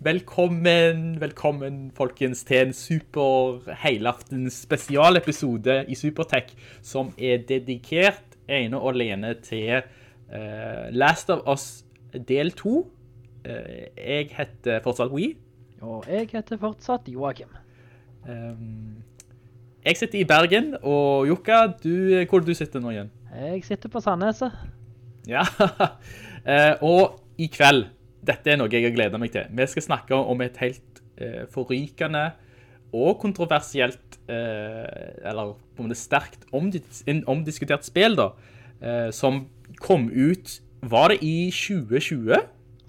Velkommen, velkommen folkens til en super heilaftens spesialepisode i Supertech som er dedikert ene og alene til uh, Last of Us del 2. Uh, jeg heter fortsatt Wii. Og jeg heter fortsatt Joachim. Um, jeg sitter i Bergen, og Jukka, du, hvor du sitter nå igjen? Jeg sitter på Sandneset. Ja, uh, og i kveld dette er noe jeg har gledet meg til. Vi skal snakke om et helt eh, forrykende og kontroversielt, eh, eller på en måte sterkt omdis omdiskutert spill da, eh, som kom ut, var det i 2020?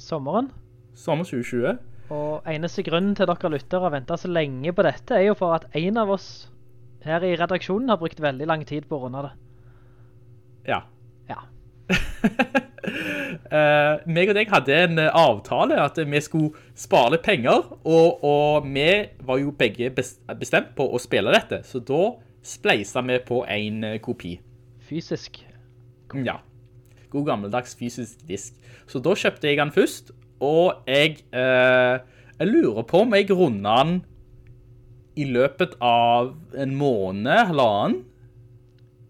Sommeren. Sommer 2020. Og eneste grunnen til dere lytter har venter så lenge på dette, er jo for at en av oss her i redaksjonen har brukt veldig lang tid på å runde det. Ja. Ja. uh, meg og deg hadde en uh, avtale at vi skulle spare litt penger, og, og, vi var jo begge bestemt på å spille dette, så da spleisa vi på en uh, kopi. Fysisk? Kopi. Ja. God gammeldags fysisk disk. Så da kjøpte jeg den først, og jeg, jeg lurer på om jeg rundet den i løpet av en måned, halvannen,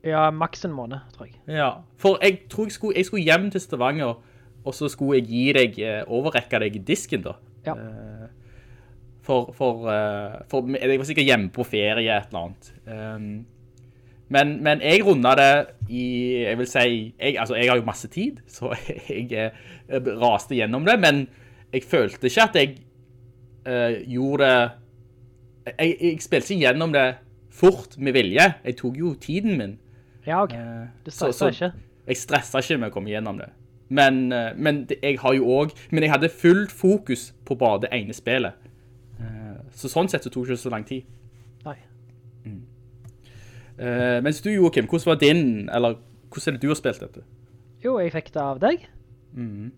ja, maks en måned, tror jeg. Ja, for jeg tror jeg skulle, jeg skulle hjem til Stavanger, og så skulle jeg gi deg, eh, overrekke deg disken da. Ja. Uh, for, for, uh, for, jeg var sikkert hjemme på ferie et eller annet. Um, men, men, jeg rundet det i, jeg vil si, jeg, altså jeg har jo masse tid, så jeg, jeg raste gjennom det, men jeg følte ikke at jeg uh, gjorde det, jeg, jeg spilte ikke gjennom det fort med vilje. Jeg tok jo tiden min. Ja, ok. Eh, du stresser ikke? Jeg stresset ikke med å komme gjennom det. Men, eh, men jeg har jo også, men jeg hadde fullt fokus på bare det ene spillet. Eh, så sånn sett så tok det ikke så lang tid. Nei. Mm. Mens du, Joachim, hvordan var din, eller hvordan er det du har spilt dette? Jo, jeg fikk det av deg. Mm.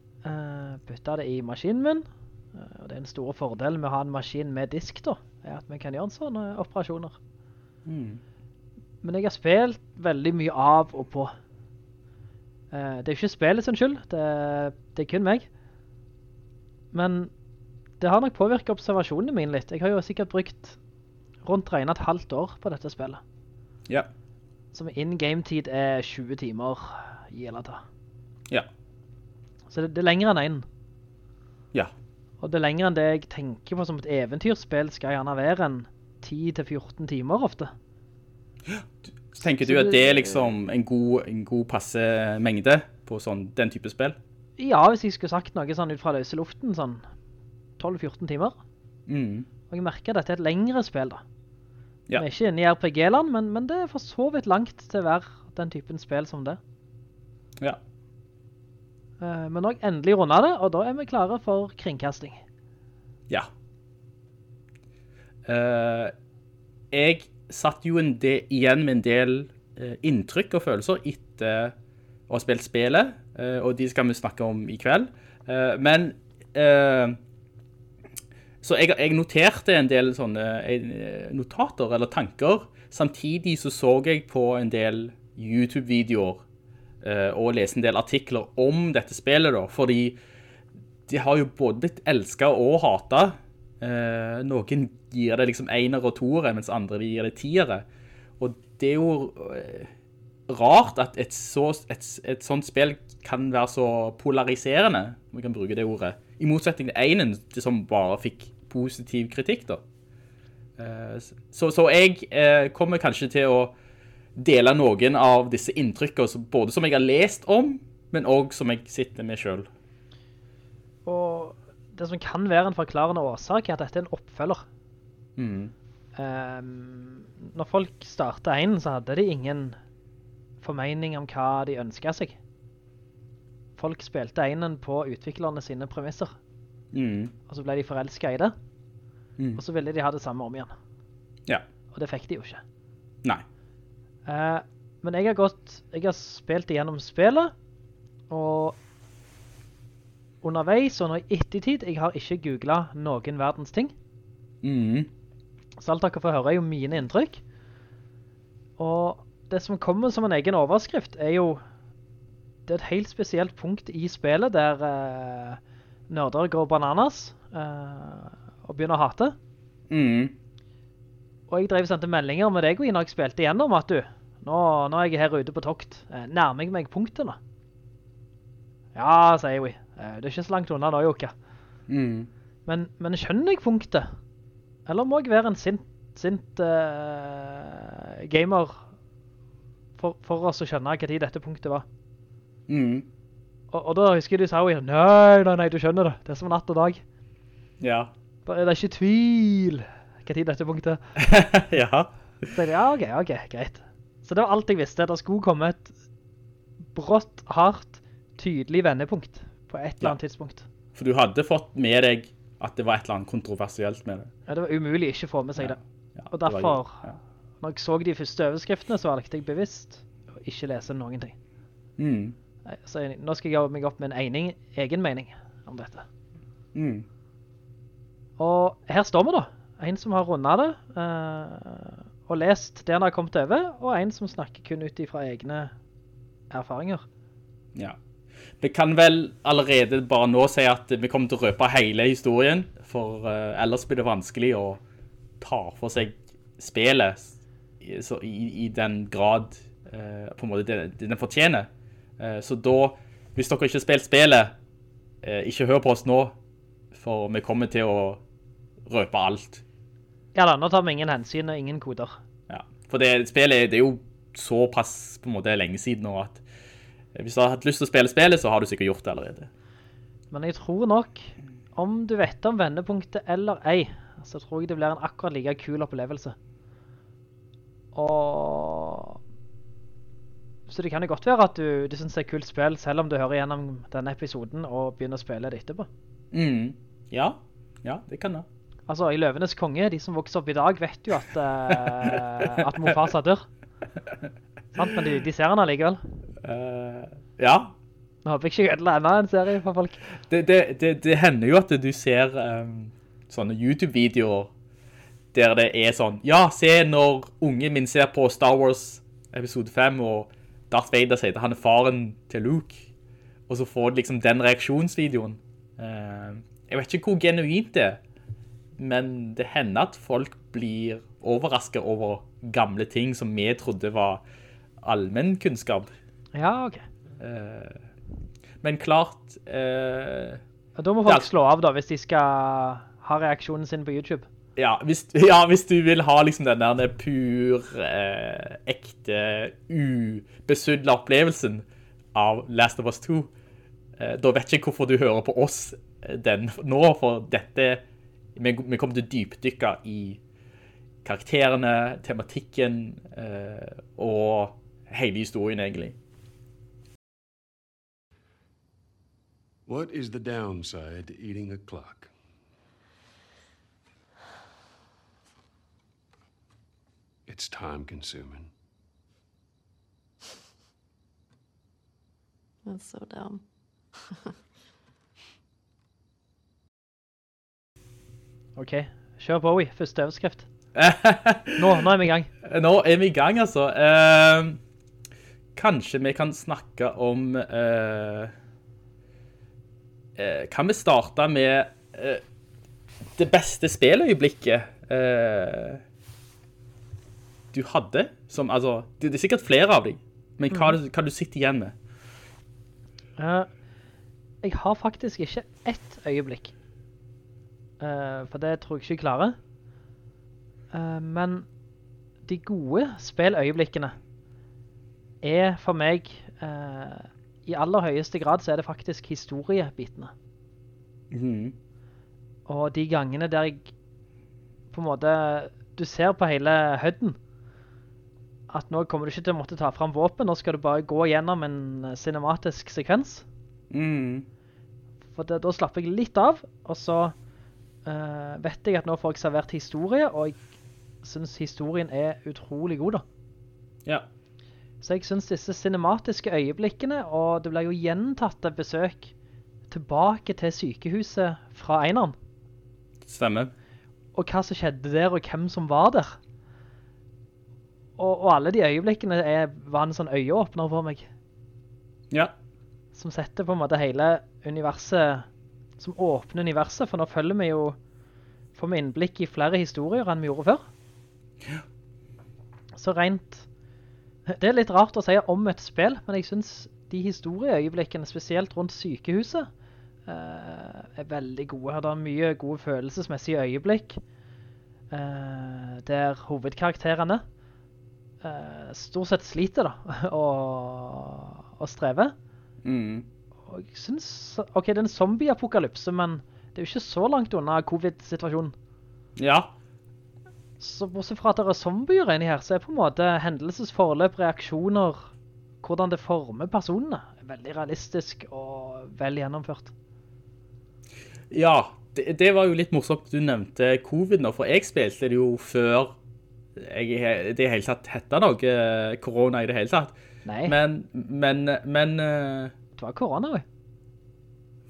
Byttet det i maskinen min. Og det er en stor fordel med å ha en maskin med disk da, er at vi kan gjøre sånne operasjoner. Mm. Men jeg har spilt veldig mye av og på. Uh, det er ikke spillet sin skyld, det, det, er kun meg. Men det har nok påvirket observasjonene mine litt. Jeg har jo sikkert brukt rundt regnet et halvt år på dette spillet. Ja. Som in-game-tid er 20 timer i eller ta. Ja. Så det, det, er lengre enn en. Ja. Og det er lengre enn det jeg tenker på som et eventyrspill skal gjerne være en 10-14 timer ofte. Tenker du at det er liksom en god, en god passe mengde på sånn, den type spill? Ja, hvis jeg skulle sagt noe sånn ut fra løse luften, sånn 12-14 timer. Mm. Og jeg merker at dette er et lengre spill da. Ja. Vi er ikke inne i RPG-land, men, men, det er for så vidt langt til å være den typen spill som det. Ja. Uh, men nå endelig runder det, og da er vi klare for kringkasting. Ja. Uh, jeg satt jo del, igjen med en del eh, inntrykk og følelser etter å ha spilt spillet, eh, og de skal vi snakke om i kveld. Eh, men så jeg, jeg, noterte en del sånne notater eller tanker. Samtidig så så jeg på en del YouTube-videoer og leste en del artikler om dette spillet da, fordi de har jo både blitt elsket og hatet. Noen gir det liksom enere og toere, mens andre gir det tiere. Og det er jo eh, rart at et, så, et, et sånt spill kan være så polariserende, om vi kan bruke det ordet, i motsetning til enen som bare fikk positiv kritikk da. Eh, så, så jeg eh, kommer kanskje til å dele noen av disse inntrykkene, både som jeg har lest om, men også som jeg sitter med selv. Og det som kan være en forklarende årsak er at dette er en oppfølger. Mm. Um, når folk startet en, så hadde de ingen formening om hva de ønsket seg. Folk spilte enen på utviklerne sine premisser. Mm. Og så ble de forelsket i det. Mm. Og så ville de ha det samme om igjen. Ja. Og det fikk de jo ikke. Nei. Uh, men jeg har gått, jeg har spilt igjennom spillet, og underveis og nå i ettertid, jeg har ikke googlet noen verdens ting. Mm. Så alt dere får høre er jo mine inntrykk. Og det som kommer som en egen overskrift er jo det er et helt spesielt punkt i spillet der uh, nerder går bananas uh, og begynner å hate. Mm. Og jeg drev og sendte meldinger med deg når jeg spilte igjennom at du, nå, nå er jeg her ute på tokt. Eh, nærmer jeg meg punktet nå? Ja, sier vi. Eh, det er ikke så langt unna da, Jokka. Mm. Men, men skjønner jeg punktet? Eller må jeg være en sint, sint uh, gamer for, for oss å skjønne hva tid dette punktet var? Mm. Og, og da husker jeg du sa jo, nei, nei, nei, du skjønner det. Det er som natt og dag. Ja. Det er ikke tvil hva tid dette punktet. ja. Så jeg, ja, ok, ok, greit. Så det var alt jeg visste. Det skulle komme et brått, hardt, tydelig vendepunkt på et eller annet Ja. tidspunkt. For du hadde fått med deg at det var et eller annet kontroversielt med det. Ja, det var umulig ikke å få med seg det. Ja, Og derfor. Ja. når jeg så de første overskriftene, så valgte jeg bevisst å ikke lese noen ting. Mm. Så jeg, nå skal jeg gjøre meg opp med en ening, egen mening om dette. Mm. Og her står vi da. En som har rundet det, uh, og lest det han har kommet over, og en som snakker kun ut fra egne erfaringer. Ja. Vi kan vel allerede bare nå si at vi kommer til å røpe hele historien, for eh, ellers blir det vanskelig å ta for seg spillet i, så, i, i den grad eh, på en måte det den fortjener. Eh, så da, hvis dere ikke har spilt spillet, ikke hør på oss nå, for vi kommer til å røpe alt. Ja da, nå tar vi ingen hensyn og ingen koder. Ja, for det spillet det er jo såpass på en måte lenge siden nå at hvis du har hatt lyst til å spille spillet, så har du sikkert gjort det allerede. Men jeg tror nok, om du vet om vendepunktet eller ei, så tror jeg det blir en akkurat like kul opplevelse. Og... Så det kan jo godt være at du, du synes det er kult spill, selv om du hører gjennom denne episoden og begynner å spille det etterpå. Mm. Ja, ja, det kan det. Altså, i Løvenes konge, de som vokser opp i dag, vet jo at, uh, at Mufasa dør. Sant? Men de, de ser han allikevel. Uh, ja, Nå håper jeg ikke ødela enda en serie for folk. det, det, det, det hender jo at du ser um, sånne YouTube-videoer der det er sånn, ja, se når ungen min ser på Star Wars episode 5, og Darth Vader sier at han er faren til Luke, og så får du liksom den reaksjonsvideoen. Uh, jeg vet ikke hvor genuint det er, men det hender at folk blir overrasket over gamle ting som vi trodde var allmenn kunnskap. Ja, ok. Eh, men klart, eh, Og Da må folk slå av da, hvis de skal ha reaksjonen sin på YouTube. ja, hvis, ja, hvis du vil ha liksom den der pur, eh, ekte, ubesuddlet opplevelsen av Last of Us 2, eh, da vet jeg ikke hvorfor du hører på oss eh, den nå, for dette, vi, vi kommer til å dypdykke i karakterene, tematikken, eh, og hele historien egentlig. What is the downside to eating a clock? It's time consuming. That's so dumb. Ok, kjør på, Oi. Første overskrift. Nå, nå er vi i gang. Nå er vi i gang, altså. Eh, kanskje vi kan snakke om... Eh, eh, kan vi starte med eh, det beste spilløyeblikket eh, du hadde? Som, altså, det, det er sikkert flere av dem, men hva, mm. hva du sitter igjen med? Uh, jeg har faktisk ikke ett øyeblikk. Uh, for det tror jeg ikke jeg klarer. Uh, men de gode spilløyeblikkene er for meg eh, i aller høyeste grad så er det faktisk historiebitene. Mm. Og de gangene der jeg på en måte du ser på hele høyden at nå kommer du ikke til å måtte ta fram våpen, nå skal du bare gå gjennom en eh, cinematisk sekvens. Mm. For det, da slapper jeg litt av, og så eh, vet jeg at nå får jeg servert historie, og jeg synes historien er utrolig god da. Ja. Så jeg synes disse cinematiske øyeblikkene, og det ble jo gjentatte besøk tilbake til sykehuset fra Einaren, Stemmer. og hva som skjedde der, og hvem som var der. Og, og alle de øyeblikkene er, var en sånn øyeåpner for meg, Ja. som setter på en måte hele universet som åpner universet, for nå følger vi jo, får vi innblikk i flere historier enn vi gjorde før. Ja. Så rent, det er litt rart å si om et spill, men jeg synes de historieøyeblikkene, spesielt rundt sykehuset, eh, er veldig gode. Det er mye gode følelsesmessige øyeblikk, eh, der hovedkarakterene eh, stort sett sliter da, og, og strever. Mm. Og jeg synes, ok, det er en zombie-apokalypse, men det er jo ikke så langt unna covid-situasjonen. Ja, Så bortsett fra at det er zombier inni her, så er på en måte hendelsesforløp, reaksjoner, hvordan det former personene, veldig realistisk og vel gjennomført. ja det, det var jo litt morsomt du nevnte covid nå, for jeg spilte det jo før jeg, det hele tatt hette noe, eh, korona i det hele tatt. Nei, Men, men, men, eh, det var korona, jo.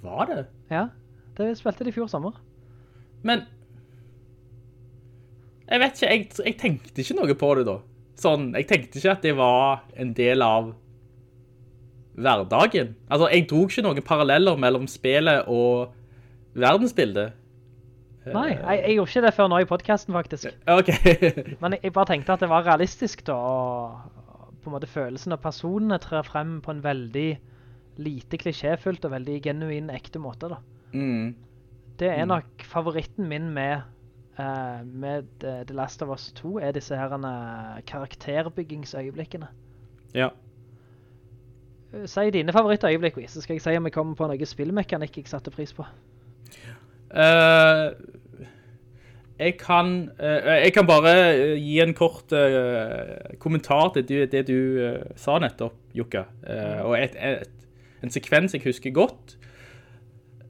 var det? Ja, det spilte de i fjor sommer. Men, jeg vet ikke, jeg, jeg tenkte ikke noe på det da. Sånn, jeg tenkte ikke at det var en del av hverdagen. Altså, jeg drog ikke noen paralleller mellom spillet og verdensbildet. Nei, jeg, jeg gjorde ikke det før nå i podcasten faktisk. Ok. Men jeg, jeg bare tenkte at det var realistisk da, og på en måte følelsen av personene trer frem på en veldig lite klisjéfullt og veldig genuin ekte måte da. mm. Det er nok favoritten min med, eh, med eh, The Last of Us 2, er disse her eh, karakterbyggingsøyeblikkene. Ja. Eh, Si dine favorittøyeblikk, Louise, så skal jeg si om jeg kommer på noe spillmekanikk jeg satte pris på. Uh, jeg kan, uh, jeg kan bare gi en kort kommentar til det, det du sa nettopp, Jukka. Eh, og et, et, en sekvens jeg husker godt,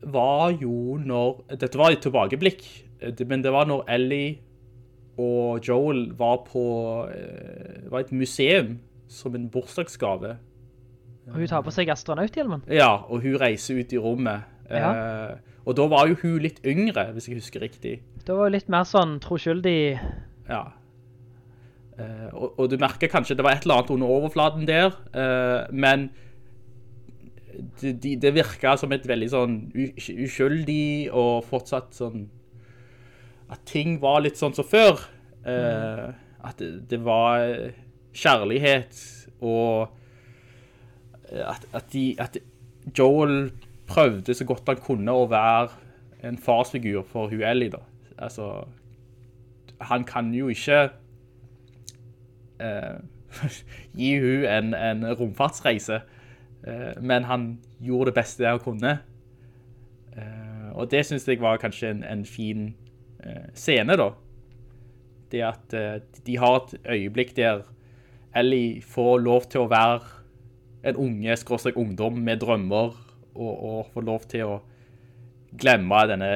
var jo når, dette var et tilbakeblikk, det- men det var når Ellie og Joel var på, eh, var et museum som en bursdagsgave. Og hun tar på seg astronauthjelmen. Ja, og hun reiser ut i rommet. Eh, og da var jo hun litt yngre, hvis jeg husker riktig. Det var jo litt mer sånn troskyldig Ja. Eh, og, og du merker kanskje det var et eller annet under overflaten der, eh, men det, de, det virket som et veldig sånn uskyldig og fortsatt sånn at ting var litt sånn som før. Eh, At det, var kjærlighet og at, at, de, at Joel prøvde så godt han kunne å være en farsfigur for hun Ellie da. Altså, han kan jo ikke eh, gi hun en, en romfartsreise, eh, men han gjorde det beste han kunne. Eh, og det synes jeg var kanskje en, en fin eh, scene da. Det at eh, de har et øyeblikk der Ellie får lov til å være en unge, skråstrek ungdom med drømmer, og, og får lov til å glemme denne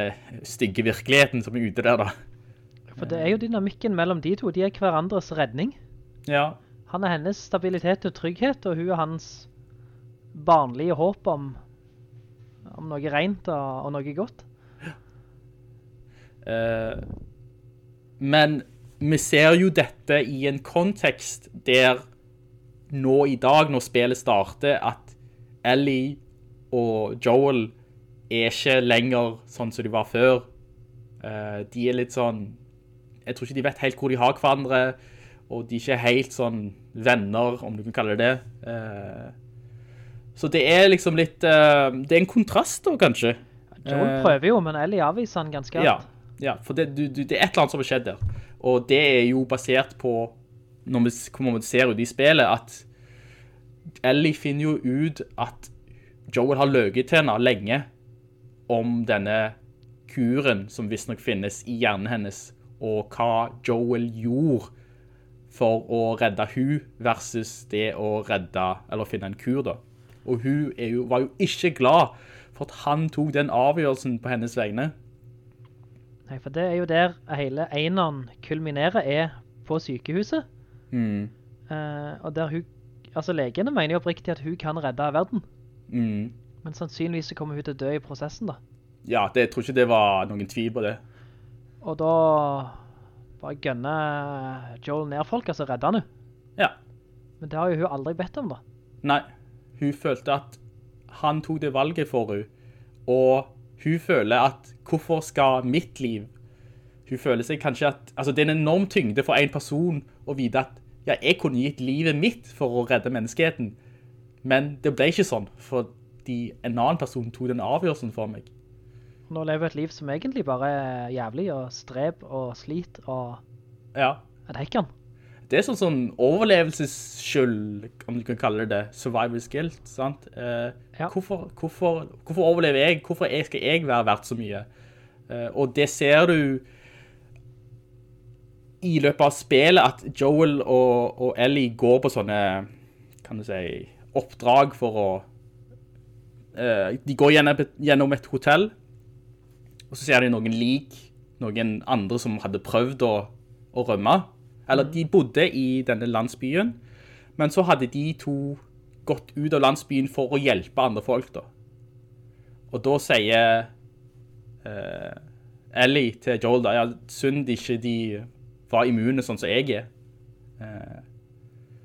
stygge virkeligheten som er ute der da. For det er jo dynamikken mellom de to. De er hverandres redning. Ja, Han er hennes stabilitet og trygghet, og hun er hans barnlige håp om, om noe rent og, og noe godt. Eh, men vi ser jo dette i en kontekst der nå i dag, når spillet starter, at Ellie og Joel er ikke lenger sånn som de var før. Eh, de er litt sånn, jeg tror ikke de vet helt hvor de har hverandre, og de er ikke helt sånn venner, om du kan kalle det det. Eh, så det er liksom litt, det er en kontrast da, kanskje. Joel prøver jo, men Ellie avviser han ganske hardt. ja, for det, du, du, det er et eller annet som har skjedd der. Og det er jo basert på, når vi, ser ut i spillet, at Ellie finner jo ut at Joel har løget til henne lenge om denne kuren som visstnok finnes i hjernen hennes, og hva Joel gjorde for å redde hun versus det å redde, eller finne en kur da. Og hun jo, var jo ikke glad for at han tok den avgjørelsen på hennes vegne. Nei, for det er jo der hele Einan kulminerer er på sykehuset. Mm. Uh, og der hun, altså legene mener jo oppriktig at hun kan redde verden. Mm. Men sannsynligvis så kommer hun til å dø i prosessen da. Ja, det, jeg tror ikke det var noen tvil på det. Og da bare gønner Joel ned folk, altså redder han henne. Ja. Men det har jo hun aldri bedt om da. Nei, hun følte at han tok det valget for henne, og hun føler at, hvorfor skal mitt liv? Hun føler seg kanskje at, altså det er en enorm tyngde for en person å vite at, ja, jeg kunne gitt livet mitt for å redde menneskeheten, men det ble ikke sånn, fordi en annen person tog den avgjørelsen for meg. Nå lever jeg et liv som egentlig bare er jævlig, og streb, og slit, og Ja, ikke hekken. Det er sånn sånn overlevelsesskyld, om du kan kalle det det, survivor's guilt, sant? Eh, Ja. hvorfor, hvorfor, hvorfor overlever jeg? Hvorfor skal jeg være verdt så mye? Eh, og det ser du i løpet av spillet at Joel og, og Ellie går på sånne, kan du si, oppdrag for å... eh, de går gjennom et, gjennom et hotell, og så ser de noen lik, noen andre som hadde prøvd å, å rømme. Eller de bodde i denne landsbyen, men så hadde de to gått ut av landsbyen for å hjelpe andre folk da. Og da sier uh, Ellie til Joel da, ja, synd ikke de var immune sånn som jeg er. Uh,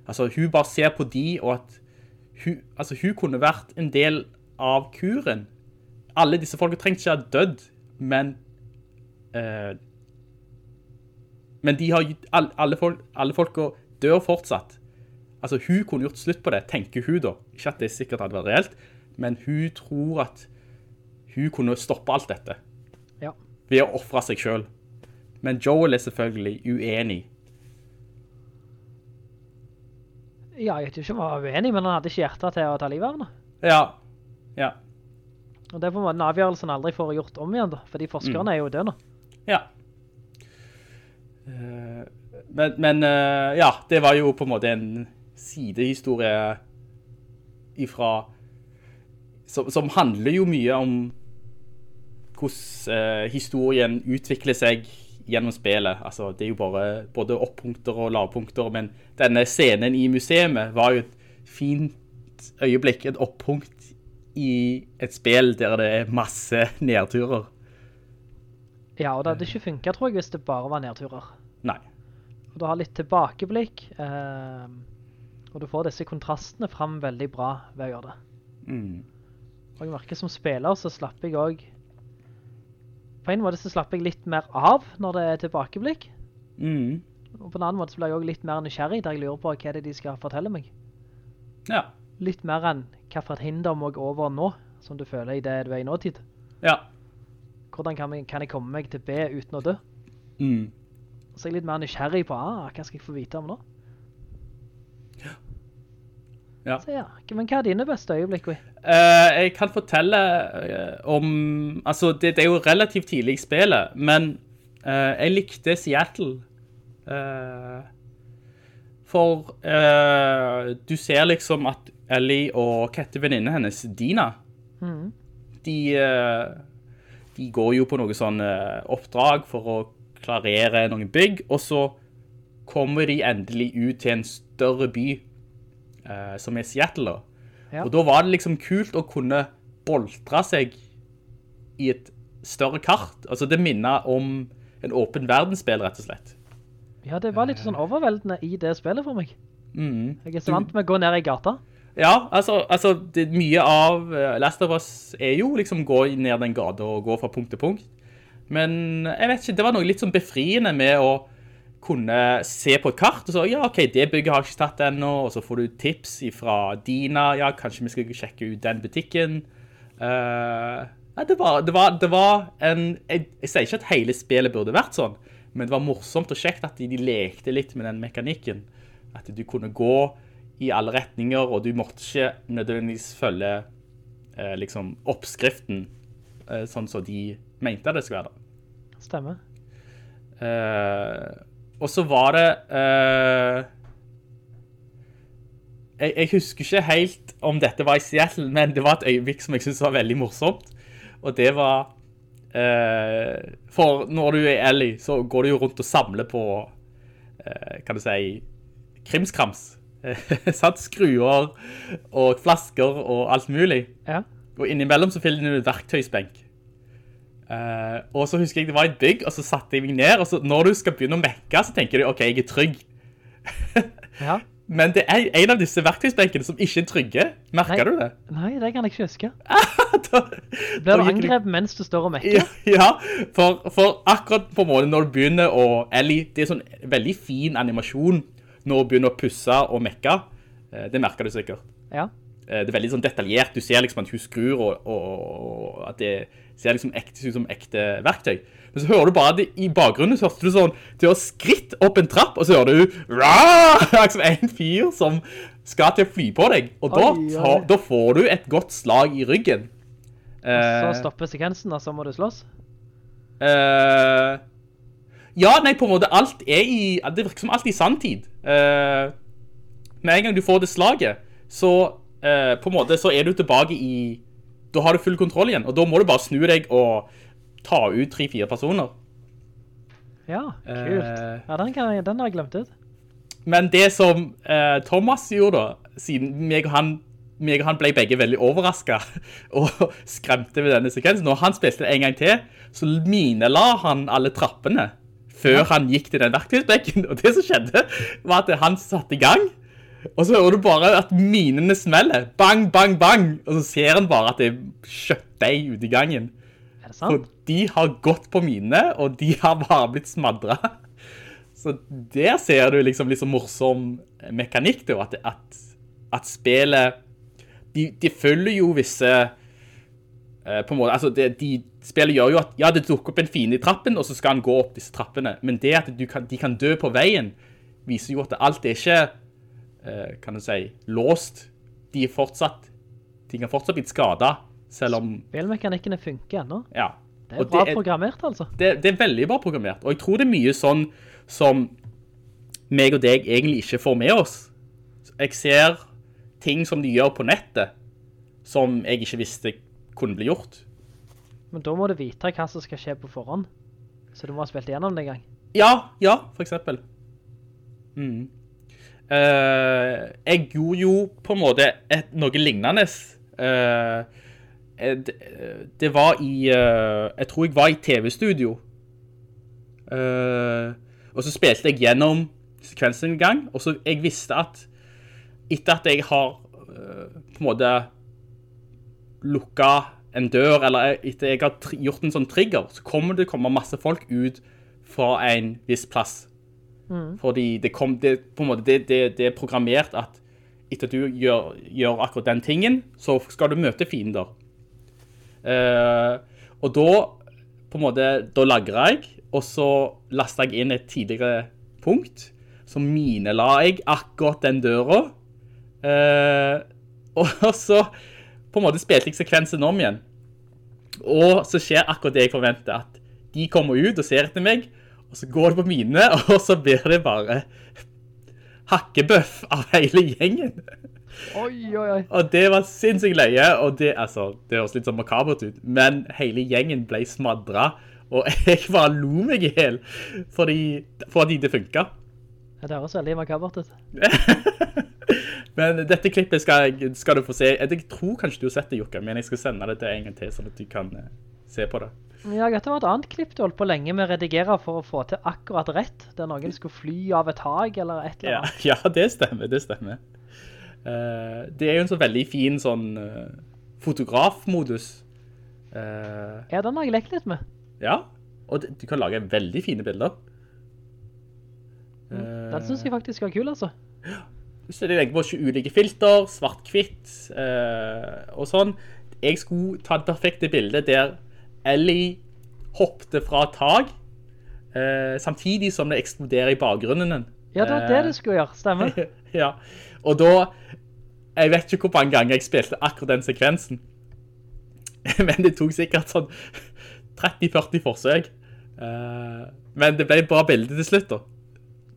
altså, hun bare ser på de, og at hun, altså, hun kunne vært en del av kuren. Alle disse folkene trengte ikke ha dødd, men eh, men de har, alle, folk, alle folka dør fortsatt. Altså, hun kunne gjort slutt på det, tenker hun da. Ikke at det sikkert hadde vært reelt, men hun tror at hun kunne stoppe alt dette Ja. ved å offre seg selv. Men Joel er selvfølgelig uenig. Ja, jeg vet ikke om han var uenig, men han hadde ikke hjertet til å ta livet av henne. Ja, ja, Og det er på en måte en avgjørelse han aldri får gjort om igjen da, fordi forskerne er jo døde nå. ja. Eh, men, men eh, ja, det var jo på en måte en sidehistorie ifra som, som handler jo mye om hvordan eh, historien utvikler seg gjennom spillet. Altså, det er jo bare både opppunkter og lavpunkter, men denne scenen i museet var jo et fint øyeblikk, et opppunkt i et spill der det er masse nedturer. Ja, og det hadde ikke funket, tror jeg, hvis det bare var nedturer. Nei. Og du har litt tilbakeblikk, eh, og du får disse kontrastene frem veldig bra ved å gjøre det. Mm. Og jeg merker som spiller så slapper jeg også på en måte så slapper jeg litt mer av når det er tilbakeblikk. Mm. Og på en annen måte så blir jeg også litt mer nysgjerrig der jeg lurer på hva det de skal fortelle meg. Ja. Litt mer enn hva for et hinder må jeg over nå, som du føler i det du er i nåtid. Ja. Hvordan kan, kan jeg komme meg til B uten å dø? Mm. Så jeg er litt mer nysgjerrig på, ah, hva skal jeg få vite om nå? Ja. Så ja, men hva er dine beste øyeblikk? Eh, jeg kan fortelle eh, om, altså det, det er jo relativt tidlig i spillet, men uh, jeg likte Seattle. For du ser liksom at Ellie og Kette venninne hennes, Dina, mm. de, de går jo på noen sånn eh, oppdrag for å klarere noen bygg, og så kommer de endelig ut til en større by, eh, som er Seattle. Ja. Og da var det liksom kult å kunne boltre seg i et større kart. Altså det minner om en åpen verdensspill, rett og slett. Ja, det var litt sånn overveldende i det spillet for meg. Mm. Jeg er så vant med å gå ned i gata. Ja, altså, altså det, mye av eh, Last of Us er jo liksom gå ned den gata og gå fra punkt til punkt. Men jeg vet ikke, det var noe litt sånn befriende med å kunne se på et kart og så, ja, ok, det bygget har jeg ikke tatt ennå, og så får du tips fra Dina, ja, kanskje vi skal sjekke ut den butikken. Uh, nei, det var, det var, det var en, jeg, jeg sier ikke at hele spillet burde vært sånn, men det var morsomt og kjekt at de, de lekte litt med den mekanikken. At du kunne gå i alle retninger, og du måtte ikke nødvendigvis følge eh, liksom oppskriften eh, sånn som de mente det skulle være. Stemmer. Eh, og så var det eh, jeg, jeg husker ikke helt om dette var i Seattle, men det var et øyeblikk som jeg syntes var veldig morsomt. Og det var eh, For når du er Ellie, så går du jo rundt og samler på eh, Kan du si krimskrams. Satt skruer og flasker og alt mulig. Ja. Og innimellom så finner du en verktøysbenk. Uh, og så husker jeg det var et bygg, og så satte jeg meg ned, og så når du skal begynne å mekke, så tenker du, ok, jeg er trygg. Ja. Men det er en av disse verktøysbenkene som ikke er trygge. Merker Nei. du det? Nei, det kan jeg ikke huske. da, Blir du angrepet mens du står og mekker? Ja, ja for, for akkurat på måten når du begynner å, Ellie, det er sånn veldig fin animasjon når du begynner å pusse og mekke. Eh, Det merker du sikkert. Ja. Eh, Det er veldig sånn detaljert. Du ser liksom at hun skrur, og, og, og at det ser liksom ekte ut som ekte verktøy. Men så hører du bare det i bakgrunnen, så hørte du sånn, du har skritt opp en trapp, og så hører du, liksom en fyr som skal til å fly på deg. Og da, ta, da får du et godt slag i ryggen. Så Eh, stopper sekvensen, og så må du slåss. Eh, ja, nei, på en måte alt er i, det virker som alt i sanntid. Uh, med en gang du får det slaget, så uh, på en måte så er du tilbake i, da har du full kontroll igjen, og da må du bare snu deg og ta ut tre-fire personer. Ja, kult. Uh, Ja, den, kan den har jeg glemt ut. Men det som uh, Thomas gjorde da, siden meg og han meg og han ble begge veldig overrasket og skremte ved denne sekvensen. Når han spilte det en gang til, så minela han alle trappene før han gikk til den verktøysbekken. Og det som skjedde var at han satte i gang, og så hører du bare at minene smeller. Bang, bang, bang. Og så ser han bare at det er kjøttdeig ute i gangen. Er det For Og de har gått på mine, og de har bare blitt smadret. Så der ser du liksom litt sånn morsom mekanikk, da, at, at, at spillet, de, de følger jo visse, på en måte, altså det, de, spillet gjør jo at, ja, det dukker opp en fiende i trappen, og så skal han gå opp disse trappene, men det at du kan, de kan dø på veien, viser jo at alt er ikke, eh, kan du si, låst. De er fortsatt, de kan fortsatt bli skadet, selv om, Spillmekanikkene funker ennå. ja. Det er Og bra programmert, altså. det, det er veldig bra programmert. Og jeg tror det er mye sånn som meg og deg egentlig ikke får med oss. Jeg ser ting som de gjør på nettet, som jeg ikke visste kunne bli gjort. Men da må du vite hva som skal skje på forhånd. Så du må ha spilt igjennom det en gang. Ja, ja, for eksempel. Mm. Uh, jeg gjorde jo på en måte et, noe lignende. Uh, det, det var i, uh, jeg tror jeg var i TV-studio. Og så spilte jeg gjennom sekvensen en gang, og så jeg visste at etter at jeg har på en måte lukket en dør, eller etter jeg har gjort en sånn trigger, så kommer det komme masse folk ut fra en viss plass. Fordi det, kom, det, måte, det, det, er programmert at etter du gjør, gjør akkurat den tingen, så skal du møte fiender. Uh, og da, på en måte, da lagret jeg, og så lastet jeg inn et tidligere punkt, så minela jeg akkurat den døra, Uh, og så på en måte spilte jeg sekvensen om igjen. Og så skjer akkurat det jeg forventer, at de kommer ut og ser etter meg, og så går det på mine, og så blir det bare hakkebøff av hele gjengen. Oi, oi, oi. Og det var sinnssykt løye, og det, altså, det høres litt sånn makabert ut, men hele gjengen ble smadret, og jeg bare lo meg i hel, fordi, fordi det funket. Det høres veldig makabert ut. Men dette klippet skal, jeg- skal du få se. Jeg tror kanskje du har sett det, Jukka, men jeg skal sende det til en gang til, sånn at du kan eh, se på det. Ja, dette var et annet klipp du holdt på lenge med å redigere for å få til akkurat rett, der noen skulle fly av et tag eller et eller annet. ja det stemmer, det stemmer. Uh, det er jo en så veldig fin sånn uh, fotografmodus. Uh, Ja, den har jeg lekt litt med. ja, og du kan lage veldig fine bilder. Den synes jeg faktisk var kul, altså. Så det legger på 20 ulike filter, svart-hvitt eh, og sånn. Jeg skulle ta det perfekte bildet der Ellie hoppte fra tak, eh, samtidig som det eksploderer i bakgrunnen. Ja, det var det du skulle gjøre, stemmer. ja, og da, jeg vet ikke hvor mange ganger jeg spilte akkurat den sekvensen. Men det tok sikkert sånn 30-40 forsøk. Eh, men det ble et bra bilde til slutt da.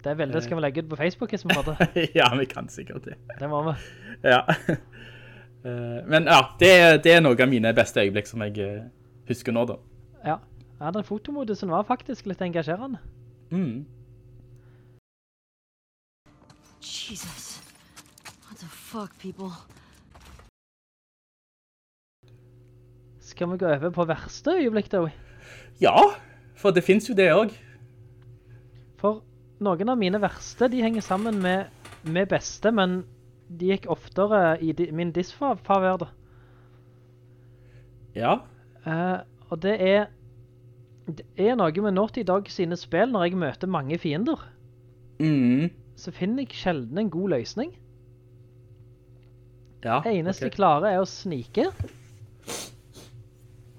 Det bildet skal vi legge ut på Facebook i sånn måte. ja, vi kan sikkert det. Det må vi. Ja. Eh, Men ja, det, er- det er noe av mine beste øyeblikk som jeg eh, husker nå da. Ja. ja, den fotomodusen var faktisk litt engasjerende. Mm. Jesus. What the fuck, people? Skal vi gå over på verste øyeblikk da? Ja, for det finnes jo det også. For noen av mine verste, de henger sammen med med beste, men de gikk oftere i di min disfavør. Ja. Uh, og det er, det er noe med Naughty Dog sine spill når jeg møter mange fiender. Mm. Så finner jeg sjelden en god løsning. Ja, Det eneste okay. jeg klarer er å snike.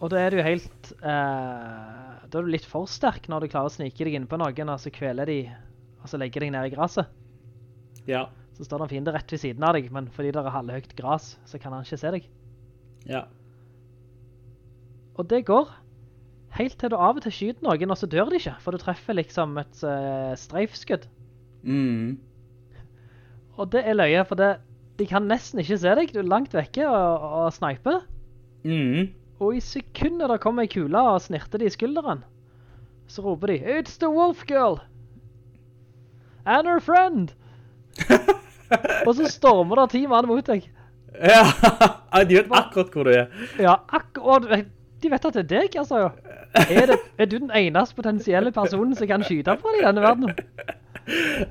Og da er du helt... eh, da er du litt for sterk når du klarer å snike deg inn på noen, og så kveler de, og så legger deg ned i gresset. Ja, Så står det en fiende rett ved siden av deg, men fordi det er halvhøyt gras, så kan han ikke se deg. ja. Og det går helt til du av og til skyter noen, og så dør de ikke, for du treffer liksom et uh, streifskudd. Mm. Og det er løye, for det, de kan nesten ikke se deg, du er langt vekke og, og sniper. Mm. Og i sekunder det kommer en kule og snirter de i skulderen, så roper de, It's the wolf girl! And her friend! og så stormer det ti mann mot deg. Ja, de vet akkurat hvor du er. Ja, akkurat, de vet at det er deg, altså. Er, det, er du den eneste potensielle personen som kan skyte på deg i denne verden?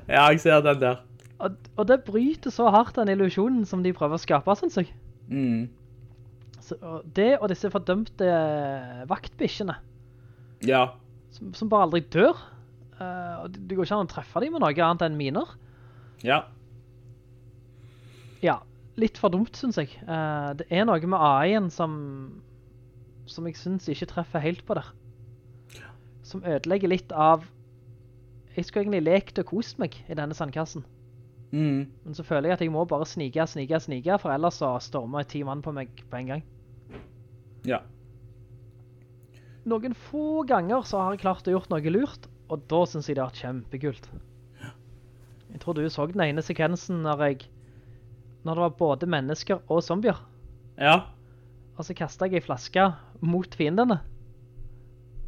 Ja, jeg ser den der. Og, og det bryter så hardt den illusionen som de prøver å skape, synes jeg. Mm. Så, og det og disse fordømte vaktbikkjene, Ja. som, som bare aldri dør. Uh, og det, det går ikke an å treffe dem med noe annet enn miner. Ja. Ja, litt for dumt, synes jeg. Uh, det er noe med AI-en som, som jeg synes ikke treffer helt på der. Som ødelegger litt av... Jeg skulle egentlig lekt og kost meg i denne sandkassen. Mm. Men så føler jeg at jeg må bare snike, snike, snike, for ellers så stormer ti mann på meg på en gang. Ja. Noen få ganger så har jeg klart å gjort noe lurt, og da synes jeg det har vært kjempekult. Jeg tror du så den ene sekvensen når jeg, når det var både mennesker og zombier. Ja. Og så kastet jeg en flaske mot fiendene.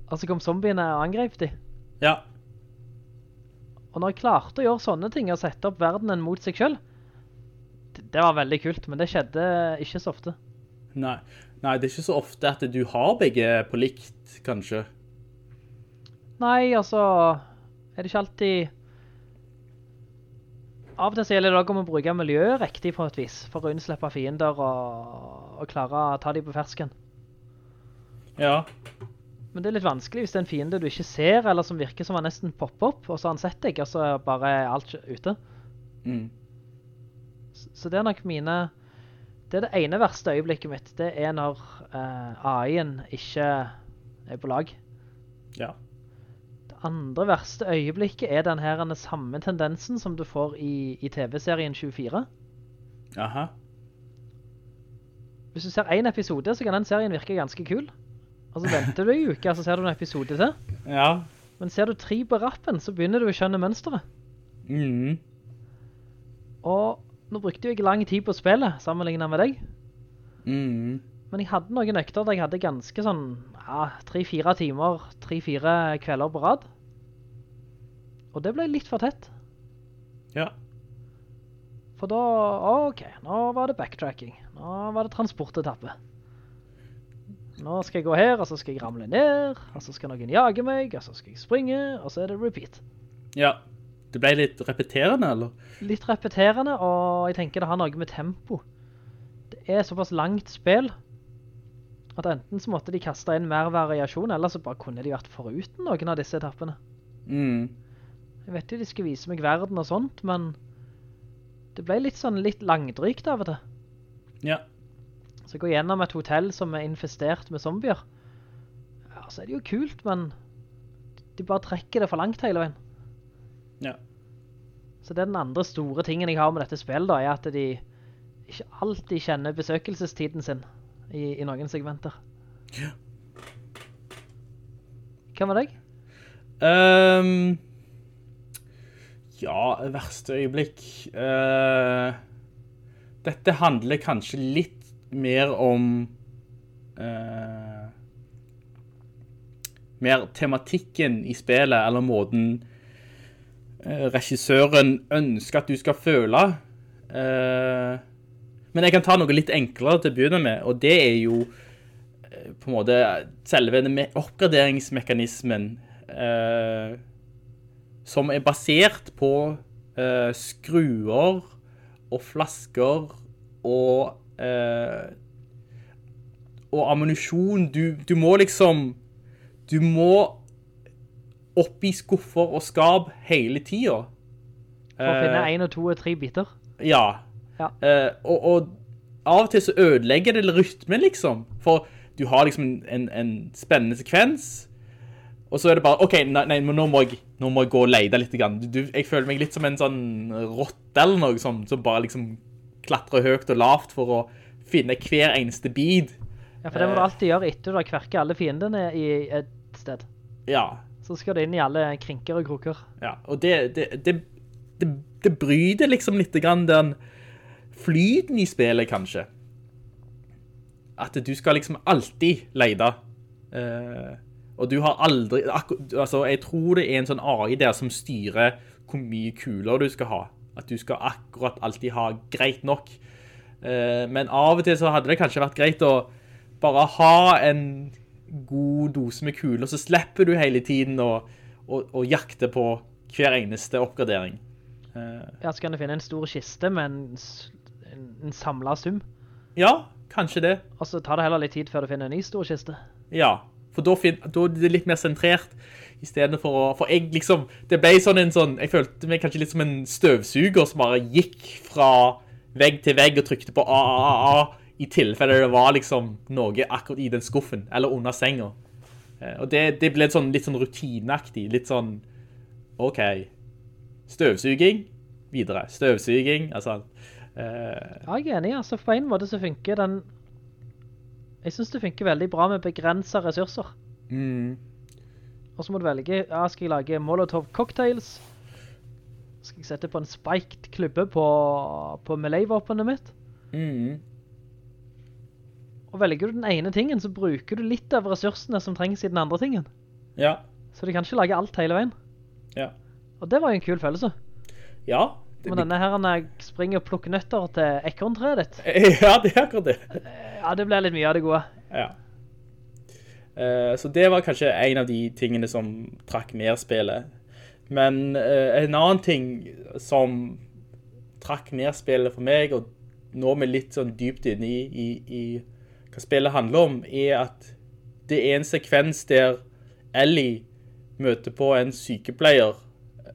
Og så kom zombiene og angrep de. Ja. Og når jeg klarte å gjøre sånne ting og sette opp verdenen mot seg selv, det, var veldig kult, men det skjedde ikke så ofte. Nei. Nei, det er ikke så ofte at du har begge på likt, kanskje. Nei, altså, er det ikke alltid... Av og til så gjelder det også om å bruke miljøet riktig på et vis, for å unnslippe fiender og, og klare å ta dem på fersken. Ja. Men det er litt vanskelig hvis det er en fiende du ikke ser, eller som virker som han nesten popper opp, og så har han sett deg, og så er bare alt ute. Mm. Så det er nok mine... Det er det ene verste øyeblikket mitt. Det er når uh, AI-en ikke er på lag. Ja. Det andre verste øyeblikket er den her den samme tendensen som du får i, i TV-serien 24. Aha. Hvis du ser en episode, så kan den serien virke ganske kul. Og så venter du en uke, så ser du en episode til. Ja. Men ser du tre på rappen, så begynner du å skjønne mønsteret. Mhm. Og nå brukte jo jeg lang tid på spillet, sammenlignet med deg. Mm. Men jeg hadde noen økter der jeg hadde ganske sånn, ja, tre-fire timer, tre-fire kvelder på rad. Og det ble litt for tett. Ja. For da, ok, nå var det backtracking. Nå var det transportetappe. Nå skal jeg gå her, og så skal jeg ramle ned, og så skal noen jage meg, og så skal jeg springe, og så er det repeat. Ja. Det ble litt repeterende, eller? Litt repeterende, og jeg tenker det har noe med tempo. Det er såpass langt spill, at enten så måtte de kaste inn mer variasjon, eller så bare kunne de vært foruten noen av disse etappene. Mm. Jeg vet jo de skal vise meg verden og sånt, men det ble litt sånn litt langdrygt av det. Ja. Så jeg går gjennom et hotell som er infestert med zombier. Ja, så er det jo kult, men de bare trekker det for langt hele veien. Ja. Så den andre store tingen jeg har med dette spillet da, er at de ikke alltid kjenner besøkelsestiden sin i, i noen segmenter. Ja. Hva med deg? Um, ja, verste øyeblikk. Uh, dette handler kanskje litt mer om uh, mer tematikken i spillet, eller måten regissøren ønsker at du skal føle. Eh, men jeg kan ta noe litt enklere til å begynne med, og det er jo eh, på en måte selve oppgraderingsmekanismen eh, som er basert på eh, skruer og flasker og eh, og ammunisjon. Du, du må liksom Du må opp i skuffer og skap hele tiden. For å finne en og to og tre biter. Ja. Ja. Uh, og, og av og til så ødelegger det rytmen, liksom. For du har liksom en, en spennende sekvens, og så er det bare, ok, nei, nei nå må, jeg, nå må jeg gå og leide litt. Du, jeg føler meg litt som en sånn rotte eller noe sånt, som bare liksom klatrer høyt og lavt for å finne hver eneste bid. Ja, for det må du Eh. alltid gjøre etter du har kverket alle fiendene i et sted. Ja, Så skal det inn i alle krinker og kroker. ja. Og det, det, det, det, det bryter liksom litt grann den flyten i spillet, kanskje. At du skal liksom alltid leide. Uh, og du har aldri, altså jeg tror det er en sånn AI der som styrer hvor mye kuler du skal ha. At du skal akkurat alltid ha greit nok. Uh, men av og til så hadde det kanskje vært greit å bare ha en god dose med kuler, så slipper du hele tiden å, å, å jakte på hver eneste oppgradering. Uh, Ja, så kan du finne en stor kiste med en, en, samlet sum. ja, kanskje det. Og så tar det heller litt tid før du finner en ny stor kiste. Ja, for da, fin, da er det litt mer sentrert i stedet for å, for jeg liksom, det ble sånn en sånn, jeg følte meg kanskje litt som en støvsuger som bare gikk fra vegg til vegg og trykte på A, A, A, A, i tilfelle det var liksom noe akkurat i den skuffen, eller under senga. Eh, Og det, det ble sånn, litt sånn rutineaktig, litt sånn, ok, støvsuging, videre, støvsuging, altså, eh, Ja, jeg er enig, altså på en måte så funker den... Jeg synes det funker veldig bra med begrenset ressurser. mm, Og så må du velge, ja, skal jeg lage Molotov cocktails? Skal jeg sette på en spiked klubbe på, på melee-våpenet mitt? mm, Og velger du den ene tingen, så bruker du litt av ressursene som trengs i den andre tingen. ja, Så du kan ikke lage alt hele veien. ja, Og det var jo en kul følelse. ja, det, Men denne her, når jeg springer og plukker nøtter til ekorntreet ditt, ja, det er akkurat det. ja, det blir litt mye av det gode. Ja. Uh, så det var kanskje en av de tingene som trakk ned spillet. Men uh, en annen ting som trakk ned spillet for meg, og nå med litt sånn dypt inne i, i, i spillet handler om, er at det er en sekvens der Ellie møter på en sykepleier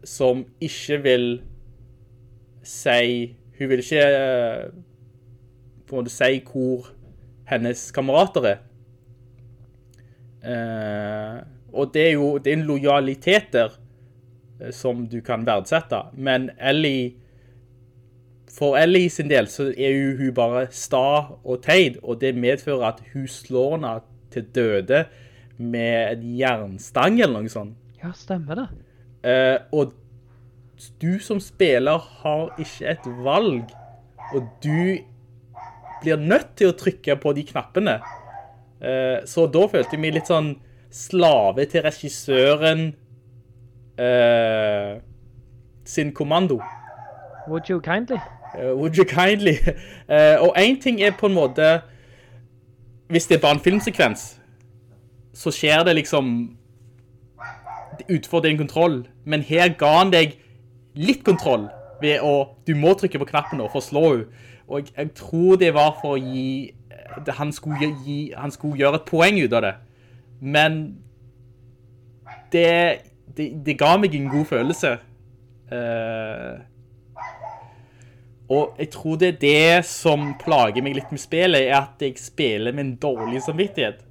som ikke vil si Hun vil ikke eh, på en si hvor hennes kamerater er. Eh, og det er jo det er en lojalitet der eh, som du kan verdsette. Men Ellie For Ellie sin del så er jo hun bare sta og teid, og det medfører at hun slår henne til døde med en jernstang eller noe sånt. Ja, stemmer det. Eh, og du som spiller har ikke et valg, og du blir nødt til å trykke på de knappene. Eh, så da følte jeg meg litt sånn slave til regissøren eh, sin kommando. Would you kindly? Eh, would you kindly? Eh, og en ting er på en måte, hvis det er bare en filmsekvens, så skjer det liksom utenfor din kontroll. Men her ga han deg litt kontroll ved å, du må trykke på knappen nå for å slå henne. Og jeg, jeg tror det var for å gi, det, han, skulle gi, han skulle gjøre et poeng ut av det. Men det, det, det ga meg en god følelse. Eh, og jeg tror det er det som plager meg litt med spillet, er at jeg spiller med en dårlig samvittighet.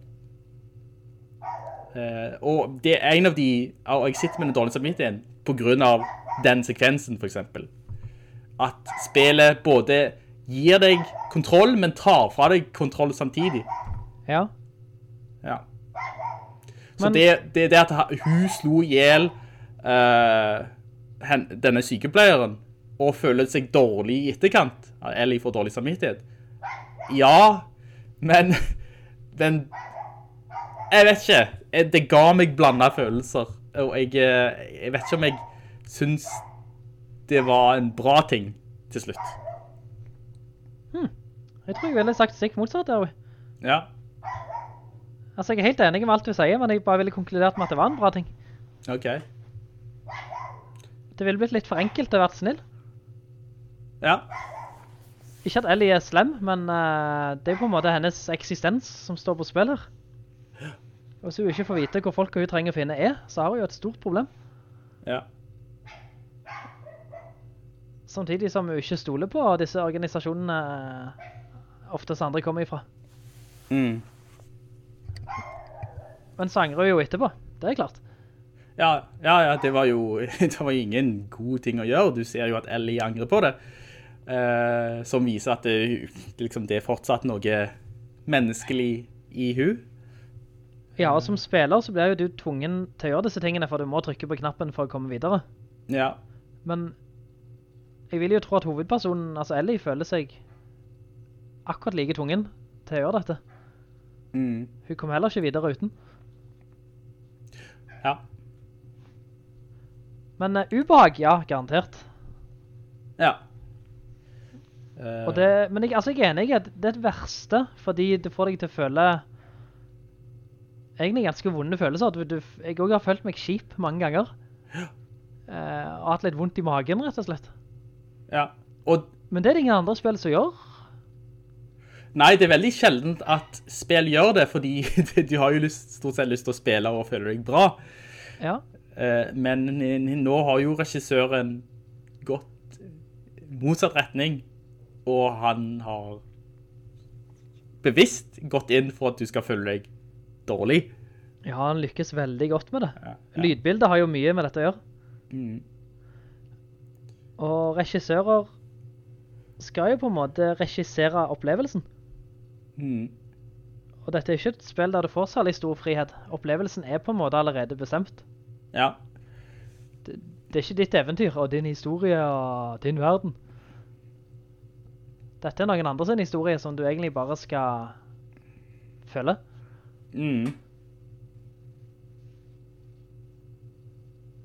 Uh, og det er en av de, og jeg sitter med en dårlig samvittighet på grunn av den sekvensen, for eksempel. At spillet både gir deg kontroll, men tar fra deg kontroll samtidig. Ja. Ja. Så Men- det, det, det at hun slo ihjel uh, denne sykepleieren og føler seg dårlig i etterkant, eller får dårlig samvittighet. Ja, men, men jeg vet ikke. Det ga meg blandet følelser, og jeg, eh, jeg vet ikke om jeg synes det var en bra ting til slutt. Hmm. Jeg tror jeg ville sagt stikk motsatt der. Ja, Altså, jeg er helt enig med alt du sier, men jeg bare ville konkludert med at det var en bra ting. ok. det ville blitt litt for enkelt å være snill. Ja. Ikke at Ellie er slem, men uh, det er på en måte hennes eksistens som står på spill her. Og hvis hun ikke får vite hvor folk hun trenger å finne er, så har hun jo et stort problem. Ja. Samtidig som hun ikke stoler på disse organisasjonene eh, oftest andre kommer ifra. Mm. Men sanger hun jo etterpå, det er klart. Ja, ja, ja, det var jo det var jo ingen god ting å gjøre. Du ser jo at Ellie angrer på det. Eh, som viser at det, liksom, det er fortsatt noe menneskelig i hun. Ja, og som spiller så blir jo du tvungen til å gjøre disse tingene, for du må trykke på knappen for å komme videre. Ja. Men jeg vil jo tro at hovedpersonen, altså Ellie, føler seg akkurat like tvungen til å gjøre dette. Mm. Hun kommer heller ikke videre uten. Ja. Men uh, ubehag, ja, garantert. Ja. Eh, det, men jeg, altså, jeg er enig i at det er et verste, fordi det får deg til å føle egentlig ganske vonde følelser. Du, du, jeg også har følt meg kjip mange ganger. Eh, og hatt litt vondt i magen, rett og slett. ja. Og Men det er det ingen andre spill som gjør. Nei, det er veldig sjeldent at spill gjør det, fordi du har jo lyst, stort sett lyst til å spille og føle deg bra. Ja. Eh, Men nå har jo regissøren gått motsatt retning, og han har bevisst gått inn for at du skal føle deg dårlig. Ja, han lykkes veldig godt med det. Ja, Lydbildet har jo mye med dette å gjøre. Mm. Og regissører skal jo på en måte regissere opplevelsen. Mm. Og dette er ikke et spill der du får særlig stor frihet. Opplevelsen er på en måte allerede bestemt. Ja, Det, det er ikke ditt eventyr og din historie og din verden. Dette er noen andre sin historie som du egentlig bare skal følge. mm.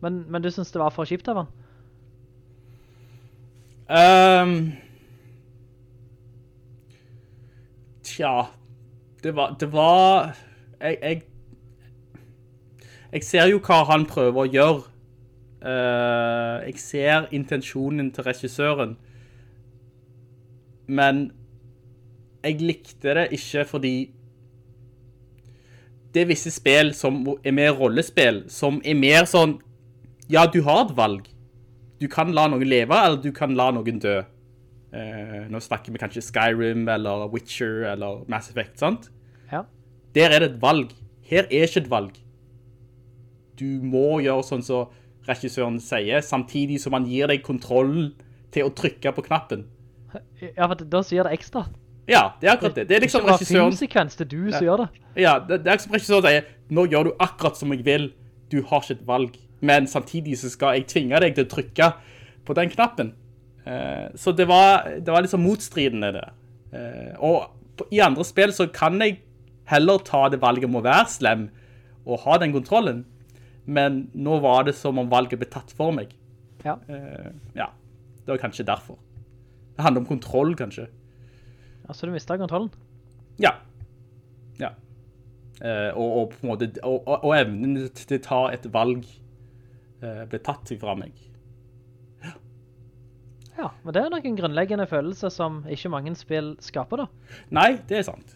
Men, men du synes det var for kjipt av han? Um, Tja, det var, det var, jeg, jeg, jeg ser jo hva han prøver å gjøre. Uh, jeg ser intensjonen til regissøren. Men jeg likte det ikke fordi det er visse spill som er mer rollespill, som er mer sånn, ja, du har et valg. Du kan la noen leve, eller du kan la noen dø. Eh, nå snakker vi kanskje Skyrim, eller Witcher, eller Mass Effect, sant? Ja. Der er det et valg. Her er ikke et valg. Du må gjøre sånn som regissøren sier, samtidig som han gir deg kontroll til å trykke på knappen. Ja, for da sier det ekstra. Ja, det er akkurat det. Det er liksom det er regissøren... filmsekvens, det er du som gjør det. Ja, det, det er liksom regissøren sier, nå gjør du akkurat som jeg vil. Du har ikke et valg. Men samtidig så skal jeg tvinge deg til å trykke på den knappen. Eh, så det var, det var liksom motstridende det. Eh, og i andre spill så kan jeg heller ta det valget om å være slem og ha den kontrollen. Men nå var det som om valget ble tatt for meg. Ja. Eh, ja, det var kanskje derfor. Det handler om kontroll, kanskje. Altså, du mistet kontrollen. Ja. Ja. Eh, og, og på en måte, og, og, evnen til å ta et valg eh, ble tatt fra meg. Ja, men det er nok en grunnleggende følelse som ikke mange spill skaper da. Nei, det er sant.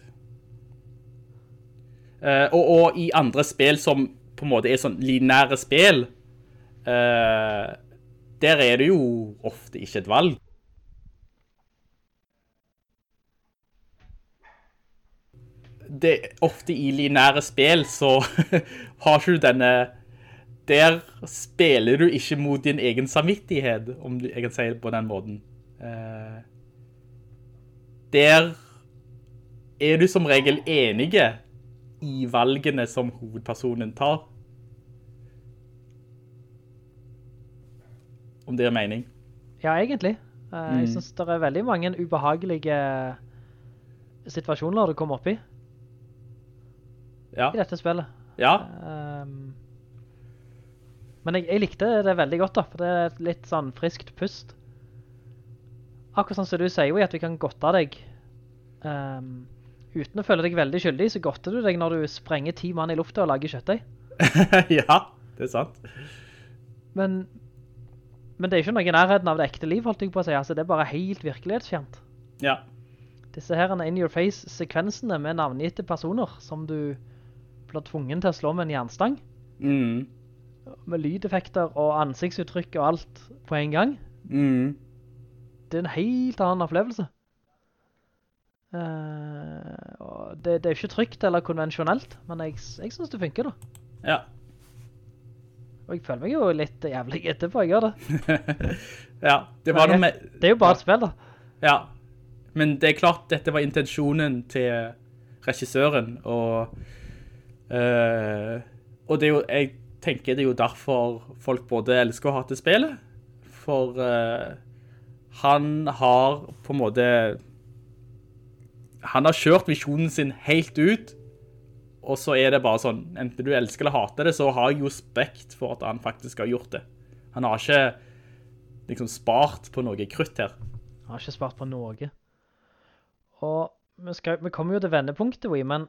Eh, og, og i andre spill som på en måte er sånn linære spill, eh, der er det jo ofte ikke et valg. Det, ofte i linære spill så har ikke du denne der spiller du ikke mot din egen samvittighet, om jeg kan si det på den måten. Eh, der er du som regel enige i valgene som hovedpersonen tar. Om det er mening. Ja, egentlig. Eh, Jeg synes det er veldig mange ubehagelige situasjoner du kommer opp i, Ja, i dette spillet. ja, Um, men jeg, jeg likte det veldig godt da, for det er et litt sånn friskt pust. Akkurat sånn som du sier jo, at vi kan godte deg Um, uten å føle deg veldig skyldig, så godter du deg når du sprenger ti mann i lufta og lager kjøttøy. ja, det er sant. Men Men det er ikke noe i nærheten av det ekte liv, holdt jeg på å si. Altså, det er bare helt virkelighetsfjernt. Ja. Disse her in-your-face-sekvensene med navngitte personer som du blir tvungen til å slå med en jernstang, Mm. med lydeffekter og ansiktsuttrykk og alt på en gang, Mm. det er en helt annen opplevelse. Uh, det, det er ikke trygt eller konvensjonelt, men jeg, jeg synes det funker da. Ja. Og jeg føler meg jo litt jævlig etterpå, jeg gjør det. ja, det var noe med... Det er jo bare et spill da. Ja, men det er klart dette var intensjonen til regissøren, og, eh, og det er jo, jeg tenker det er jo derfor folk både elsker og hater spillet, for uh, han har på en måte, han har kjørt visjonen sin helt ut, og så er det bare sånn, enten du elsker eller hater det, så har jeg jo spekt for at han faktisk har gjort det. Han har ikke liksom spart på noe krutt her. Han har ikke spart på noe. Og vi, skal, vi kommer jo til vendepunktet, vi, men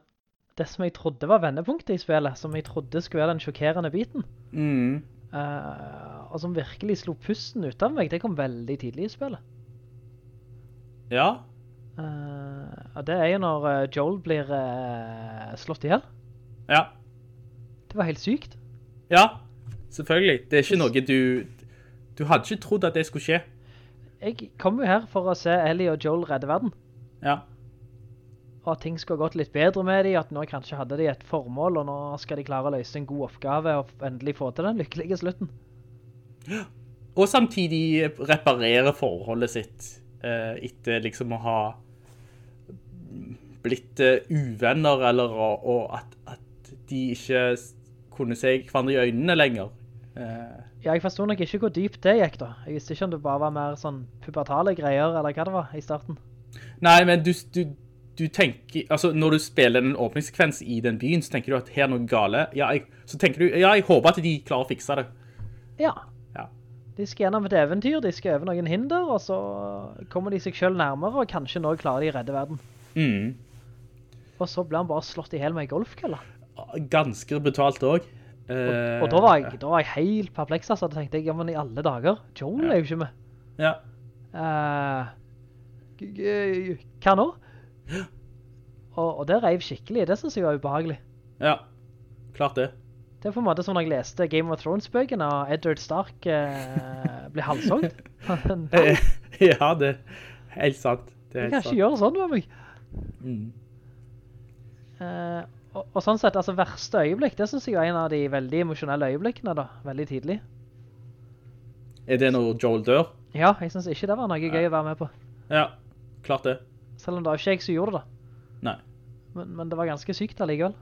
det som jeg trodde var vendepunktet i spillet, som jeg trodde skulle være den sjokkerende biten, Mm. uh, og som virkelig slo pusten ut av meg, det kom veldig tidlig i spillet. Ja, Uh, og det er jo når eh, Joel blir uh, slått ihjel. ja, Det var helt sykt. ja, selvfølgelig. Det er ikke noe du... Du hadde ikke trodd at det skulle skje. Jeg kom jo her for å se Ellie og Joel redde verden. Ja, Og at ting skulle gått litt bedre med dem, at nå kanskje hadde de et formål, og nå skal de klare å løse en god oppgave og endelig få til den lykkelige slutten. og samtidig reparere forholdet sitt eh, etter liksom å ha blitt eh, uvenner, eller og, og at, at de ikke kunne se hverandre i øynene lenger. Eh, Ja, jeg forstod nok ikke hvor dypt det gikk da. Jeg visste ikke om det bare var mer sånn pubertale greier, eller hva det var i starten. nei, men du, du, du tenker, altså når du spiller en åpningssekvens i den byen, så tenker du at her er noe gale. Ja, jeg, så tenker du, ja, jeg håper at de klarer å fikse det. Ja, Ja. de skal gjennom et eventyr, de skal over noen hinder, og så kommer de seg selv nærmere, og kanskje nå klarer de å redde verden. Mm. Og så ble han bare slått i hel med en golfkølle. Ganske brutalt også. Og, Eh, og da, var jeg, da var jeg helt perpleks, altså. Da tenkte jeg, ja, men i alle dager, Joel er jo ikke med. Ja. Uh, hva nå? Og, og det reiv skikkelig, det synes jeg var ubehagelig. Ja, klart det. Det er på en måte som når jeg leste Game of Thrones-bøkene, og Edward Stark eh, ble halshogd. Ja, det er helt sant. Det er helt ikke sant. gjøre sånn med meg. Mm. Eh, og, og sånn sett, altså verste øyeblikk, det synes jeg er en av de veldig emosjonelle øyeblikkene da, veldig tidlig. Er det når Joel dør? Ja, jeg synes ikke det var noe gøy å være med på. Ja, klart det. Selv om det var ikke jeg som gjorde det. Nei. Men, men det var ganske sykt allikevel.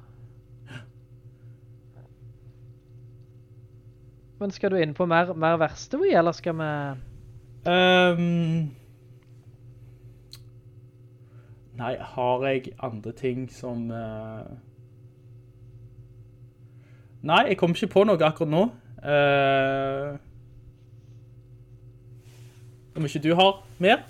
Men skal du inn på mer, mer verste, eller skal vi... Um, nei, har jeg andre ting som... Uh... Nei, jeg kommer ikke på noe akkurat nå. Uh... Om ikke du har mer?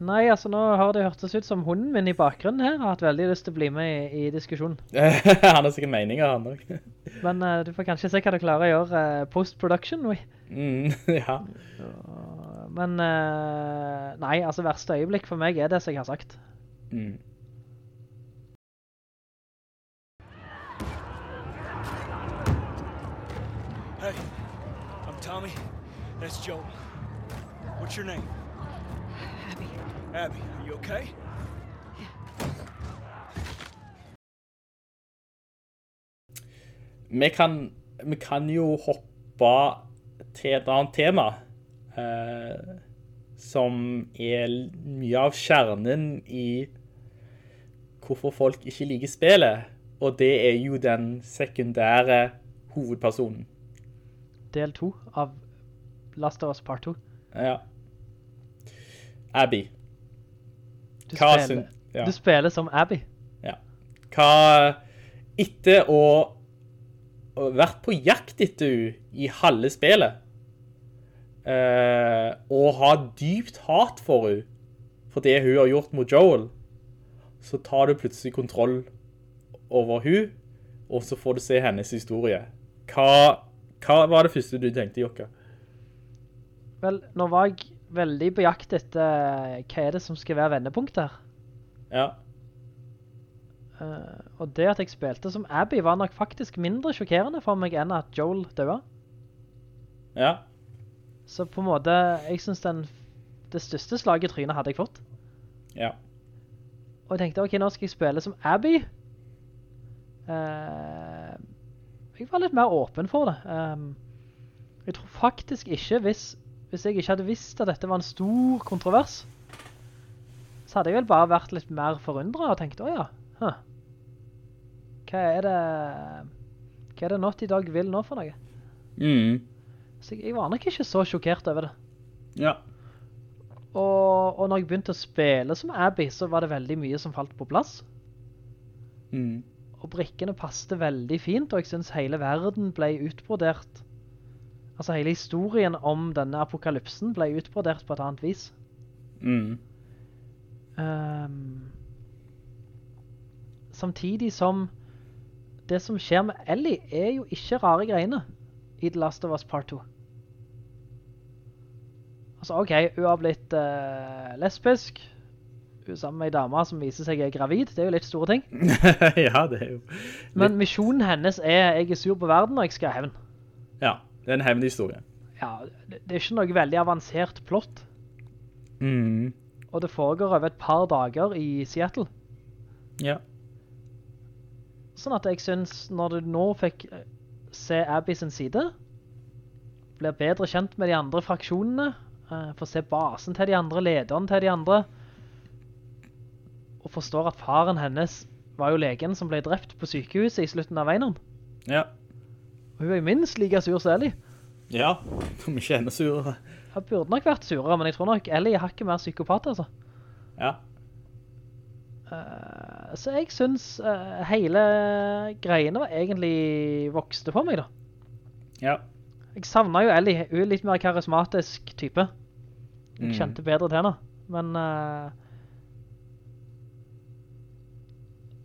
Nei, altså nå har det hørtes ut som hunden min i bakgrunnen her har hatt veldig lyst til å bli med i, i diskusjonen. han har sikkert meninger, han nok. Men uh, du får kanskje se hva du klarer å gjøre uh, post-production, vi. Mm, ja. Men uh, nei, altså verste øyeblikk for meg er det som jeg har sagt. Mm. Hey, I'm Tommy. That's Joel. What's your name? Abby. Are you okay? Vi kan, vi kan jo hoppe til et annet tema, eh, som er mye av kjernen i hvorfor folk ikke liker spillet, og det er jo den sekundære hovedpersonen. Del 2 av Last of Us Part 2. Ja. Abby. Du, Hva spiller, sin, ja. du spiller som Abby. Ja. Hva etter å ha vært på jakt etter henne i halve spillet, eh, og ha dypt hat for henne, for det hun har gjort mot Joel, så tar du plutselig kontroll over hun, og så får du se hennes historie. Hva, hva var det første du tenkte, Jokka? Vel, nå var jeg veldig på jakt etter eh, hva er det som skal være vendepunkter. Ja. Uh, og det at jeg spilte som Abby var nok faktisk mindre sjokkerende for meg enn at Joel døde. Ja. Så på en måte, jeg synes den, det største slaget i trynet hadde jeg fått. Ja. Og jeg tenkte, ok, nå skal jeg spille som Abby. Uh, jeg var litt mer åpen for det. Um, jeg tror faktisk ikke, hvis, hvis jeg ikke hadde visst at dette var en stor kontrovers, så hadde jeg vel bare vært litt mer forundret og tenkt, åja, huh. hva er det, hva er det Naughty Dog vil nå for noe? Mm. Så jeg, jeg var nok ikke så sjokkert over det. Ja. Og, og når jeg begynte å spille som Abby, så var det veldig mye som falt på plass. Mm. Og brikkene passte veldig fint, og jeg synes hele verden ble utbrodert. Altså hele historien om denne apokalypsen ble utbrodert på et annet vis. Mm. Um, samtidig som det som skjer med Ellie er jo ikke rare greiene i The Last of Us Part 2. Altså, ok, hun har blitt uh, lesbisk. Hun er sammen med en dame som viser seg er gravid. Det er jo litt store ting. ja, det er jo... Men misjonen hennes er, jeg er sur på verden, og jeg skal ha hevn. Ja, det er en hevnhistorie. Ja, det, er ikke noe veldig avansert plott. Mm. Og det foregår over et par dager i Seattle. Ja. Sånn at jeg synes, når du nå fikk eh, se Abby sin side, blir bedre kjent med de andre fraksjonene, eh, får se basen til de andre, lederen til de andre, og forstår at faren hennes var jo legen som ble drept på sykehuset i slutten av veien. Ja. Og hun er jo minst like sur som Ellie. Ja, om ikke enda surere. Hun burde nok vært surere, men jeg tror nok Ellie er hakket mer psykopat, altså. Ja. Uh, så jeg synes uh, hele greiene var egentlig vokste på meg da. Ja. Jeg savnet jo Ellie, hun er litt mer karismatisk type. Jeg Mm. kjente bedre til henne. Men Uh,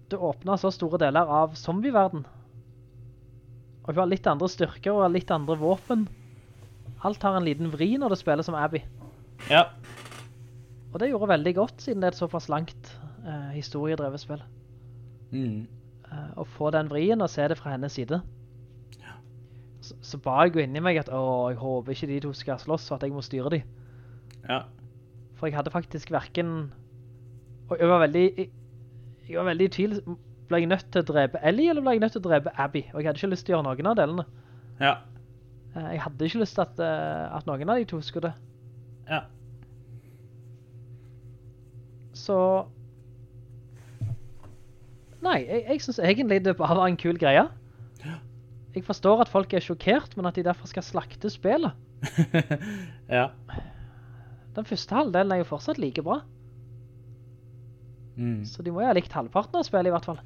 det åpnet så store deler av zombieverden. Og hun har litt andre styrker og litt andre våpen. Alt har en liten vri når det spiller som Abby. Ja. Og det gjorde veldig godt, siden det er et såpass langt eh, historiedrevet spill. Mm. Eh, å få den vrien og se det fra hennes side. Så, så ba jeg jo inni meg at, å, jeg håper ikke de to skal slåss, og at jeg må styre de. Ja. For jeg hadde faktisk hverken... Og jeg var veldig... Jeg, jeg var veldig i tvil. Ble jeg nødt til å drepe Ellie, eller ble jeg nødt til å drepe Abby? Og jeg hadde ikke lyst til å gjøre noen av delene. Ja. Eh, Jeg hadde ikke lyst til at, eh, at noen av de to skulle det. Ja. Så... Nei, jeg, jeg synes egentlig det bare var en kul greie. Jeg forstår at folk er sjokkert, men at de derfor skal slakte spillet. ja. Den første halvdelen er jo fortsatt like bra. Mm. Så de må jo ha likt halvparten av spillet i hvert fall.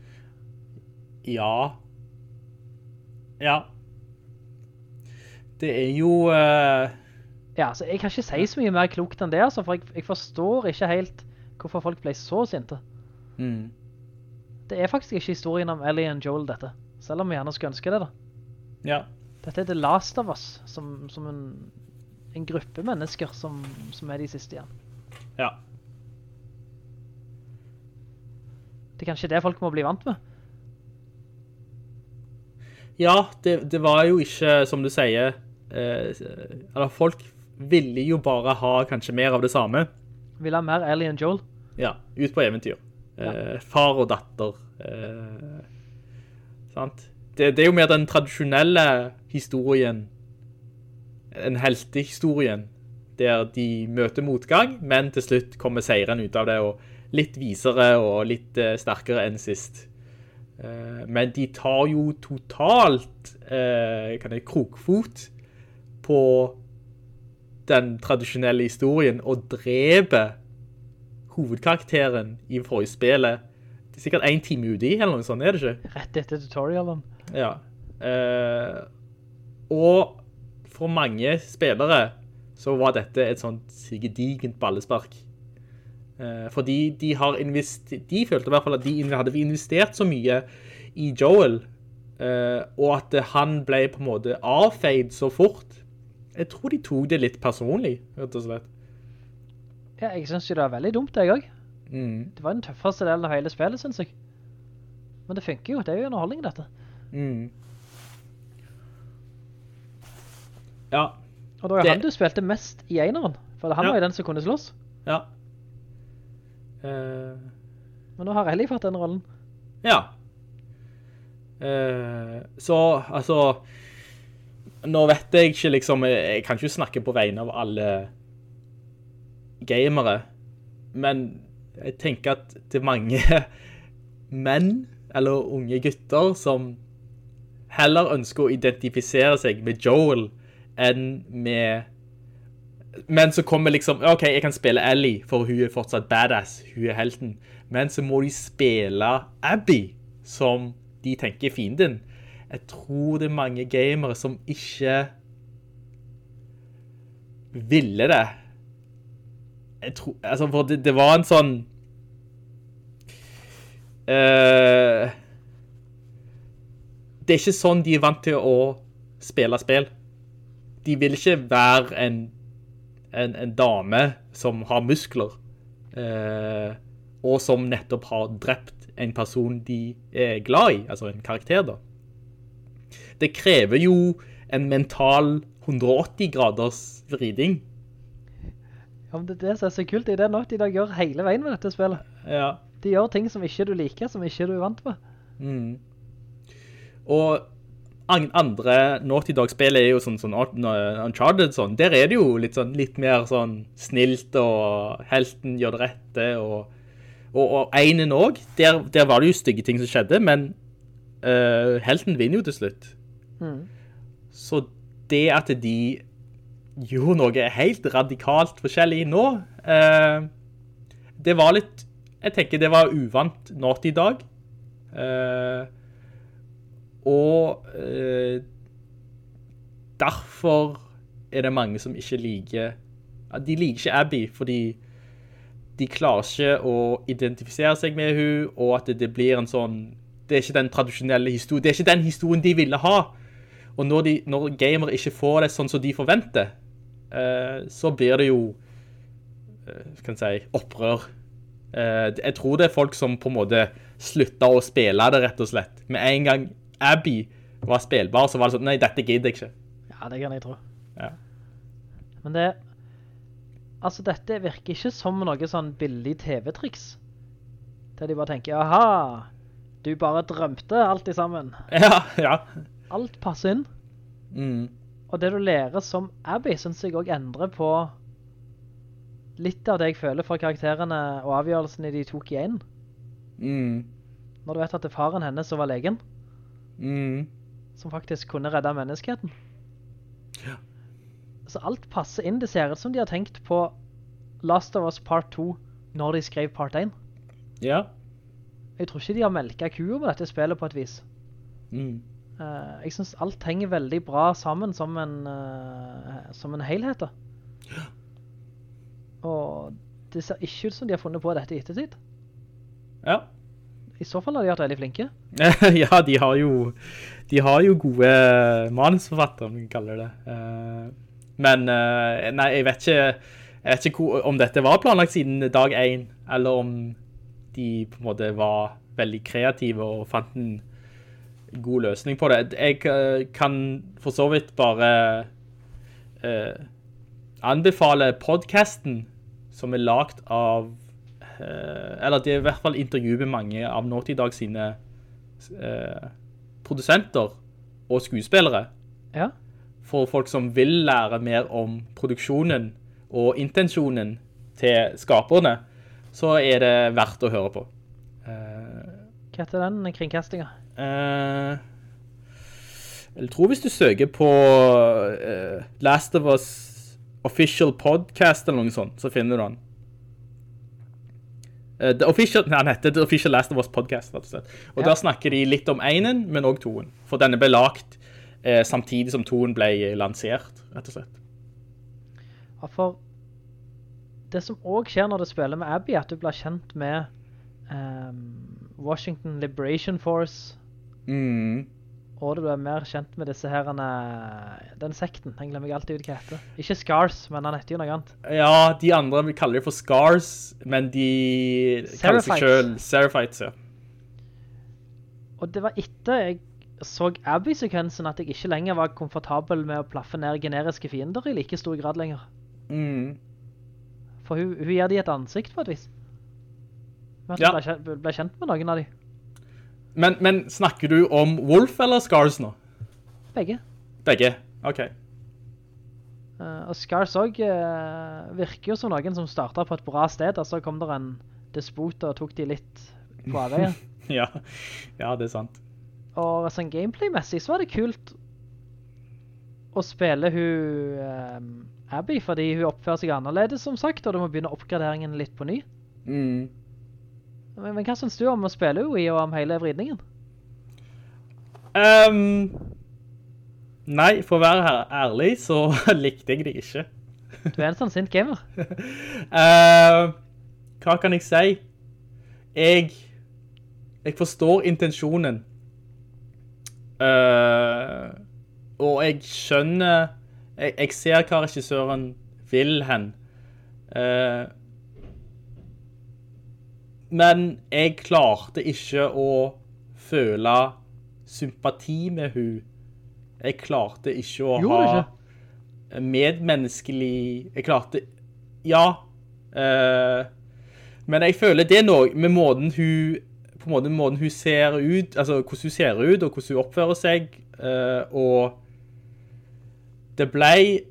Ja. Ja. Det er jo... Uh... Ja, så jeg kan ikke si så mye mer klokt enn det, altså, for jeg, jeg forstår ikke helt hvorfor folk ble så sinte. mm. Det er faktisk ikke historien om Ellie og Joel dette, selv om vi gjerne skulle ønske det da. Ja. Dette er The Last of Us, som, som en, en gruppe mennesker som, som er de siste igjen. Ja. Det er kanskje det folk må bli vant med. Ja, det, det var jo ikke, som du sier, eh, eller folk ville jo bare ha kanskje mer av det samme. Vil ha mer Ellie og Joel. Ja, ut på eventyr. Eh, far og datter. Eh, sant? Det, det er jo mer den tradisjonelle historien, en heltehistorien, der de møter motgang, men til slutt kommer seieren ut av det, og litt visere og litt eh, sterkere enn sist. Eh, men de tar jo totalt eh, kan jeg, krokfot på den tradisjonelle historien og dreper hovedkarakteren i forrige spillet. Det er sikkert en time ute i, eller noe sånt, er det ikke? Rett etter tutorialen. Ja. Og for mange spillere så var dette et sånt gedigent ballespark. Eh, fordi de har investert, de følte i hvert fall at de hadde investert så mye i Joel, eh, og at han ble på en måte avfeid så fort jeg tror de tok det litt personlig, rett og slett. Ja, jeg synes jo det var veldig dumt, jeg også. Mm. Det var den tøffeste delen av hele spillet, synes jeg. Men det funker jo, det er jo underholdning dette. Mm. Ja, Og det var jo han du spilte mest i eneren, for han Ja. var jo den som kunne slåss. ja. Eh, Men nå har Ellie fått den rollen. Ja. Uh, så, altså, nå vet jeg ikke liksom, jeg kan ikke snakke på vegne av alle gamere, men jeg tenker at det er mange menn, eller unge gutter, som heller ønsker å identifisere seg med Joel enn med men så kommer liksom, ok, jeg kan spille Ellie, for hun er fortsatt badass, hun er helten. Men så må de spille Abby, som de tenker er fienden. Jeg tror det er mange gamere som ikke ville det. Jeg tror, altså, for det, det var en sånn... uh, det er ikke sånn de er vant til å spille spill. De vil ikke være en en, en dame som har muskler, eh, og som nettopp har drept en person de er glad i, altså en karakter da. Det krever jo en mental 180 graders vriding. Ja, men det er det som er så kult, det er det da gjør hele veien med dette spillet. Ja. De gjør ting som ikke du liker, som ikke du er vant med. Mm. Og andre Naughty Dog-spill er jo sånn, sånn Uncharted sånn. Der er det jo litt, sånn, litt mer sånn snilt, og helten gjør det rette, og, og, og enen også. Der, der var det jo stygge ting som skjedde, men uh, helten vinner jo til slutt. Mm. Så det at de gjorde noe helt radikalt forskjellig nå, uh, det var litt, jeg tenker det var uvant Naughty Dog. Eh, og eh, derfor er det mange som ikke liker, de liker ikke Abby, fordi de klarer ikke å identifisere seg med hun, og at det, blir en sånn, det er ikke den tradisjonelle historien, det er ikke den historien de ville ha. Og når, de, når gamer ikke får det sånn som de forventer, eh, så blir det jo, eh, skal jeg si, opprør. Eh, jeg tror det er folk som på en måte slutta å spille det, rett og slett. Med en gang Abby var spilbar, så var det sånn, nei, dette gidder jeg ikke. Ja, det kan jeg tro. Ja. Men det, altså dette virker ikke som noe sånn billig TV-triks. Der de bare tenker, aha, du bare drømte alt i sammen. Ja, ja. Alt passer inn. Mm. Og det du lærer som Abby, synes jeg også endrer på litt av det jeg føler for karakterene og avgjørelsene de tok igjen. Mm. Når du vet at det faren hennes som var legen, Mm. som faktisk kunne redde menneskeheten. Ja. Så alt passer inn. Det ser ut som de har tenkt på Last of Us Part 2 når de skrev Part 1. Ja. Jeg tror ikke de har melket kuer med dette spillet på et vis. Mm. Uh, jeg synes alt henger veldig bra sammen som en, uh, som en helhet. da. Og det ser ikke ut som de har funnet på dette i ettertid. Ja. I så fall har de vært veldig flinke. ja, de har jo de har jo gode manusforfattere, om vi kaller det. Eh, men eh, nei, jeg vet ikke, jeg vet ikke om dette var planlagt siden dag 1, eller om de på en måte var veldig kreative og fant en god løsning på det. Jeg eh, kan for så vidt bare eh, anbefale podcasten som er lagt av eh, eller det er i hvert fall intervjuet mange av Naughty Dog sine eh, produsenter og skuespillere Ja. for folk som vil lære mer om produksjonen og intensjonen til skaperne, så er det verdt å høre på. Eh, Hva heter den kringkastingen? eh, jeg tror hvis du søker på eh, Last of Us Official Podcast eller noe sånt, så finner du den. Eh, The Official, nei, han heter The Official Last of Us Podcast, og Ja. der snakker de litt om enen, men også toen. For denne ble lagt eh, samtidig som toen ble lansert, rett og slett. Ja, for det som også skjer når du spiller med Abby, er at du blir kjent med um, Washington Liberation Force Mm. Og du er mer kjent med disse herrene, den sekten, jeg glemmer alltid hva heter. Ikke Scars, men han heter jo noe annet. Ja, de andre vi kaller det for Scars, men de kaller seg selv Seraphites, ja. Og det var etter jeg så Abby-sekvensen at jeg ikke lenger var komfortabel med å plaffe ned generiske fiender i like stor grad lenger. Mm. For hun, hun gir de et ansikt på et vis. Men Ja. ble, ble kjent med noen av de. Men, men snakker du om Wolf eller Scars nå? Begge. Begge? Ok. Uh, og Scars også uh, virker jo som noen som startet på et bra sted, og så kom der en despot og tok de litt på avveien. Ja. ja, det er sant. Og sånn gameplay-messig så var det kult å spille hun eh, Abby, fordi hun oppfører seg annerledes som sagt, og du må begynne oppgraderingen litt på ny. Mm. Men, men hva synes du om å spille UI og om hele vridningen? Um, nei, for å være her ærlig, så likte jeg det ikke. Du er en sånn sint gamer. uh, hva kan jeg si? Jeg, jeg forstår intensjonen. Uh, og jeg skjønner, jeg, jeg ser hva regissøren vil hen. Eh, men jeg klarte ikke å føle sympati med hun. Jeg klarte ikke å Gjorde ha ikke? medmenneskelig Jeg klarte Ja. Uh, men jeg føler det er noe med måten hun på en måte måten hun ser ut, altså hvordan hun ser ut og hvordan hun oppfører seg, uh, og det ble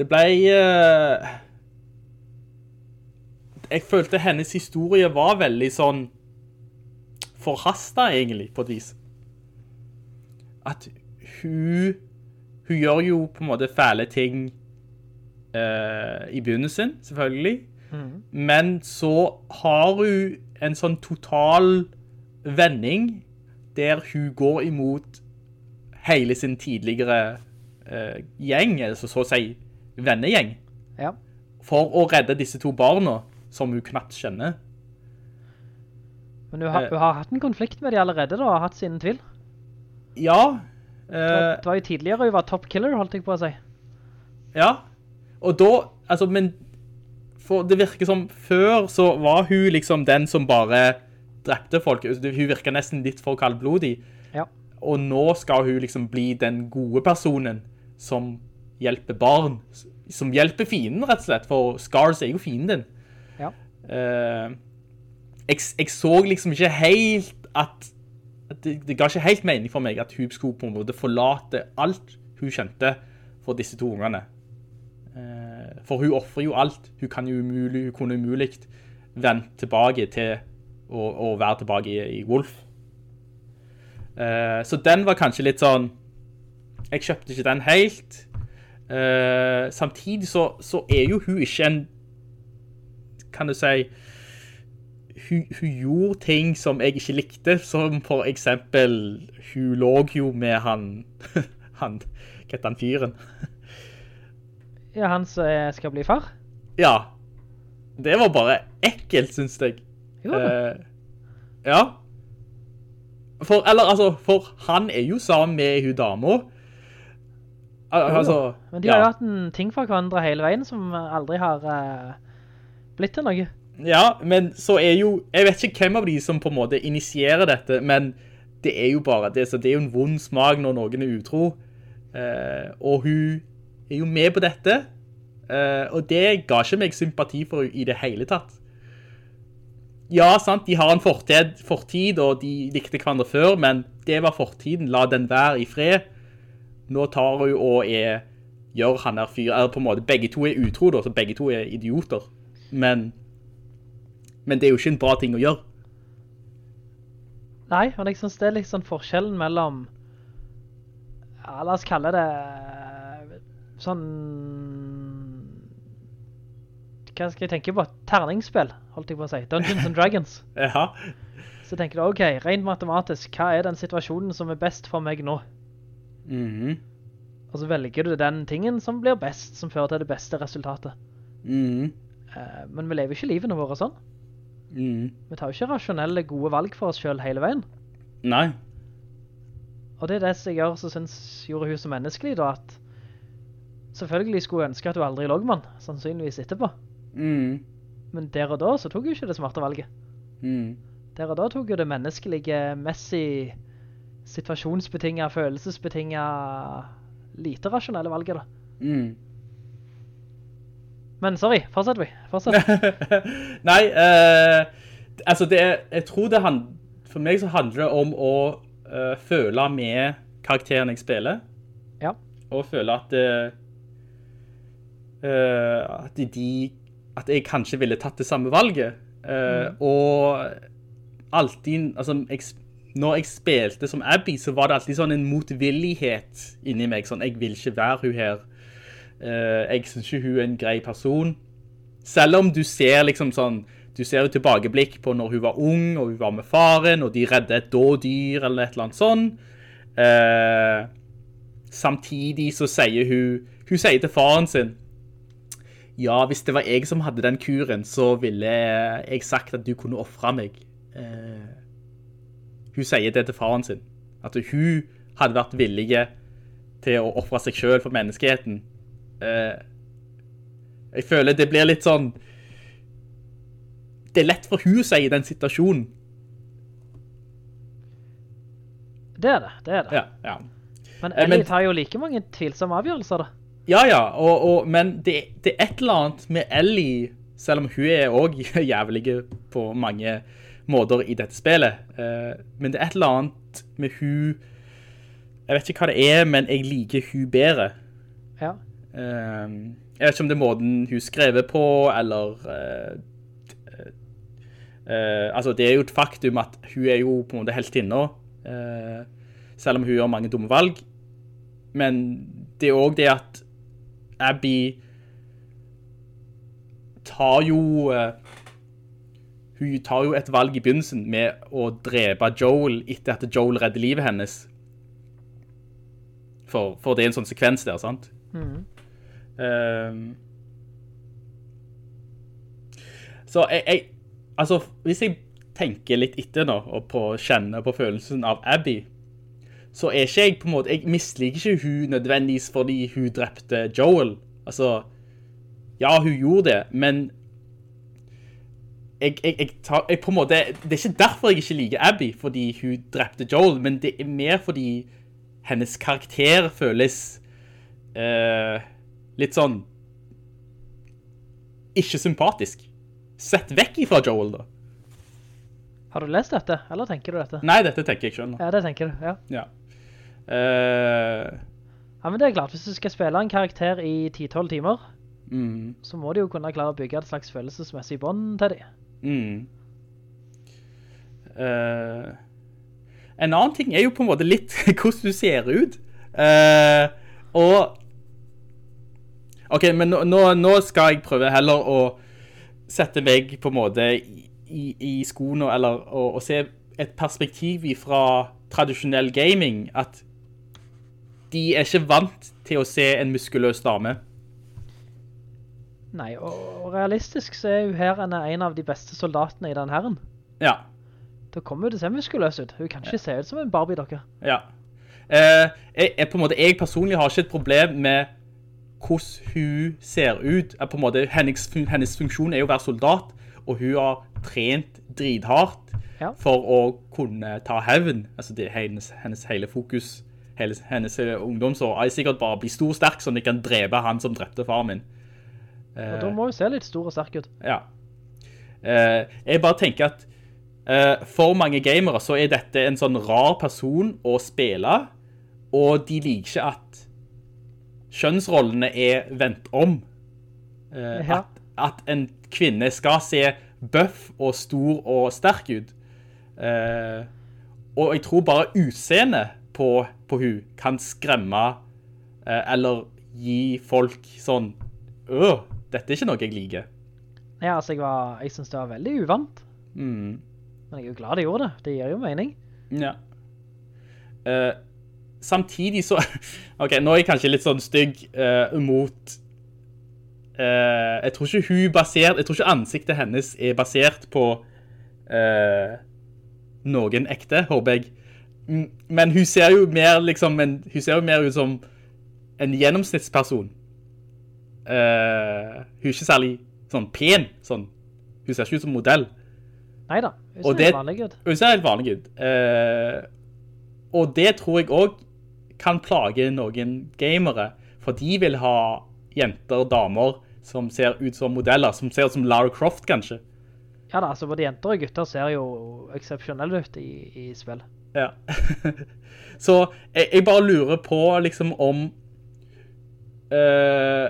det ble eh, jeg følte hennes historie var veldig sånn forhastet egentlig, på et vis. At hun, hun gjør jo på en måte fæle ting eh, i begynnelsen, selvfølgelig. Men så har hun en sånn total vending der hun går imot hele sin tidligere eh, gjeng, altså så å si vennegjeng, Ja. for å redde disse to barna som hun knapt kjenner. Men hun har, Eh. hun har hatt en konflikt med de allerede da, har hatt sin tvil. Ja, Det var, eh, det var jo tidligere hun var top killer, holdt jeg på å si. Ja, og da, altså, men for det virker som før så var hun liksom den som bare drepte folk. Altså, Hun virker nesten litt for kaldblodig. Ja. Og nå skal hun liksom bli den gode personen som hjelper barn. Som hjelper fienden, rett og slett, for Scars er jo fienden. Ja. Eh, jeg, jeg så liksom ikke helt at, at det, det ga ikke helt mening for meg at hun skulle på en måte forlate alt hun kjente for disse to ungene. Eh, for hun offrer jo alt. Hun, kan jo umulig, hun kunne umulig vendt tilbake til å, å være tilbake i, i Wolf. Eh, så den var kanskje litt sånn Jeg kjøpte ikke den helt. Samtidig så, så er jo hun ikke en Kan du si hun, hun gjorde ting som jeg ikke likte, som for eksempel Hun lå jo med han Han Hva heter han fyren? Ja, han som skal bli far. Ja. Det var bare ekkelt, synes jeg. Jo. Eh, ja. For, eller altså, for han er jo sammen med hun dama. Al altså. Men de har jo hatt en ting for hverandre hele veien som aldri har eh, blitt til noe. Ja, men så er jo, jeg vet ikke hvem av de som på en måte initierer dette, men det er jo bare det, så det er jo en vond smak når noen er utro. Eh, og hun er jo med på dette, eh, og det ga ikke meg sympati for henne i det hele tatt. Ja, sant, de har en fortid, fortid, og de likte hverandre før, men det var fortiden, la den være i fred. Nå tar hun og er, gjør han her fyr, eller på en måte, begge to er utro da, så begge to er idioter. Men, men det er jo ikke en bra ting å gjøre. Nei, men jeg synes det er liksom forskjellen mellom, ja, la oss kalle det sånn, hva skal jeg tenke på? Terningsspill, holdt jeg på å si. Dungeons and Dragons. Ja, Så tenker du, ok, rent matematisk, hva er den situasjonen som er best for meg nå? mhm, Og så velger du den tingen som blir best, som fører til det beste resultatet. mhm, Eh, men vi lever ikke livene våre sånn. Mm. Vi tar jo ikke rasjonelle, gode valg for oss selv hele veien. Nei. Og det er det som jeg gjør, som synes gjorde hun så menneskelig da, at selvfølgelig skulle jeg ønske at hun aldri lå med han, sannsynligvis etterpå. Mm. Men der og da så tok hun ikke det smarte valget. Mm. Der og da tok hun det menneskelige, messig, situasjonsbetinget, følelsesbetinget, lite rasjonelle valget da. Mm. Men sorry, fortsetter vi. Fortsett. Nei, uh, altså det, er- jeg tror det han, for meg så handler det om å uh, føle med karakteren jeg spiller, Ja. og føle at, det, uh, at de, at jeg kanskje ville tatt det samme valget. Mm. Og alltid, altså, jeg, når jeg spilte som Abby, så var det alltid sånn en motvillighet inni meg, sånn, jeg vil ikke være hun her. Eh, jeg synes ikke hun er en grei person. Selv om du ser liksom sånn, du ser jo tilbakeblikk på når hun var ung, og hun var med faren, og de redde et dådyr, eller et eller annet sånn. Eh, samtidig så sier hun, hun sier til faren sin, ja, hvis det var jeg som hadde den kuren, så ville jeg sagt at du kunne offre meg. Eh, hun sier det til faren sin. At hun hadde vært villige til å offre seg selv for menneskeheten. Eh, jeg føler det blir litt sånn Det er lett for si i den situasjonen. Det er det, det er det. Ja, ja. Men Eh, Ellie tar jo like mange tvilsomme avgjørelser da. Ja, ja, og, og, men det, det er et eller annet med Ellie, selv om hun er også jævlig på mange måter i dette spillet, uh, men det er et eller annet med hun, jeg vet ikke hva det er, men jeg liker hun bedre. Ja. Eh, jeg vet ikke om det er måten hun skrevet på, eller... eh, eh, altså, det er jo et faktum at hun er jo på en måte heltinna, uh, selv om hun gjør mange dumme valg. Men det er også det at Abby tar jo... eh, hun tar jo et valg i begynnelsen med å drepe Joel etter at Joel redder livet hennes. For, for det er en sånn sekvens der, sant? Ehm. Så jeg, jeg, altså, hvis jeg tenker litt etter nå, og på kjenne på følelsen av Abby, så er ikke jeg på en måte, jeg misliker ikke hun nødvendigvis fordi hun drepte Joel. Altså, ja, hun gjorde det, men jeg, jeg, jeg, tar, jeg på en måte, det er ikke derfor jeg ikke liker Abby, fordi hun drepte Joel, men det er mer fordi hennes karakter føles eh, litt sånn ikke sympatisk. Sett vekk ifra Joel, da. Har du lest dette, eller tenker du dette? Nei, dette tenker jeg selv nå. Ja, det tenker du, ja. Ja. Uh... Ja, men det er klart, hvis du skal spille en karakter i 10-12 timer, mm, så må du jo kunne klare å bygge et slags følelsesmessig bånd til dem. mm. Uh... en annen ting er jo på en måte litt hvordan du ser ut. Uh... og Ok, men nå, nå, skal jeg prøve heller å sette meg på en måte i, i, skoene, eller å, å se et perspektiv fra tradisjonell gaming, at de er ikke vant til å se en muskuløs dame. Nei, og, realistisk så er hun her en, en av de beste soldatene i den herren. Ja, Da kommer hun til å se muskuløs ut. Hun kan ikke se ut som en Barbie-dokke. ja. Eh, jeg, jeg, på en måte, jeg personlig har ikke et problem med hvordan hun ser ut. Eh, På en måte, hennes, hennes funksjon er jo å være soldat, og hun har trent drithardt Ja. for å kunne ta hevn. Altså, det er hennes, hennes hele fokus, hele, hennes ungdom, ungdomsår, er sikkert bare blir bli stor og sterk, sånn at jeg kan drepe han som drepte far min. Og da må hun se litt stor og sterk ut. Ja. Eh, jeg bare tenker at eh, for mange gamere så er dette en sånn rar person å spille, og de liker ikke at kjønnsrollene er vendt om. Eh, at, at en kvinne skal se bøff og stor og sterk ut. Eh, og jeg tror bare utseendet på, på hun kan skremme eh, eller gi folk sånn Øh, dette er ikke noe jeg liker. Ja, altså, jeg, var, jeg synes det var veldig uvant. Mm. Men jeg er jo glad de gjorde det. Det gir jo mening. Ja. Eh, samtidig så... Ok, nå er jeg kanskje litt sånn stygg uh, mot... uh, jeg tror ikke hun basert... Jeg tror ikke ansiktet hennes er basert på uh, noen ekte, håper jeg. Men hun ser jo mer liksom, en, hun ser jo mer ut som en gjennomsnittsperson. Hun er ikke særlig sånn pen, sånn. Hun ser ikke ut som modell. Neida, hun ser helt vanlig ut. Hun ser helt vanlig ut. Og det tror jeg også kan plage noen gamere, for de vil ha jenter, og damer, som ser ut som modeller, som ser ut som Lara Croft, kanskje. Ja da, altså både jenter og gutter ser jo eksepsjonelle ut i, i spill. Ja. Så jeg, jeg bare lurer på liksom om uh,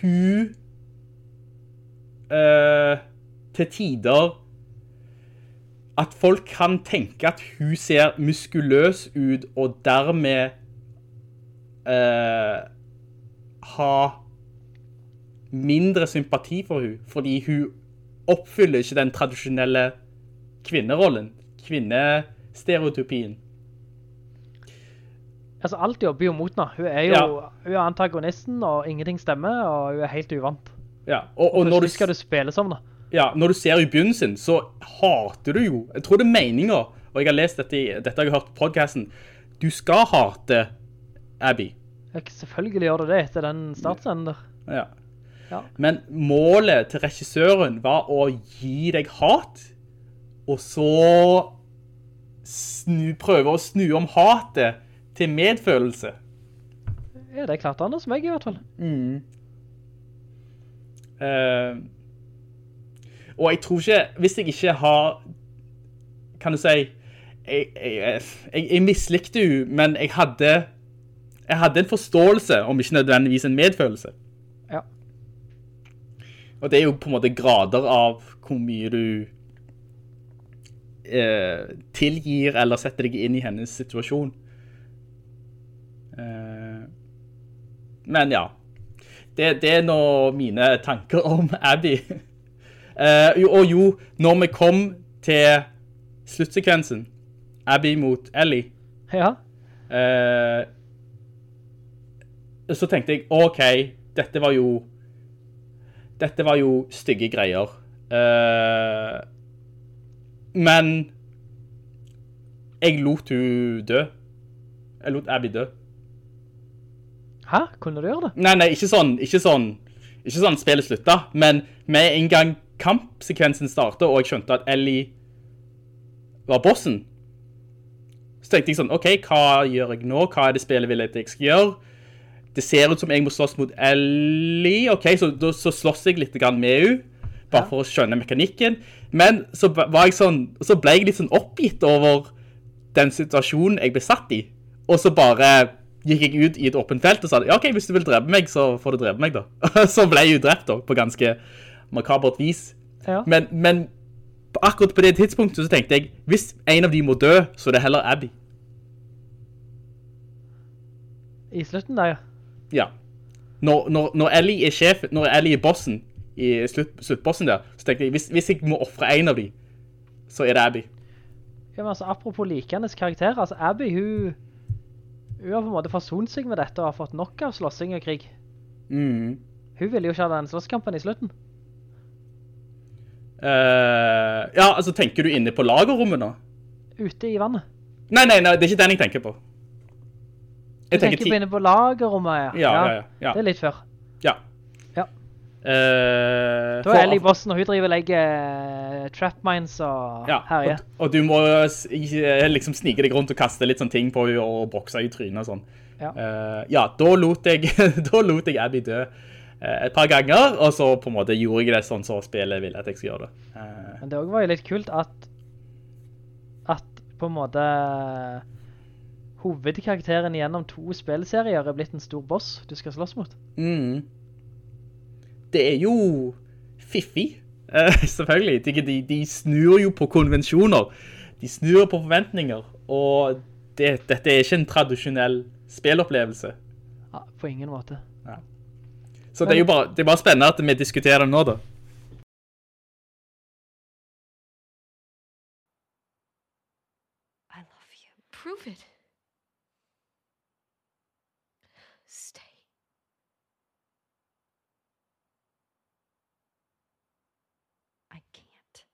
hun uh, til tider at folk kan tenke at hun ser muskuløs ut og dermed eh, ha mindre sympati for hun, fordi hun oppfyller ikke den tradisjonelle kvinnerollen, kvinnestereotypien. Altså alt jobber jo mot henne. Hun er jo Ja. hun er antagonisten, og ingenting stemmer, og hun er helt uvant. Ja, og, og når, Plutselig du, skal du spille som det. Ja, når du ser i begynnelsen, så hater du jo, jeg tror det er meninger. og jeg har lest dette, i- dette har jeg hørt på podcasten, du skal hate Abby. Selvfølgelig gjør du det etter den startscenen der. Ja. Ja. Men målet til regissøren var å gi deg hat, og så snu, prøve å snu om hatet til medfølelse. Ja, det klarte han som jeg i hvert fall. Eh, og jeg tror ikke, hvis jeg ikke har, kan du si, jeg, jeg, jeg, jeg mislikte jo, men jeg hadde, jeg hadde en forståelse, om ikke nødvendigvis en medfølelse. Ja. Og det er jo på en måte grader av hvor mye du eh, tilgir eller setter deg inn i hennes situasjon. Eh, men ja, det, det er nå mine tanker om Abby. Jo, og jo, når vi kom til sluttsekvensen, Abby mot Ellie, Ja, Uh, så tenkte jeg, ok, dette var jo, dette var jo stygge greier. Uh, men jeg lot hun dø. Jeg lot Abby dø. hæ? Kunne du gjøre det? Nei, nei, ikke sånn, ikke sånn, ikke sånn spillet slutta, men med en gang kampsekvensen startet, og jeg skjønte at Ellie var bossen, så tenkte jeg sånn, ok, hva gjør jeg nå? Hva er det spillet vil jeg skal gjøre? Det ser ut som jeg må slåss mot Ellie, ok, så, så slåss jeg litt med henne, bare for å skjønne mekanikken. Men så var jeg sånn, så ble jeg litt sånn oppgitt over den situasjonen jeg ble satt i. Og så bare gikk jeg ut i et åpent felt og sa, ja, ok, hvis du vil drepe meg, så får du drepe meg da. så ble jeg jo drept da, på ganske makabert vis. Ja. Men, men akkurat på det tidspunktet så tenkte jeg, hvis en av de må dø, så er det heller Abby. I slutten der, ja. Ja. Når, når, når Ellie er sjef, når Ellie er bossen i slutt, sluttbossen der, så tenkte jeg, hvis, hvis jeg må offre en av de, så er det Abby. Ja, men altså, apropos likernes karakter, altså Abby, hun, hun har på en måte forsont seg med dette og har fått nok av slåssing og krig. Mm. Hun ville jo ikke ha den slåsskampen i slutten. Eh, ja, altså tenker du inne på lagerrommet nå? Ute i vannet. Nei, nei, nei, det er ikke den jeg tenker på. Du tenker, tenker på inne på lagerrommet, ja. Ja, ja, ja, ja. Det er litt før. Ja. Ja. Uh, Da er Ellie bossen, og hun driver og legger trap mines og Ja, herjer. og, og du må liksom snike deg rundt og kaste litt sånn ting på henne og bokse i trynet og sånn. Ja. Uh, ja, da lot jeg, da lot jeg Abby dø eh, et par ganger, og så på en måte gjorde jeg det sånn som spillet ville at jeg skulle gjøre det. Eh, Men det var jo litt kult at at på en måte hovedkarakteren gjennom to spillserier er blitt en stor boss du skal slåss mot. mm. Det er jo fiffig, eh, selvfølgelig. De, de, de snur jo på konvensjoner. De snur på forventninger, og det, dette er ikke en tradisjonell spillopplevelse. Ja, på ingen måte. Så det er jo bare, det er bare spennende at vi diskuterer det nå, da. I love you. Prove it. Stay. I can't.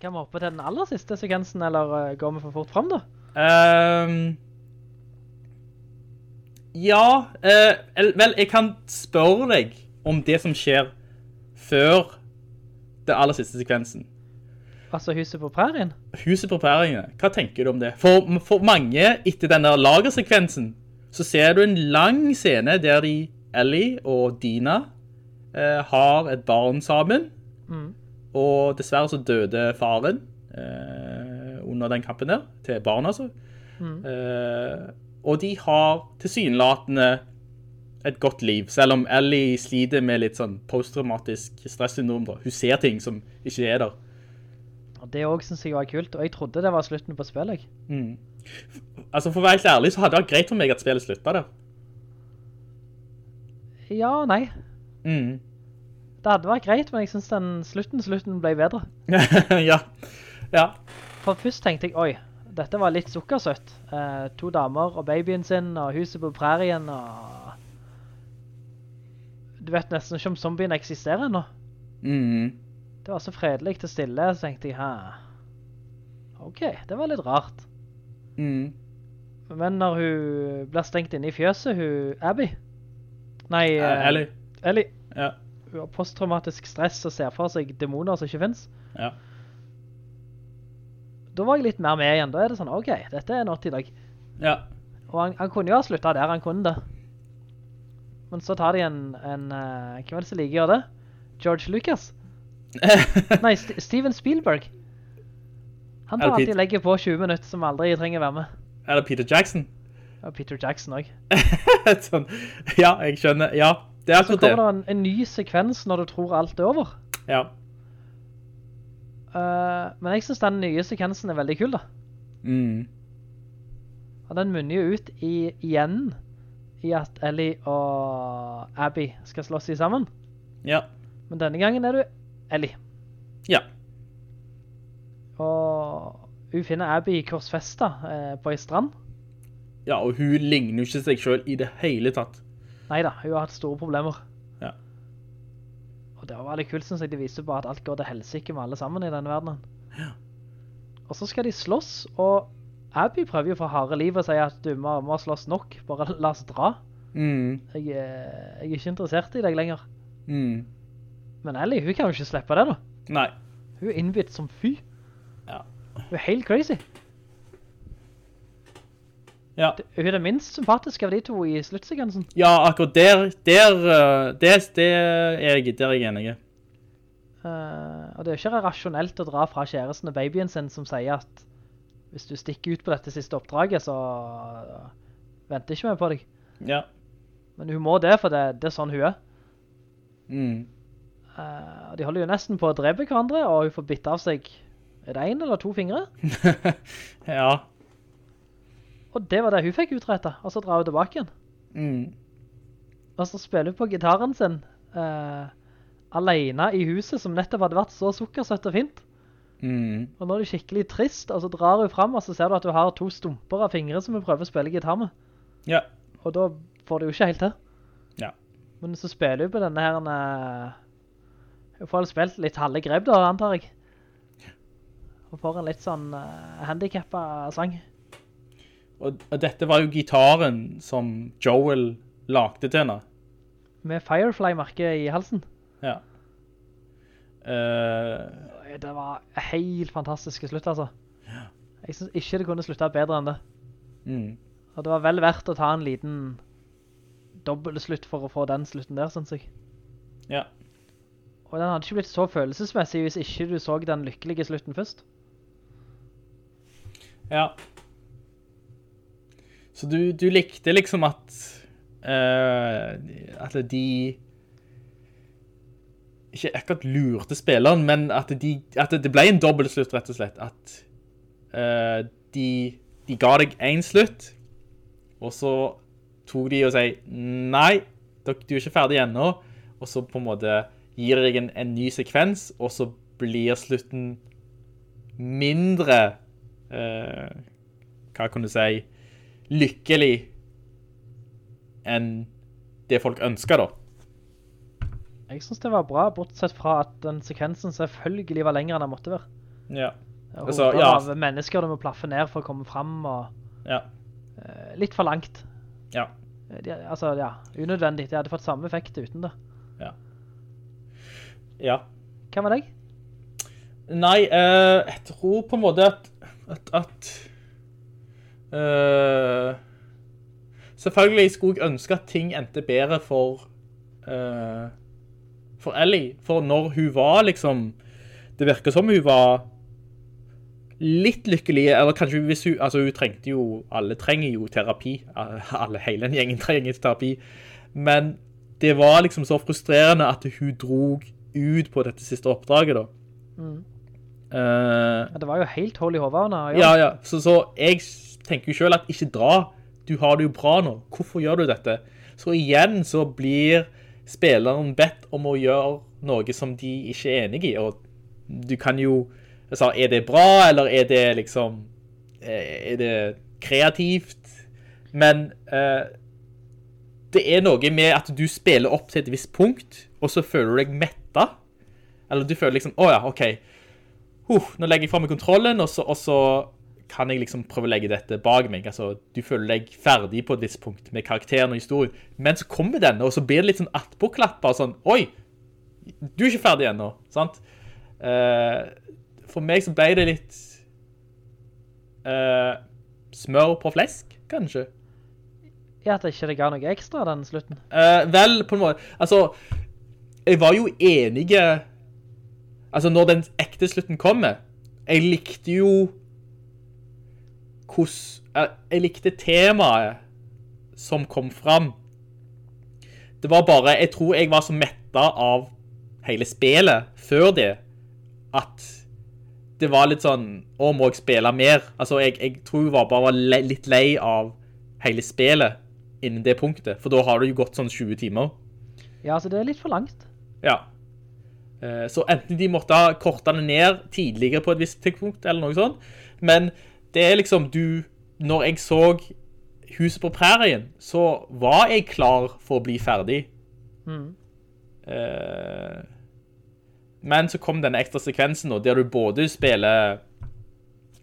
Kan vi hoppe til den aller siste sekvensen, eller eh, går vi for fort frem da? Ehm, ja, eh, vel, jeg kan spørre deg om det som skjer før det aller siste sekvensen. Altså huset på prærien? Huset på prærien, hva tenker du om det? For, for mange, etter denne lagersekvensen, så ser du en lang scene der de, Ellie og Dina, eh, har et barn sammen. Og dessverre så døde faren eh, under den kampen der, til barn altså. Eh, og de har tilsynelatende et godt liv, selv om Ellie sliter med litt sånn posttraumatisk stresssyndrom. Da. Hun ser ting som ikke er der. Og det også synes jeg var kult, og jeg trodde det var slutten på spillet. jeg. Altså, for å være helt ærlig, så hadde det vært greit for meg at spillet sluttet der. Ja, nei. Mm. Det hadde vært greit, men jeg synes den slutten, slutten ble bedre. ja. Ja. For først tenkte jeg, oi, dette var litt sukkersøtt. Eh, to damer og babyen sin, og huset på prærien, og... Du vet nesten ikke om zombien eksisterer ennå. Mm. Det var så fredelig og stille, så tenkte jeg, hæ? Ok, det var litt rart. Mm. Men når hun blir stengt inne i fjøset, hun Abby Nei, Eh, eh, Ellie. Ellie. Ja. Hun har posttraumatisk stress og ser for seg demoner som ikke finnes. Ja. Da var jeg litt mer med igjen. Da er det sånn, ok, dette er nått i dag. Ja. Og han, han kunne jo ha sluttet der, han kunne det. Men så tar de en, en uh, hvem er det som liker å gjøre det? George Lucas? Nei, St Steven Spielberg. Han tar alltid legger på 20 minutter som aldri trenger være med. Er det Peter Jackson? Ja, Peter Jackson også. sånn. Ja, jeg skjønner. Ja, det er Så akkurat kommer det. det en, en ny sekvens når du tror alt er over. Ja. Eh, men jeg synes den nye sekvensen er veldig kul da. Mm. Og den munner jo ut i, igjen i at Ellie og Abby skal slåss i sammen. Ja. Men denne gangen er du Ellie. Ja. Og hun finner Abby i korsfesta eh, på en strand. Ja, og hun ligner jo ikke seg selv i det hele tatt. Neida, hun har hatt store problemer. Ja. Og det var veldig kult, synes jeg, De viser bare at alt går til helsike med alle sammen i denne verdenen. Ja. Og så skal de slåss, og Abby prøver jo for harde liv å si at du må, må slåss nok, bare la oss dra. Mm. Jeg, eh, jeg er ikke interessert i deg lenger. Mm. Men Ellie, hun kan jo ikke slippe det da. Nei. Hun er innbytt som fy. Ja. Hun er helt crazy. Ja. Hun er det minst sympatiske av de to i sluttsekvensen. Ja, akkurat der, der, uh, det, det er jeg, der er jeg enig. Uh, og det er ikke rasjonelt å dra fra kjæresten og babyen sin som sier at hvis du stikker ut på dette siste oppdraget, så venter ikke vi på deg. Ja. Men hun må det, for det, det er sånn hun er. Mm. Uh, og de holder jo nesten på å drepe hverandre, og hun får bitte av seg, er det en eller to fingre? ja. Og det var det hun fikk utrettet, og så drar hun tilbake igjen. Mm. Og så spiller hun på gitaren sin, uh, alene i huset, som nettopp hadde vært så sukkersøtt og fint. Mm. Og nå er det skikkelig trist, og så drar hun frem, og så ser du at hun har to stumper av fingre som hun prøver å spille gitar med. Ja. Og da får det jo ikke helt til. Ja. Men så spiller hun på denne her, eh, hun får spilt litt halve grep da, antar jeg. Og får en litt sånn uh, handicappet sang. Og, og dette var jo gitaren som Joel lagde til henne. Med Firefly-merket i halsen. Ja. Uh, Det var helt fantastisk slutt, altså. Jeg synes ikke det kunne slutte bedre enn det. mm. Og det var vel verdt å ta en liten dobbeltslutt for å få den slutten der, synes jeg. Ja. Og den hadde ikke blitt så følelsesmessig hvis ikke du så den lykkelige slutten først. Ja. Så du, du likte liksom at uh, at de ikke akkurat lurte spilleren, men at, de, at det ble en dobbeltslutt, rett og slett. At uh, de, de ga deg en slutt, og så tok de og sier, nei, du er ikke ferdig ennå, og så på en måte gir deg en, en ny sekvens, og så blir slutten mindre, uh, hva kan du si, lykkelig enn det folk ønsker da. Jeg synes det var bra, bortsett fra at den sekvensen selvfølgelig var lengre enn den måtte være. Ja. Altså, ja. av mennesker du må plaffe ned for å komme frem, og Ja. uh, litt for langt. Ja. Eh, De, altså, ja, unødvendig. De hadde fått samme effekt uten det. Ja. Ja. Hvem var deg? Nei, uh, jeg tror på en måte at, at, at eh, Selvfølgelig skulle jeg ønske at ting endte bedre for uh, for Ellie. For når hun var liksom Det virker som hun var litt lykkelig, eller kanskje hvis hun Altså, hun trengte jo Alle trenger jo terapi. Alle, hele den gjengen trenger terapi. Men det var liksom så frustrerende at hun drog ut på dette siste oppdraget, da. Eh, Ja, det var jo helt hold i hovene. ja, ja. Så, så jeg tenker jo selv at ikke dra. Du har det jo bra nå. Hvorfor gjør du dette? Så igjen så blir spilleren bedt om å gjøre noe som de ikke er enige i. Og du kan jo, altså, er det bra, eller er det liksom, eh, er det kreativt? Men eh, det er noe med at du spiller opp til et visst punkt, og så føler du deg mettet. Eller du føler liksom, åja, ok, huh, nå legger jeg frem kontrollen, og så, og så kan jeg liksom prøve å legge dette bak meg. Altså, du føler deg ferdig på et visst punkt med karakteren og historien. Men så kommer denne, og så blir det litt sånn attpåklapper, sånn, oi, du er ikke ferdig ennå, sant? Uh, for meg så ble det litt uh, smør på flesk, kanskje. Ja, at det ikke ga noe ekstra den slutten. Uh, vel, på en måte, altså, jeg var jo enige, altså når den ekte slutten kommer, jeg likte jo hvordan, eh, jeg likte temaet som kom fram. Det var bare, jeg tror jeg var så mettet av hele spillet før det, at det var litt sånn, å, må jeg spille mer? Altså, jeg, jeg tror jeg var bare le, litt lei av hele spillet innen det punktet, for da har det jo gått sånn 20 timer. Ja, altså det er litt for langt. Ja. Eh, Så enten de måtte ha kortet det ned tidligere på et visst tidspunkt, eller noe sånt, men det er liksom du, når jeg så huset på prærien, så var jeg klar for å bli ferdig. Eh, Men så kom denne ekstra sekvensen nå, der du både spiller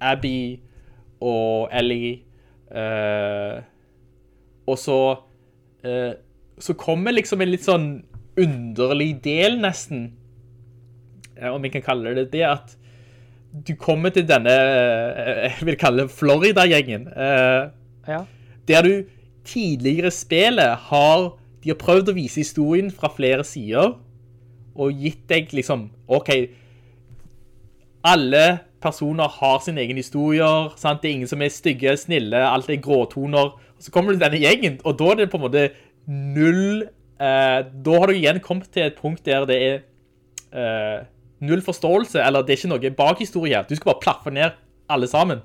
Abby og Ellie, uh, og så uh, så kommer liksom en litt sånn underlig del nesten, om jeg kan kalle det det, at du kommer til denne, eh, jeg vil kalle Florida-gjengen, eh, Ja. der du tidligere spillet har, de har prøvd å vise historien fra flere sider, og gitt deg liksom, ok, alle personer har sin egen historier, sant? det er ingen som er stygge, snille, alt er gråtoner, og så kommer du til denne gjengen, og da er det på en måte null, eh, da har du igjen kommet til et punkt der det er eh, null forståelse, eller det er ikke noe bakhistorie du skal bare plaffe ned alle sammen.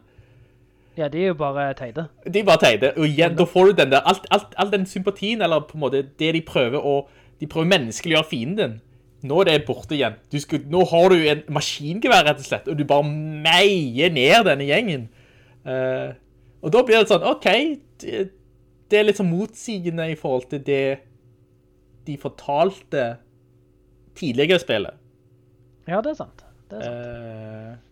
Ja, de er jo bare teide. De er bare teide, og igjen, da får du den der, alt, alt, all den sympatien, eller på en måte det de prøver å, de prøver menneskeliggjøre fienden. Nå er det borte igjen. Du skal, nå har du en maskingevær, rett og slett, og du bare meier ned denne gjengen. Uh, og da blir det sånn, ok, det, det er litt sånn motsigende i forhold til det de fortalte tidligere spillet. Ja, det er sant. Det er sant. Uh,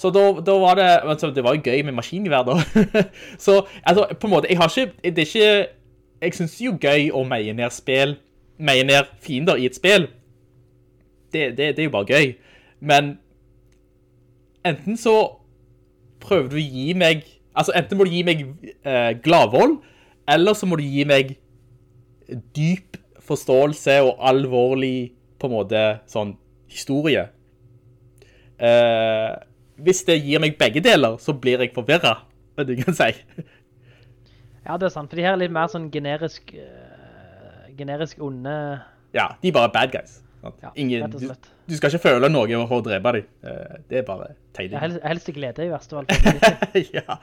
så da, da var det, altså, det var jo gøy med maskingevær da. så, altså, på en måte, jeg har ikke, det er ikke, jeg synes det er jo gøy å meie ned spill, meie ned fiender i et spill. Det, det, det er jo bare gøy. Men enten så prøver du å gi meg, altså enten må du gi meg eh, gladvold, eller så må du gi meg dyp forståelse og alvorlig, på en måte, sånn, historie. Eh, hvis det gir meg begge deler, så blir jeg forvirret, vet du kan si. Ja, det er sant, for de her er litt mer sånn generisk, uh, generisk onde... Ja, de er bare bad guys. Ja, Ingen, du, du skal ikke føle noe over å drepe dem. Eh, det er bare tegning. Ja, helst, helst glede i verste fall. ja.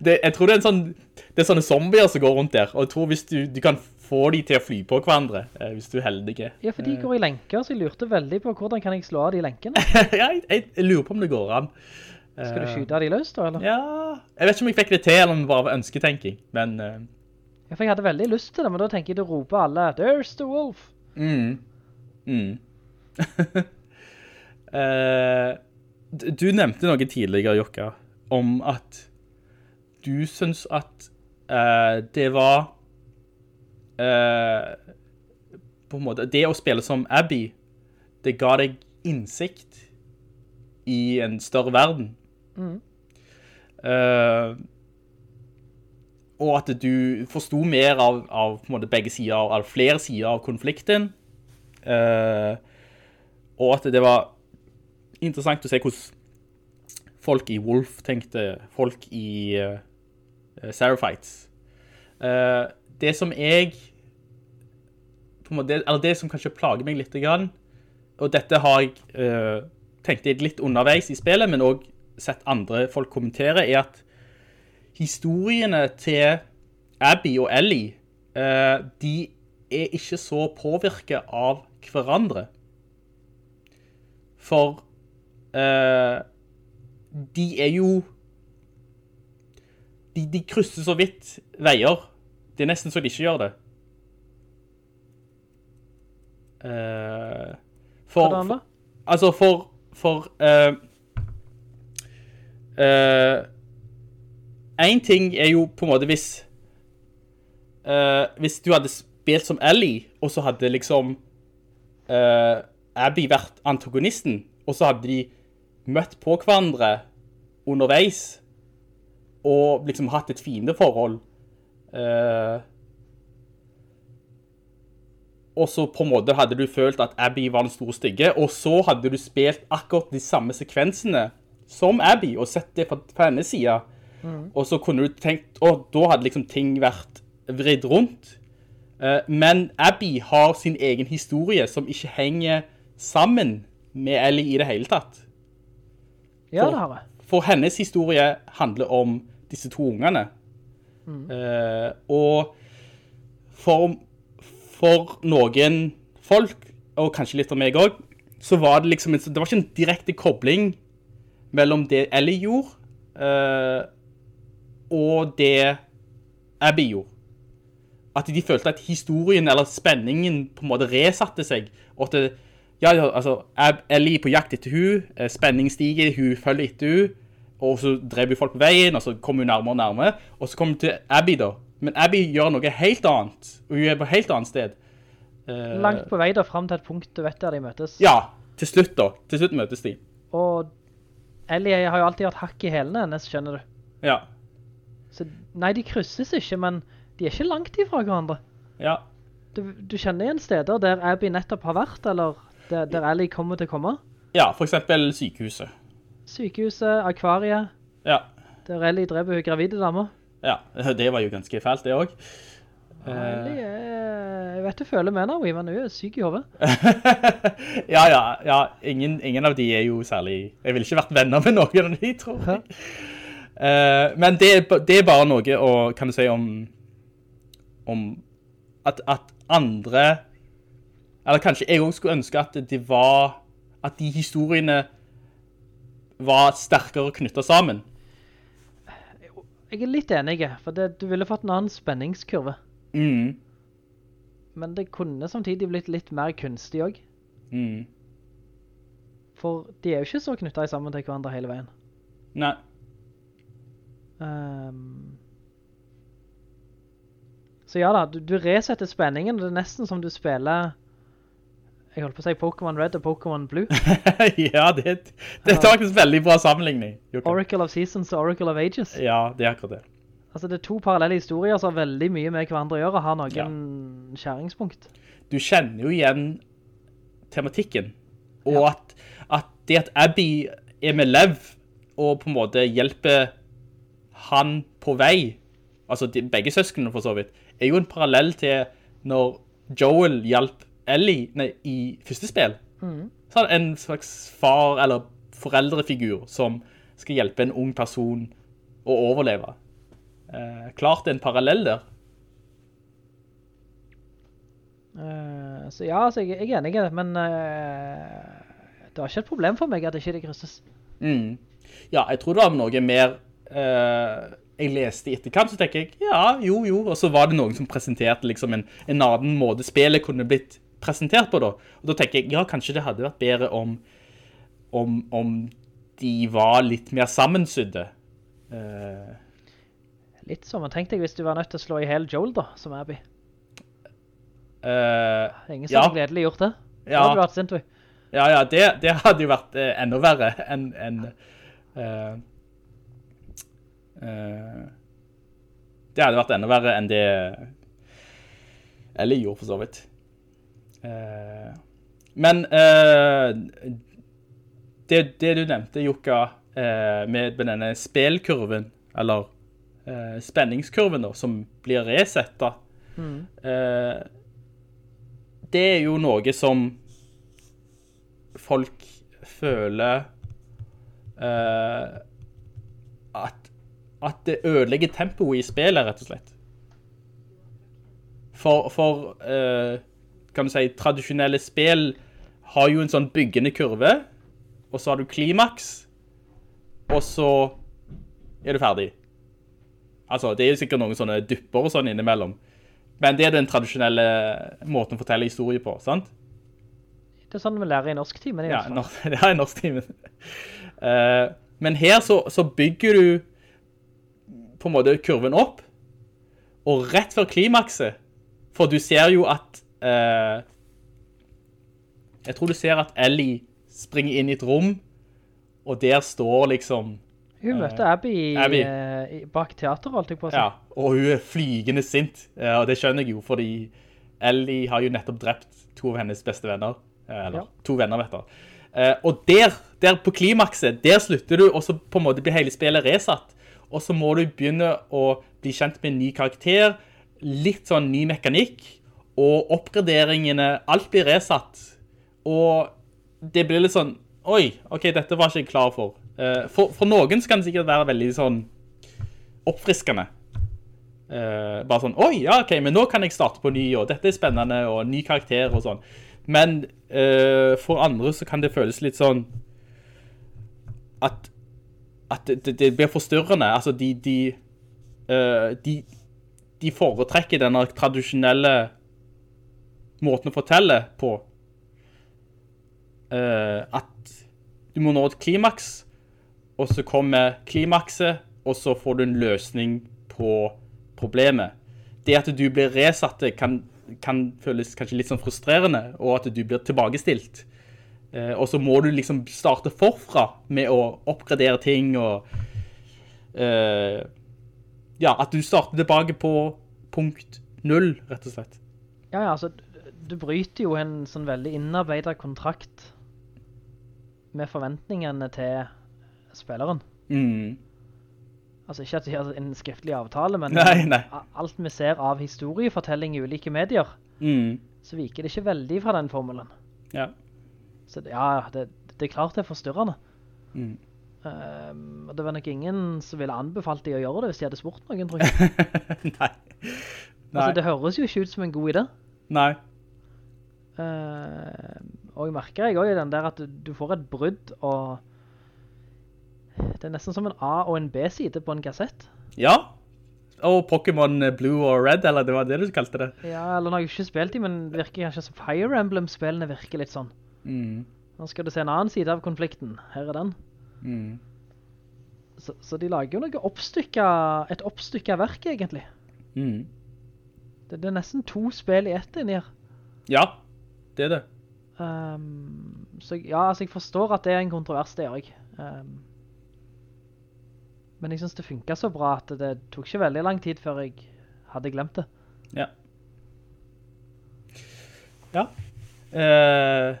Det, jeg tror det er en sånn, det er sånne zombier som går rundt der, og jeg tror hvis du, du kan få de til å fly på hverandre, eh, hvis du er heldig. Ja, for de går i lenker, så jeg lurte veldig på hvordan kan jeg slå av de lenkene. ja, jeg, jeg, lurer på om det går an. Skal du skyte skyte de løs da, eller? Ja, jeg vet ikke om jeg fikk det til, eller om det bare var ønsketenking, men... Uh... Ja, for jeg hadde veldig lyst til det, men da tenker jeg til å rope alle, There's the wolf! Mm. Mm. uh, du nevnte noe tidligere, Jokka, om at du synes at uh, det var eh, på en måte, det å spille som Abby, det ga deg innsikt i en større verden. Eh, og at du forstod mer av, av måte, begge sider, av flere sider av konflikten. Uh, og at det var interessant å se hvordan folk i Wolf tenkte, folk i uh, Seraphites. Eh, det som jeg måte, eller det som kanskje plager meg litt og dette har jeg uh, tenkt litt underveis i spillet, men også sett andre folk kommentere, er at historiene til Abby og Ellie, uh, de er ikke så påvirket av hverandre. For uh, de er jo de, de krysser så vidt veier. Det er nesten så de ikke gjør det. Uh, for, Hvordan da? for, altså for, for uh, uh, en ting er jo på en måte hvis Hvis du hadde spilt som Ellie, og så hadde liksom Abby vært antagonisten, og så hadde de møtt på hverandre underveis, og liksom hatt et fiendeforhold. Eh, og så på en måte hadde du følt at Abby var den store stygge, og så hadde du spilt akkurat de samme sekvensene som Abby, og sett det fra, fra hennes side. Og så kunne du tenkt, og da hadde liksom ting vært vridd rundt. Eh, men Abby har sin egen historie som ikke henger sammen med Ellie i det hele tatt. Ja, For- det har jeg. For hennes historie handler om disse to ungene. Eh, og for, for noen folk, og kanskje litt av meg også, så var det liksom, det var ikke en direkte kobling mellom det Ellie gjorde, eh, og det Abby gjorde. At de følte at historien, eller spenningen, på en måte resatte seg, og at det, ja, altså, Ellie er på jakt etter hun, spenning stiger, hun følger etter hun, og så drev jo folk på veien, og så kom hun nærmere og nærmere, og så kom hun til Abby da. Men Abby gjør noe helt annet, og hun er på et helt annet sted. Uh, Langt på vei da, frem til et punkt du vet der de møtes. Ja, til slutt da. Til slutt møtes de. Og Ellie har jo alltid hatt hakk i helene hennes, skjønner du. Ja, Så nei, de krysses ikke, men de er ikke langt ifra hverandre. ja, Du, du kjenner igjen steder der Abby nettopp har vært, eller der, der Ellie kommer til å komme. ja, for eksempel sykehuset. Sykehuset, akvariet, Ja, der Ellie dreper hun gravide damer. ja, det var jo ganske fælt det også. Ellie er, jeg vet du føler med henne, men hun er syk i hovedet. ja, ja, ja, ingen, ingen av de er jo særlig, jeg ville ikke vært venner med noen av de, tror jeg. Eh, men det, det er bare noe å, kan du si, om, om at, at andre, eller kanskje jeg også skulle ønske at det var, at de historiene var sterkere knyttet sammen. Jeg er litt enig, for det, du ville fått en annen spenningskurve. Mm, Men det kunne samtidig blitt litt mer kunstig også. mm. For de er jo ikke så knyttet sammen til hverandre hele veien. Nei, Um, så ja da, du, du resetter spenningen, og det er nesten som du spiller, jeg holdt på å si Pokémon Red og Pokémon Blue. ja, det, det er faktisk veldig bra sammenligning. Jokke. Oracle of Seasons og Oracle of Ages. Ja, det er akkurat det. Altså det er to parallelle historier som har veldig mye med hverandre å gjøre, og har noen Ja. skjæringspunkt. du kjenner jo igjen tematikken. Og at, at det at Abby er med Lev og på en måte hjelper han på vei, altså de, begge søskene for så vidt, er jo en parallell til når Joel hjalp Ellie nei, i første spill. Så er det en slags far eller foreldrefigur som skal hjelpe en ung person å overleve. Eh, klart det en parallell der. Uh, så ja, altså, jeg, jeg er enig i det, men uh, det var ikke et problem for meg at ikke det krysses. Mm. Ja, jeg tror det var noe mer uh, jeg leste i etterkant, så tenker jeg, ja, jo, jo, og så var det noen som presenterte liksom en, en annen måte spillet kunne blitt presentert på da. Og da tenker jeg, ja, kanskje det hadde vært bedre om, om, om de var litt mer sammensydde. Uh, Litt som, tenk deg hvis du var nødt til å slå i hel Joel da, som Abby. Uh, ingen som Ja. gledelig gjort det. Da Ja. hadde du vært sint, du. Ja, ja, det, det hadde jo vært eh, enda verre enn En, uh, uh, Det hadde vært enda verre enn det Ellie gjorde, for så vidt. Eh, men eh, det, det du nevnte, Jukka, eh, med, denne spelkurven, eller spenningskurven da, som blir resetta, eh, det er jo noe som folk føler at, at det ødelegger tempoet i spillet, rett og slett. For, for eh, kan du si, tradisjonelle spill har jo en sånn byggende kurve, og så har du klimaks, og så er du ferdig. Altså, det er jo sikkert noen sånne dupper og sånn innimellom. Men det er den tradisjonelle måten å fortelle historie på, sant? Det er sånn vi lærer i norsktimen i hvert fall. Ja, det er i norsktimen. uh, men her så, så bygger du på en måte kurven opp, og rett før klimakset, for du ser jo at eh, Jeg tror du ser at Ellie springer inn i et rom, og der står liksom Hun møtte Abby, Abby. eh, bak teater, holdt jeg på å si. Ja, og hun er flygende sint. Og det skjønner jeg jo, fordi Ellie har jo nettopp drept to av hennes beste venner. Eh, Eller Ja. to venner, vet du. Eh, og der, der på klimakset, der slutter du, og så på en måte blir hele spillet resatt. Og så må du begynne å bli kjent med en ny karakter, litt sånn ny mekanikk, og oppgraderingene, alt blir resatt. Og det blir litt sånn, oi, ok, dette var ikke jeg klar for. Eh, for, for noen kan det sikkert være veldig sånn oppfriskende. Eh, bare sånn, oi, ja, ok, men nå kan jeg starte på ny, og dette er spennende, og ny karakter og sånn. Men eh, for andre så kan det føles litt sånn at, at det, det, blir forstyrrende. Altså, de, de, de, de foretrekker denne tradisjonelle måten å fortelle på. uh, at du må nå et klimaks, og så kommer klimakset, og så får du en løsning på problemet. Det at du blir resatt kan, kan føles kanskje litt sånn frustrerende, og at du blir tilbakestilt. Uh, og så må du liksom starte forfra med å oppgradere ting, og uh, ja, at du starter tilbake på punkt null, rett og slett. Ja, ja, altså, du- bryter jo en sånn veldig innarbeidet kontrakt med forventningene til spilleren. Mm. Altså, ikke at de har en skriftlig avtale, men Nei, nei. alt vi ser av historiefortelling i ulike medier, Mm. så viker det ikke veldig fra den formelen. Ja. Så ja, det, det er klart det er forstyrrende. Mm. Um, og det var nok ingen som ville anbefalt de å gjøre det hvis de hadde spurt noen, tror jeg. Nei. Nei. Altså, det høres jo ikke ut som en god idé. Nei. Eh, og jeg merker jeg også den der at du, du får et brudd, og det er nesten som en A- og en B-side på en kassett. Ja. Og Pokémon Blue og Red, eller det var det du kalte det. Ja, eller nå har jeg ikke spilt i, men det virker kanskje som Fire Emblem-spillene virker litt sånn. Mm. Nå skal du se en annen side av konflikten. Her er den. Mm. Så, så de lager jo noe oppstykket, et oppstykket verk, egentlig. Mm. Det, det er nesten to spill i ett inni her. Ja, det er det. Um, så ja, altså jeg forstår at det er en kontrovers det også. Um, men jeg synes det funket så bra at det tok ikke veldig lang tid før jeg hadde glemt det. Ja. Ja. Uh,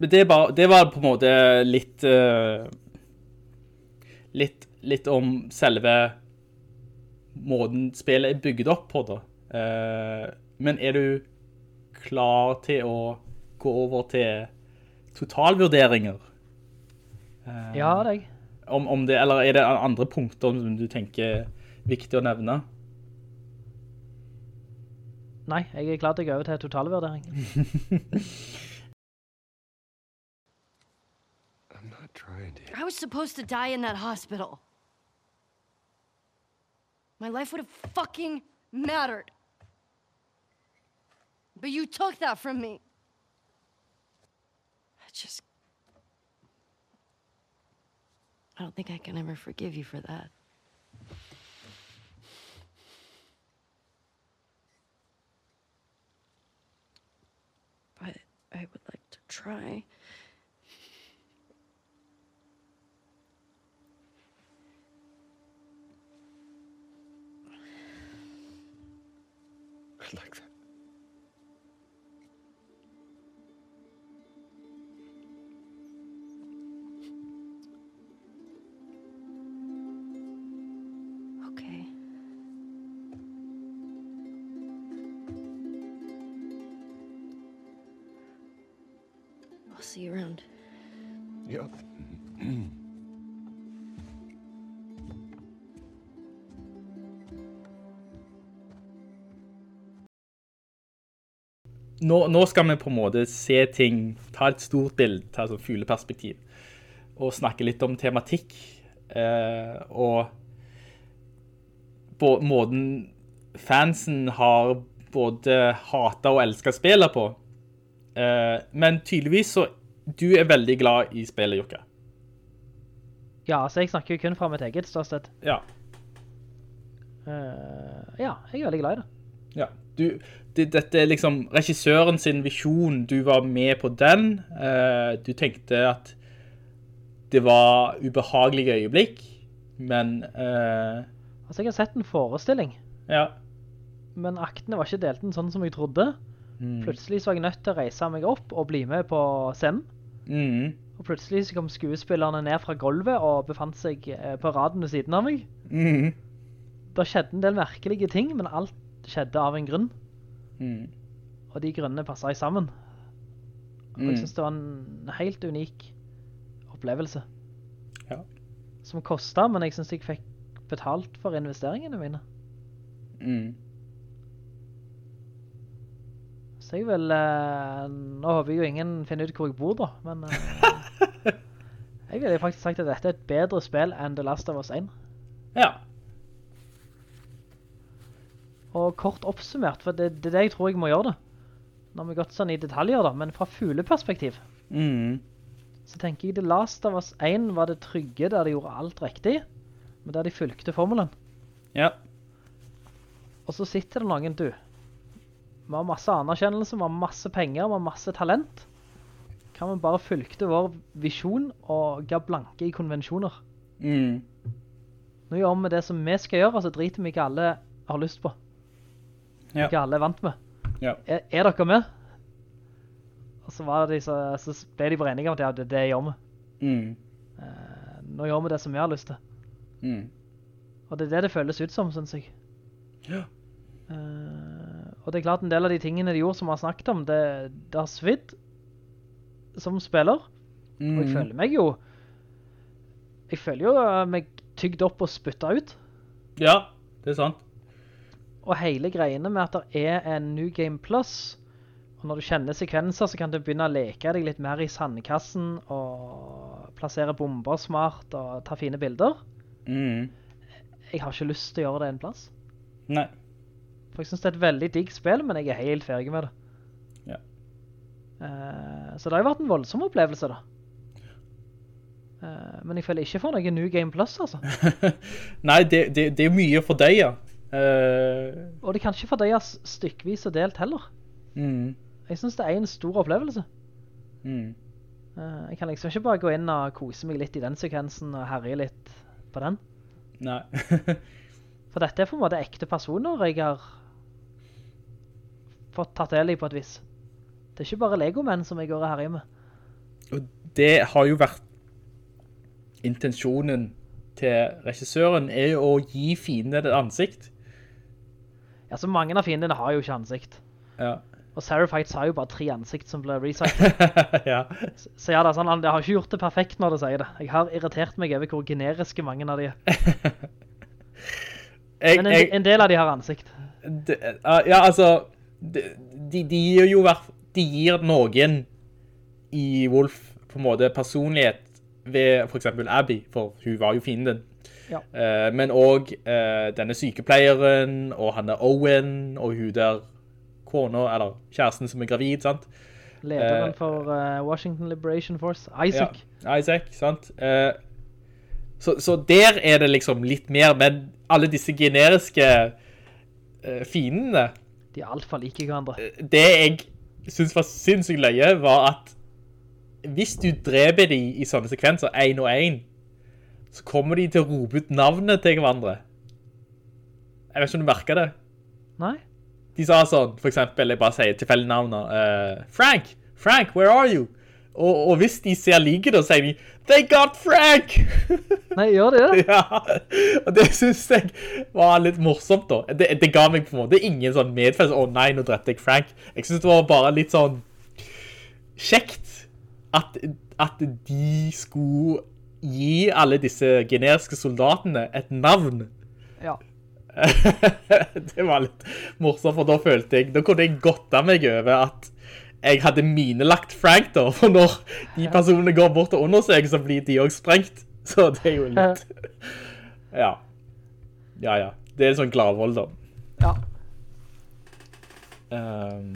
men det, bare, det var på en måte litt, uh, litt, litt om selve måten spillet er bygget opp på da. Eh, men er du klar til å gå over til totalvurderinger? Eh, Ja, det er jeg. om, om det, eller er det andre punkter som du tenker er viktig å nevne? Nei, jeg er klar til å gå over til totalvurdering. I'm not trying to. I was supposed to die in that hospital. My life would have fucking mattered. But you took that from me. I just I don't think I can ever forgive you for that. But I would like to try. I'd like that. Nå, nå skal vi på en måte se ting, ta et stort bilde, ta et sånn fugleperspektiv, og snakke litt om tematikk, eh, og på måten fansen har både hatet og elsket spillet på. Eh, men tydeligvis så, du er veldig glad i spillet, Jokka. Ja, så jeg snakker jo kun fra mitt eget ståsted. Ja, Uh, ja, jeg er veldig glad i det. ja. Du, det, dette er liksom regissøren sin visjon, du var med på den. Eh, du tenkte at det var ubehagelige øyeblikk, men eh, Altså, jeg har sett en forestilling, ja. men aktene var ikke delt den sånn som jeg trodde. Mm. Plutselig så var jeg nødt til å reise meg opp og bli med på scenen. Mm. Og plutselig så kom skuespillerne ned fra gulvet og befant seg eh, på raden ved siden av meg. Mm. Det skjedde en del merkelige ting, men alt skjedde av en grunn. Mm. Og de grunnene passet sammen. Og jeg Mm. synes det var en helt unik opplevelse. Ja. Som kostet, men jeg synes jeg fikk betalt for investeringene mine. Mm. Så jeg vil, eh, nå håper jeg jo ingen finner ut hvor jeg bor da, men eh, jeg ville faktisk sagt at dette er et bedre spill enn The Last of Us 1. Ja. Og kort oppsummert, for det, det er det jeg tror jeg må gjøre det. Nå har vi gått sånn i detaljer da, men fra fugleperspektiv, Mm. så tenker jeg The Last of Us 1 var det trygge der de gjorde alt riktig, men der de fulgte formelen. Ja. Og så sitter det noen, du. Vi har masse anerkjennelse, vi har masse penger, vi har masse talent. Kan vi bare fulgte vår visjon og ga blanke i konvensjoner? Mm. Nå gjør vi det som vi skal gjøre, og så driter vi ikke alle har lyst på. Ja. Ikke alle er vant med. Ja. Er, er dere med? Og så, var de så, så ble de bare enige om at ja, det, det gjør vi. Mm. Eh, nå gjør vi det som vi har lyst til. Mm. Og det er det det føles ut som, synes jeg. Ja. Eh, og det er klart en del av de tingene de gjorde som vi har snakket om, det, det har svidd som spiller. Mm. Og jeg føler meg jo Jeg føler jo eh, meg tygd opp og spyttet ut. Ja, det er sant. Og hele greiene med at det er en New Game Plus, og når du kjenner sekvenser, så kan du begynne å leke deg litt mer i sandkassen, og plassere bomber smart, og ta fine bilder. Mm. Jeg har ikke lyst til å gjøre det en plass. Nei. For jeg synes det er et veldig digg spill, men jeg er helt ferdig med det. Ja. Uh, så det har jo vært en voldsom opplevelse da. Uh, men jeg føler ikke for noe New Game Plus, altså. Nei, det, det, det er mye for deg, ja. Eh, Og det kan ikke fordøyes stykkvis og delt heller. mm. Jeg synes det er en stor opplevelse. Mm. Uh, jeg kan liksom ikke bare gå inn og kose meg litt i den sekvensen og herje litt på den. Nei. For dette er på en måte ekte personer jeg har fått tatt del i på et vis. Det er ikke bare Lego-menn som jeg går og herjer med. Og det har jo vært intensjonen til regissøren, er jo å gi fiendene et ansikt. Ja, så mange av fiendene har jo ikke ansikt. Ja. Og Seraphites har jo bare tre ansikt som ble recyclet. ja. Så- Så ja, er sånn, jeg har ikke gjort det perfekt når du sier det. Jeg har irritert meg over hvor generiske mange av de er. Jeg, Men en, jeg, en del av de har ansikt. det, ja, altså, de, de, de gir jo hvert, de gir noen i Wolf på en måte personlighet ved for eksempel Abby, for hun var jo fienden. Ja. Uh, men også uh, denne sykepleieren, og han er Owen, og hun der kona, eller kjæresten som er gravid, sant? Lederen Eh, for eh, Washington Liberation Force, Isaac. Ja, Isaac, sant? Eh, Så, så der er det liksom litt mer, men alle disse generiske fiendene, De er alt for like hverandre. det jeg synes var sinnssykt løye, var at hvis du dreper de i sånne sekvenser, en og en, så kommer de til å rope ut navnet til hverandre. Jeg vet ikke om du merker det. Nei? De sa sånn, for eksempel, jeg bare sier tilfellig navnet, uh, Frank, Frank, where are you? Og, og hvis de ser like da, sier de, they got Frank! Nei, gjør det? ja, og det synes jeg var litt morsomt da. Det, det ga meg på en måte ingen sånn medfølelse, å nei, nå drepte jeg Frank. Jeg synes det var bare litt sånn kjekt at, at de skulle gi alle disse generiske soldatene et navn. Ja. det var litt morsomt, for da følte jeg, da kunne jeg godta meg over at jeg hadde minelagt Frank da, for når de personene går bort og undersøker, så blir de også sprengt. Så det er jo litt... Ja. Ja, ja. Det er en sånn gladvold da. Ja. Um,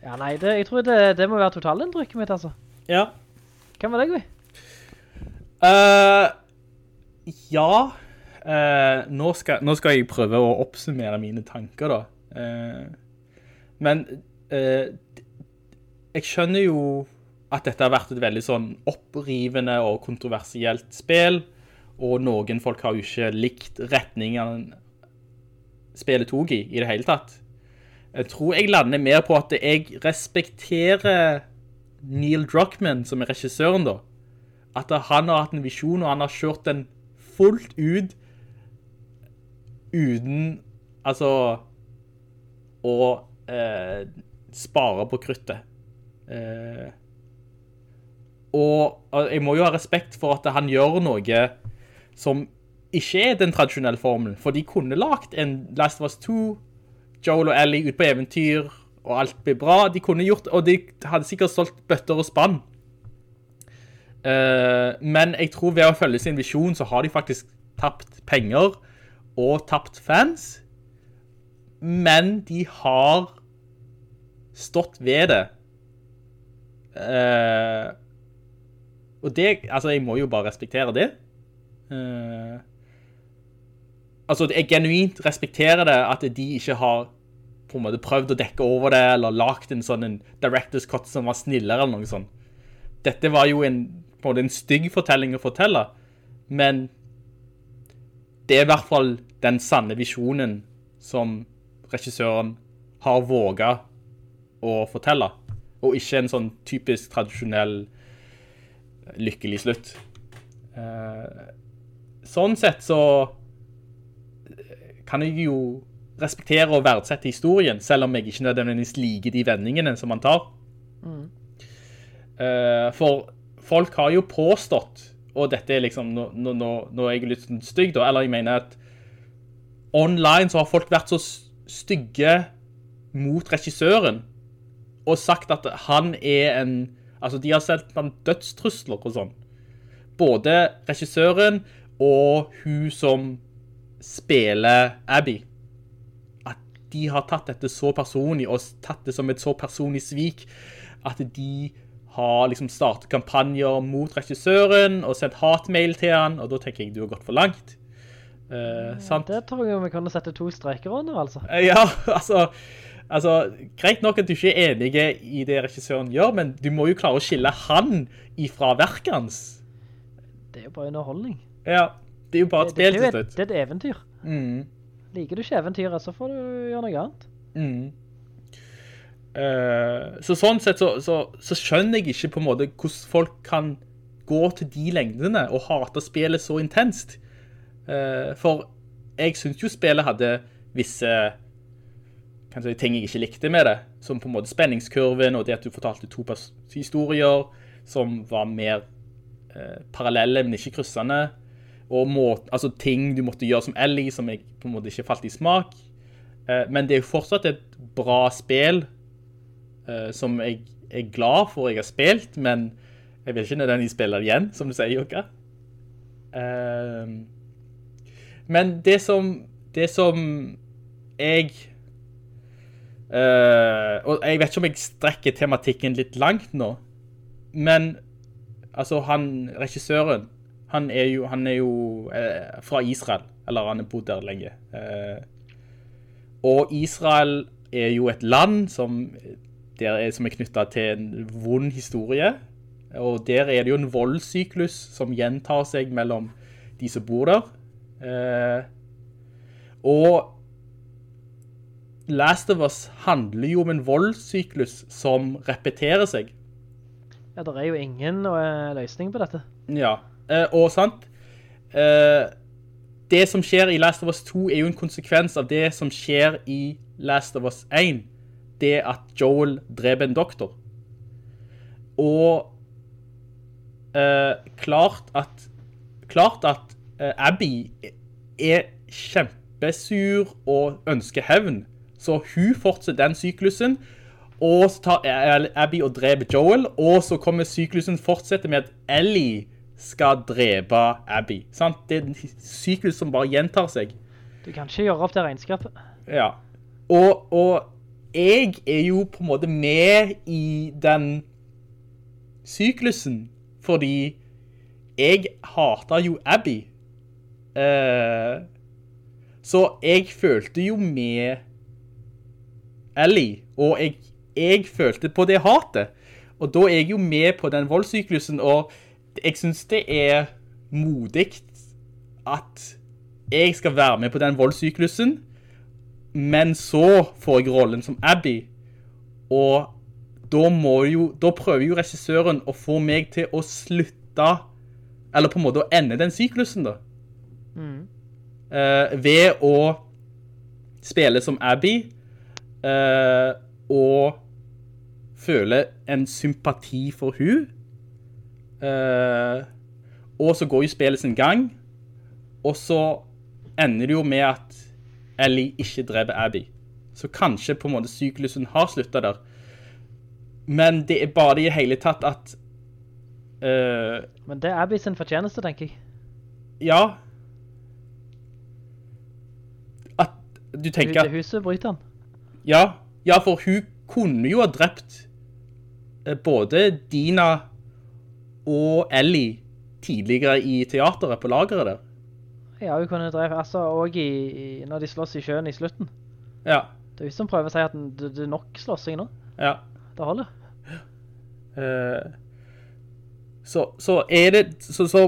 ja, nei, det, jeg tror det, det må være totalinntrykket mitt, altså. ja. Hvem var det, vi? Eh, ja. Uh, nå, skal, nå skal jeg prøve å oppsummere mine tanker da. Uh, men uh, jeg skjønner jo at dette har vært et veldig sånn opprivende og kontroversielt spill, og noen folk har jo ikke likt retningen spillet tok i, i det hele tatt. Jeg tror jeg lander mer på at jeg respekterer Neil Druckmann, som er regissøren da, at han har hatt en visjon, og han har kjørt den fullt ut, uten, altså, å eh, spare på kruttet. Eh, og, jeg må jo ha respekt for at han gjør noe som ikke er den tradisjonelle formelen, for de kunne lagt en Last of Us 2, Joel og Ellie ut på eventyr, og alt blir bra. De kunne gjort, og de hadde sikkert solgt bøtter og spann. Eh, men jeg tror ved å følge sin visjon så har de faktisk tapt penger og tapt fans. Men de har stått ved det. Uh, og det, altså jeg må jo bare respektere det. Uh, altså jeg genuint respekterer det at de ikke har på en måte prøvd å dekke over det, eller lagt en sånn en director's cut som var snillere eller noe sånt. Dette var jo en, på en måte en stygg fortelling å fortelle, men det er i hvert fall den sanne visjonen som regissøren har våget å fortelle, og ikke en sånn typisk tradisjonell lykkelig slutt. Eh, sånn sett så kan jeg jo respektere og verdsette historien, selv om jeg ikke nødvendigvis liker de vendingene som man tar. Mm. for folk har jo påstått, og dette er liksom, nå, nå, nå, er jeg litt sånn stygg da, eller jeg mener at online så har folk vært så stygge mot regissøren, og sagt at han er en, altså de har sett han dødstrusler og sånn. Både regissøren og hun som spiller Abby. At de har tatt dette så personlig, og tatt det som et så personlig svik, at de har liksom startet kampanjer mot regissøren, og sendt hatmail til han, og da tenker jeg du har gått for langt. Eh, sant? Det tror jeg vi kan sette to streker under, altså. Eh, Ja, altså, altså, greit nok at du ikke er enig i det regissøren gjør, men du må jo klare å skille han ifra verket hans. Det er jo bare underholdning. Ja, det er jo bare et spill til slutt. det er et eventyr. Mm, Liker du ikke eventyret, så får du gjøre noe annet. mm. Eh, så sånn sett så, så, så skjønner jeg ikke på en måte hvordan folk kan gå til de lengdene og hate spillet så intenst. Eh, for jeg synes jo spillet hadde visse si, ting jeg ikke likte med det, som på en måte spenningskurven, og det at du fortalte to historier som var mer eh, parallelle, men ikke kryssende, og må, altså ting du måtte gjøre som Ellie, som jeg på en måte ikke falt i smak. Eh, men det er jo fortsatt et bra spill, eh, som jeg er glad for jeg har spilt, men jeg vil ikke nødvendigvis spille det igjen, som du sier, Jokka. Uh, men det som, det som jeg uh, og jeg vet ikke om jeg strekker tematikken litt langt nå, men altså han, regissøren, Han er jo, han er jo eh, fra Israel, eller han har bodd der lenge. Eh, og Israel er jo et land som, er, som er knyttet til en vond historie. Og der er det jo en voldssyklus som gjentar seg mellom de som bor der. Eh, og Last of Us handler jo om en voldssyklus som repeterer seg. Ja, det er jo ingen eh, løsning på dette. Ja, eh, og sant, eh, det som skjer i Last of Us 2 er jo en konsekvens av det som skjer i Last of Us 1. Det at Joel dreper en doktor. Og eh, klart at, klart at eh, Abby er kjempesur og ønsker hevn. Så hun fortsetter den syklusen, og så tar Abby og dreper Joel, og så kommer syklusen fortsette med at Ellie skal drepe Abby. Sant? Det er en syklus som bare gjentar seg. Du kan ikke gjøre opp det regnskapet. Ja. Og, og jeg er jo på en måte med i den syklusen, fordi jeg hater jo Abby. Uh, så jeg følte jo med Ellie, og jeg, jeg følte på det hatet. Og da er jeg jo med på den voldsyklusen, og jeg synes det er modigt at jeg skal være med på den voldssyklusen, men så får jeg rollen som Abby, og da, jo, da prøver jo regissøren å få meg til å slutte, eller på en måte å ende den syklusen da. Eh, ved å spille som Abby, eh, og føle en sympati for hun. Eh, og så går jo spillet sin gang, og så ender det jo med at Ellie ikke dreper Abby. Så kanskje på en måte syklusen har sluttet der. Men det er bare i hele tatt at uh, Men det er Abby sin fortjeneste, tenker jeg. Ja. At du tenker at huset bryter han. Ja, ja, for hun kunne jo ha drept eh, både Dina og Ellie tidligere i teateret på lageret der. Ja, hun kunne drepe, altså, og i, i, når de slåss i sjøen i slutten. Ja, Det er hun som prøver å si at det, det er nok slåssing nå. ja. Det holder. Uh, så, så er det, så, så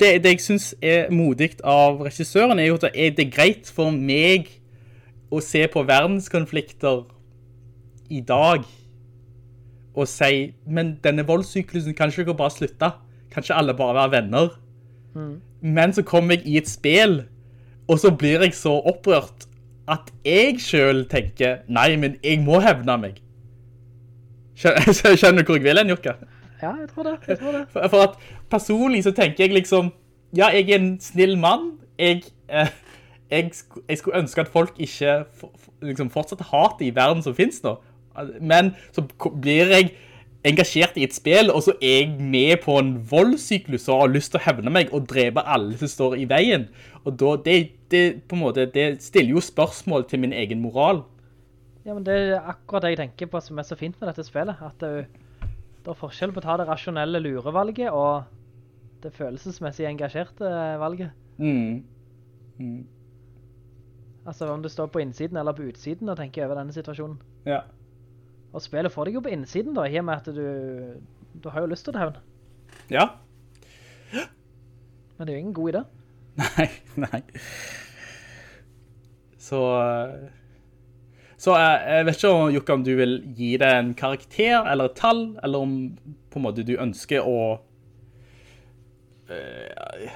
det, det jeg synes er modikt av regissøren er jo at det er, det er greit for meg å se på verdenskonflikter i dag og si, men denne voldssyklusen kan ikke bare slutte. Kan ikke alle bare være venner? Men så kommer jeg i et spill, og så blir jeg så opprørt at jeg selv tenker, nei, men jeg må hevne meg. Skjønner, skjønner du hvor jeg vil en, Jukka? Ja, jeg tror det. Jeg tror det. For, for at personlig så tenker jeg liksom, ja, jeg er en snill mann. Jeg, eh, jeg, jeg skulle ønske at folk ikke for- liksom fortsatt hater i verden som finnes nå. Men så blir jeg engasjert i et spill, og så er jeg med på en voldsyklus og har lyst til å hevne meg og drepe alle som står i veien. Og da, det, det, måte, det stiller jo spørsmål til min egen moral. Ja, men det er akkurat det jeg tenker på som er så fint med dette spillet. At det, det er forskjell på å ta det rasjonelle lurevalget og det følelsesmessig engasjerte valget. Mm. Altså om du står på innsiden eller på utsiden og tenker over denne situasjonen. Ja. Og spillet får deg jo på innsiden da, i og med at du, du har jo lyst til det hevn. Ja. Men det er jo ingen god idé. Nei, nei. Så eh, Så jeg, jeg vet ikke, Jukka, om du vil gi det en karakter eller et tall, eller om på en måte du ønsker å øh,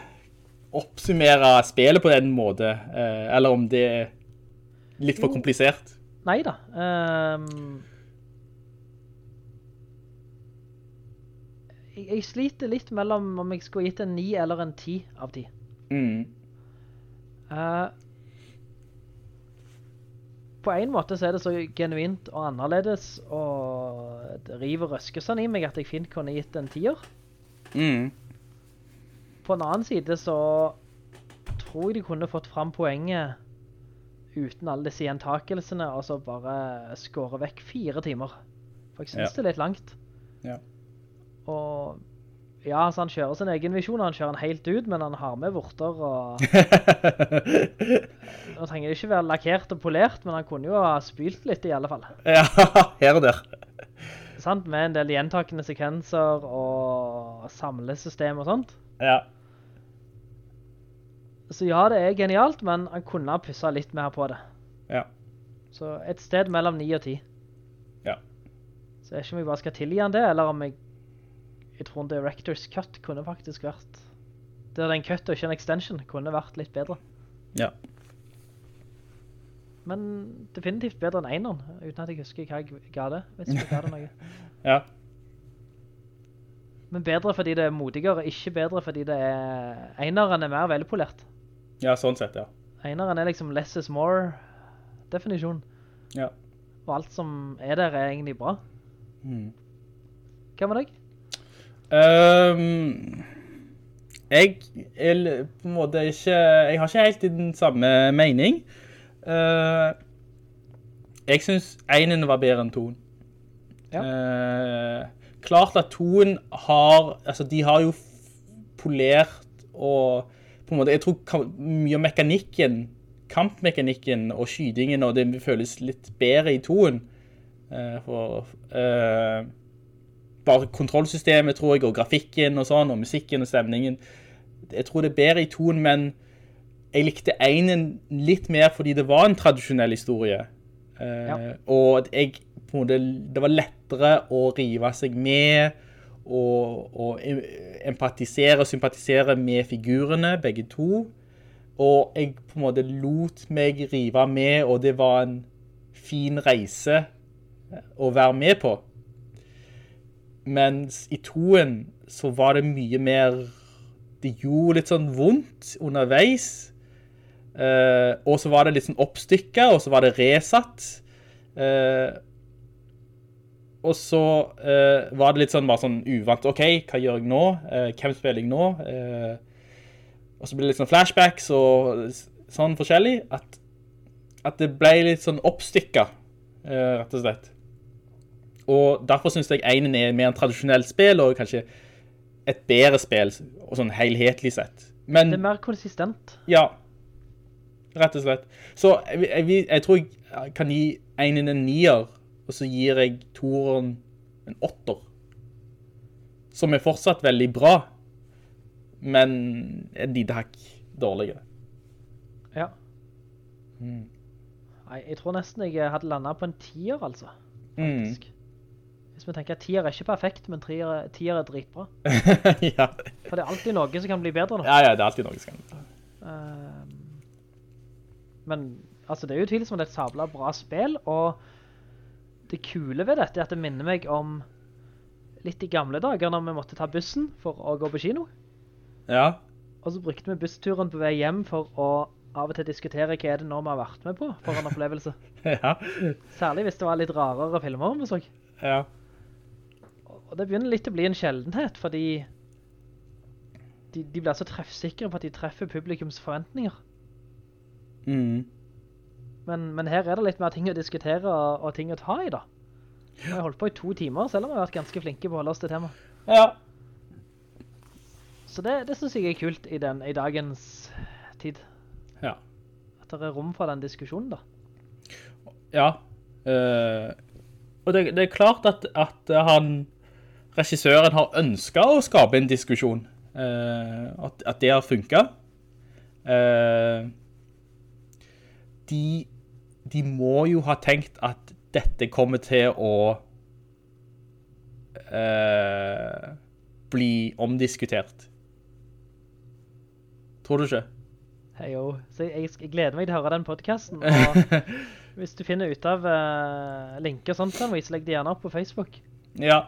oppsummere spillet på den måte, øh, eller om det er litt for komplisert. Neida. ehm, jeg, jeg sliter litt mellom om jeg skulle gitt en 9 eller en 10 av 10. Mm. Uh, på en måte så er det så genuint og annerledes, og det river røskesene i meg at jeg fint kunne gitt en 10-er. Mm. På en annen side så tror jeg de kunne fått fram poenget uten alle disse gjentakelsene, og så bare skåre vekk fire timer. For jeg synes Ja. det er litt langt. Ja. Og Ja, så han kjører sin egen visjon, han kjører den helt ut, men han har med vorter og... Nå trenger det ikke være lakkert og polert, men han kunne jo ha spylt litt i alle fall. ja, her og der. Sant? Med en del gjentakende sekvenser og samlesystem og sånt. Ja. Så ja, det er genialt, men han kunne ha pusset litt mer på det. Ja. Så et sted mellom 9 og 10. Ja. Så jeg vet ikke om jeg bare skal tilgi han det, eller om jeg, jeg tror en director's cut kunne faktisk vært, det er en cut og ikke en extension, kunne vært litt bedre. Ja. Men definitivt bedre enn eneren, uten at jeg husker hva jeg ga det, hvis jeg ga det noe. Ja. Men bedre fordi det er modigere, ikke bedre fordi det er... Eneren er mer velpolert. Ja, sånn sett, ja. Eneren er liksom less is more definisjon. Ja. Og alt som er der er egentlig bra. Mm. Hva med deg? Ehm, jeg jeg på en måte ikke, jeg har ikke helt den samme mening. Uh, jeg synes enen var bedre enn toen. Ja. Uh, klart at toen har, altså de har jo polert og på en måte, jeg tror mye av mekanikken, kampmekanikken og skytingen, og det føles litt bedre i toen. Uh, for eh, bare kontrollsystemet, tror jeg, og grafikken og sånn, og musikken og stemningen. Jeg tror det er bedre i ton, men jeg likte enen litt mer fordi det var en tradisjonell historie. Eh, Ja. Og at jeg, måte, det var lettere å rive seg med, og, og empatisere og sympatisere med figurene, begge to. Og jeg på en måte lot meg rive med, og det var en fin reise å være med på. Mens i toen så var det mye mer Det gjorde litt sånn vondt underveis. Uh, og så var det litt sånn oppstykket, og så var det resatt. Uh, og så uh, var det litt sånn sånn uvant. OK, hva gjør jeg nå? Hvem spiller jeg nå? Og så ble det litt sånn flashbacks og sånn forskjellig. At, at det ble litt sånn oppstykket, eh, rett og slett. Og derfor synes jeg enen er mer en tradisjonell spill, og kanskje et bedre spill, og sånn helhetlig sett. Men, Det er mer konsistent. ja, rett og slett. Så jeg, jeg, jeg tror jeg kan gi enen en nier, og så gir jeg toeren en åtter. Som er fortsatt veldig bra, men er lite hakk dårligere. Ja. Nei, jeg tror nesten jeg hadde landet på en tier, altså. Faktisk. Hvis vi tenker at tier er ikke perfekt, men tier, tier er dritbra. ja. For det er alltid noe som kan bli bedre nå. ja, ja, det er alltid noe som kan. Ehm, men altså, det er jo tvilsomt et sabla bra spill, og det kule ved dette er at det minner meg om litt i gamle dager når vi måtte ta bussen for å gå på kino. Ja, Og så brukte vi bussturen på vei hjem for å av og til diskutere hva er det nå vi har vært med på for en opplevelse. ja, Særlig hvis det var litt rarere filmer vi så. ja. Og det begynner litt å bli en sjeldenhet, fordi de, de blir så treffsikre på at de treffer publikums forventninger. Mm. Men, men her er det litt mer ting å diskutere og, og ting å ta i da. Vi har holdt på i to timer, selv om vi har vært ganske flinke på å holde oss til tema. Ja, Så det, det synes jeg er kult i, den, i dagens tid. ja. At det er rom for den diskusjonen da. Ja. Uh, og det, det er klart at, at han, regissøren har ønsket å skape en diskusjon. eh, at, at det har funket. Eh, de, de må jo ha tenkt at dette kommer til å Uh, bli omdiskutert. Tror du ikke? Hei jo. Så jeg, jeg gleder meg til å høre den podcasten. Og hvis du finner ut av uh, linker og sånt, så jeg det gjerne opp på Facebook. Ja,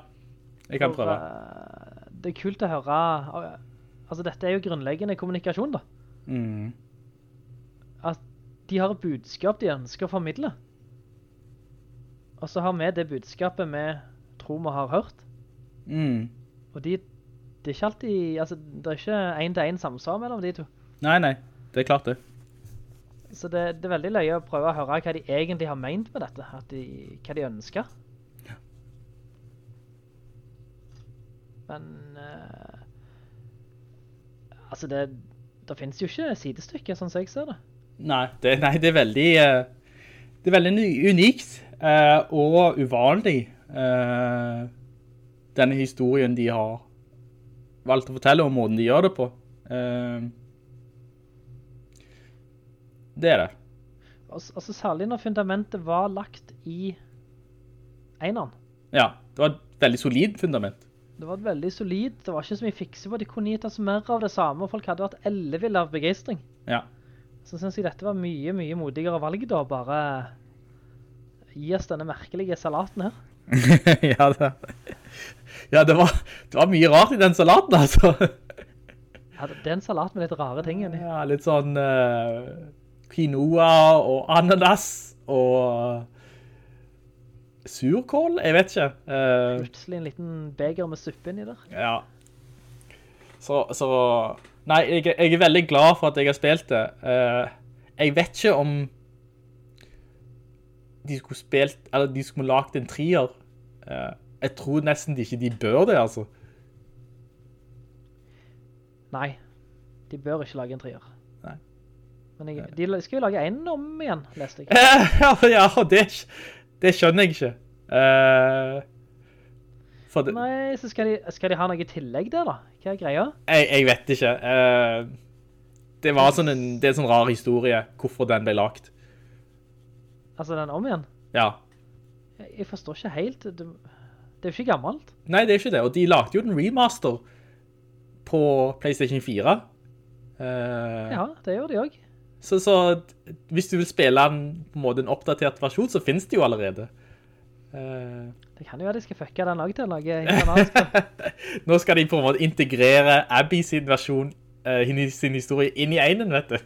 jeg kan prøve. eh, det er kult å høre, eh, altså dette er jo grunnleggende kommunikasjon da. Mm. At de har et budskap de ønsker å formidle. Og så har vi det budskapet vi tror vi har hørt. Mm. Og de, det er ikke alltid, altså det er ikke en til en samsvar mellom de to. Nei, nei, det er klart det. Så det, det er veldig løye å prøve å høre hva de egentlig har ment med dette, at de, hva de ønsker. Men uh, Altså, det, det finnes jo ikke sidestykke, sånn som jeg ser det. Nei, det, nei, det er veldig, uh, det er veldig unikt uh, og uvanlig, denne historien de har valgt å fortelle og måten de gjør det på. Det er det. Altså særlig når fundamentet var lagt i eineren. Ja, det var et veldig solid fundament. Det var veldig solid, det var ikke så mye fikse på, de kunne gitt oss mer av det samme, og folk hadde vært elleville av begeistring. Ja. Så synes jeg dette var mye, mye modigere valg da, bare gi oss denne merkelige salaten her. ja, det, ja det, var, det var mye rart i den salaten, altså. Ja, det er en salat med litt rare ting inni. Ja, litt sånn uh, quinoa og ananas og surkål, jeg vet ikke. Uh, Plutselig en liten beger med suppe inni der. ja. Så, så Nei, jeg, jeg er veldig glad for at jeg har spilt det. Uh, jeg vet ikke om de skulle spilt, eller de skulle lagt en trier. Uh, jeg tror nesten de ikke de bør det, altså. Nei, de bør ikke lage en trier. Nei. Men jeg, de skal jo lage en om igjen, leste jeg. ja, ja det, det skjønner jeg ikke. Uh, det, Nei, så skal de, skal de ha noe i tillegg der da? Hva er greia? jeg, jeg vet ikke. Uh, det var sånn en, det er en sånn rar historie, hvorfor den ble lagt. Altså den om igjen? Ja. Jeg, jeg forstår ikke helt. Det, det er jo ikke gammelt. Nei, det er ikke det. Og de lagde jo den remaster på PlayStation 4. Uh, Ja, det gjør de også. Så, så hvis du vil spille en, på en måte en oppdatert versjon, så finnes det jo allerede. Uh, Det kan jo være de skal fucke den også til lage nå skal de på en måte integrere Abby sin versjon, uh, sin historie inn i enen, vet du.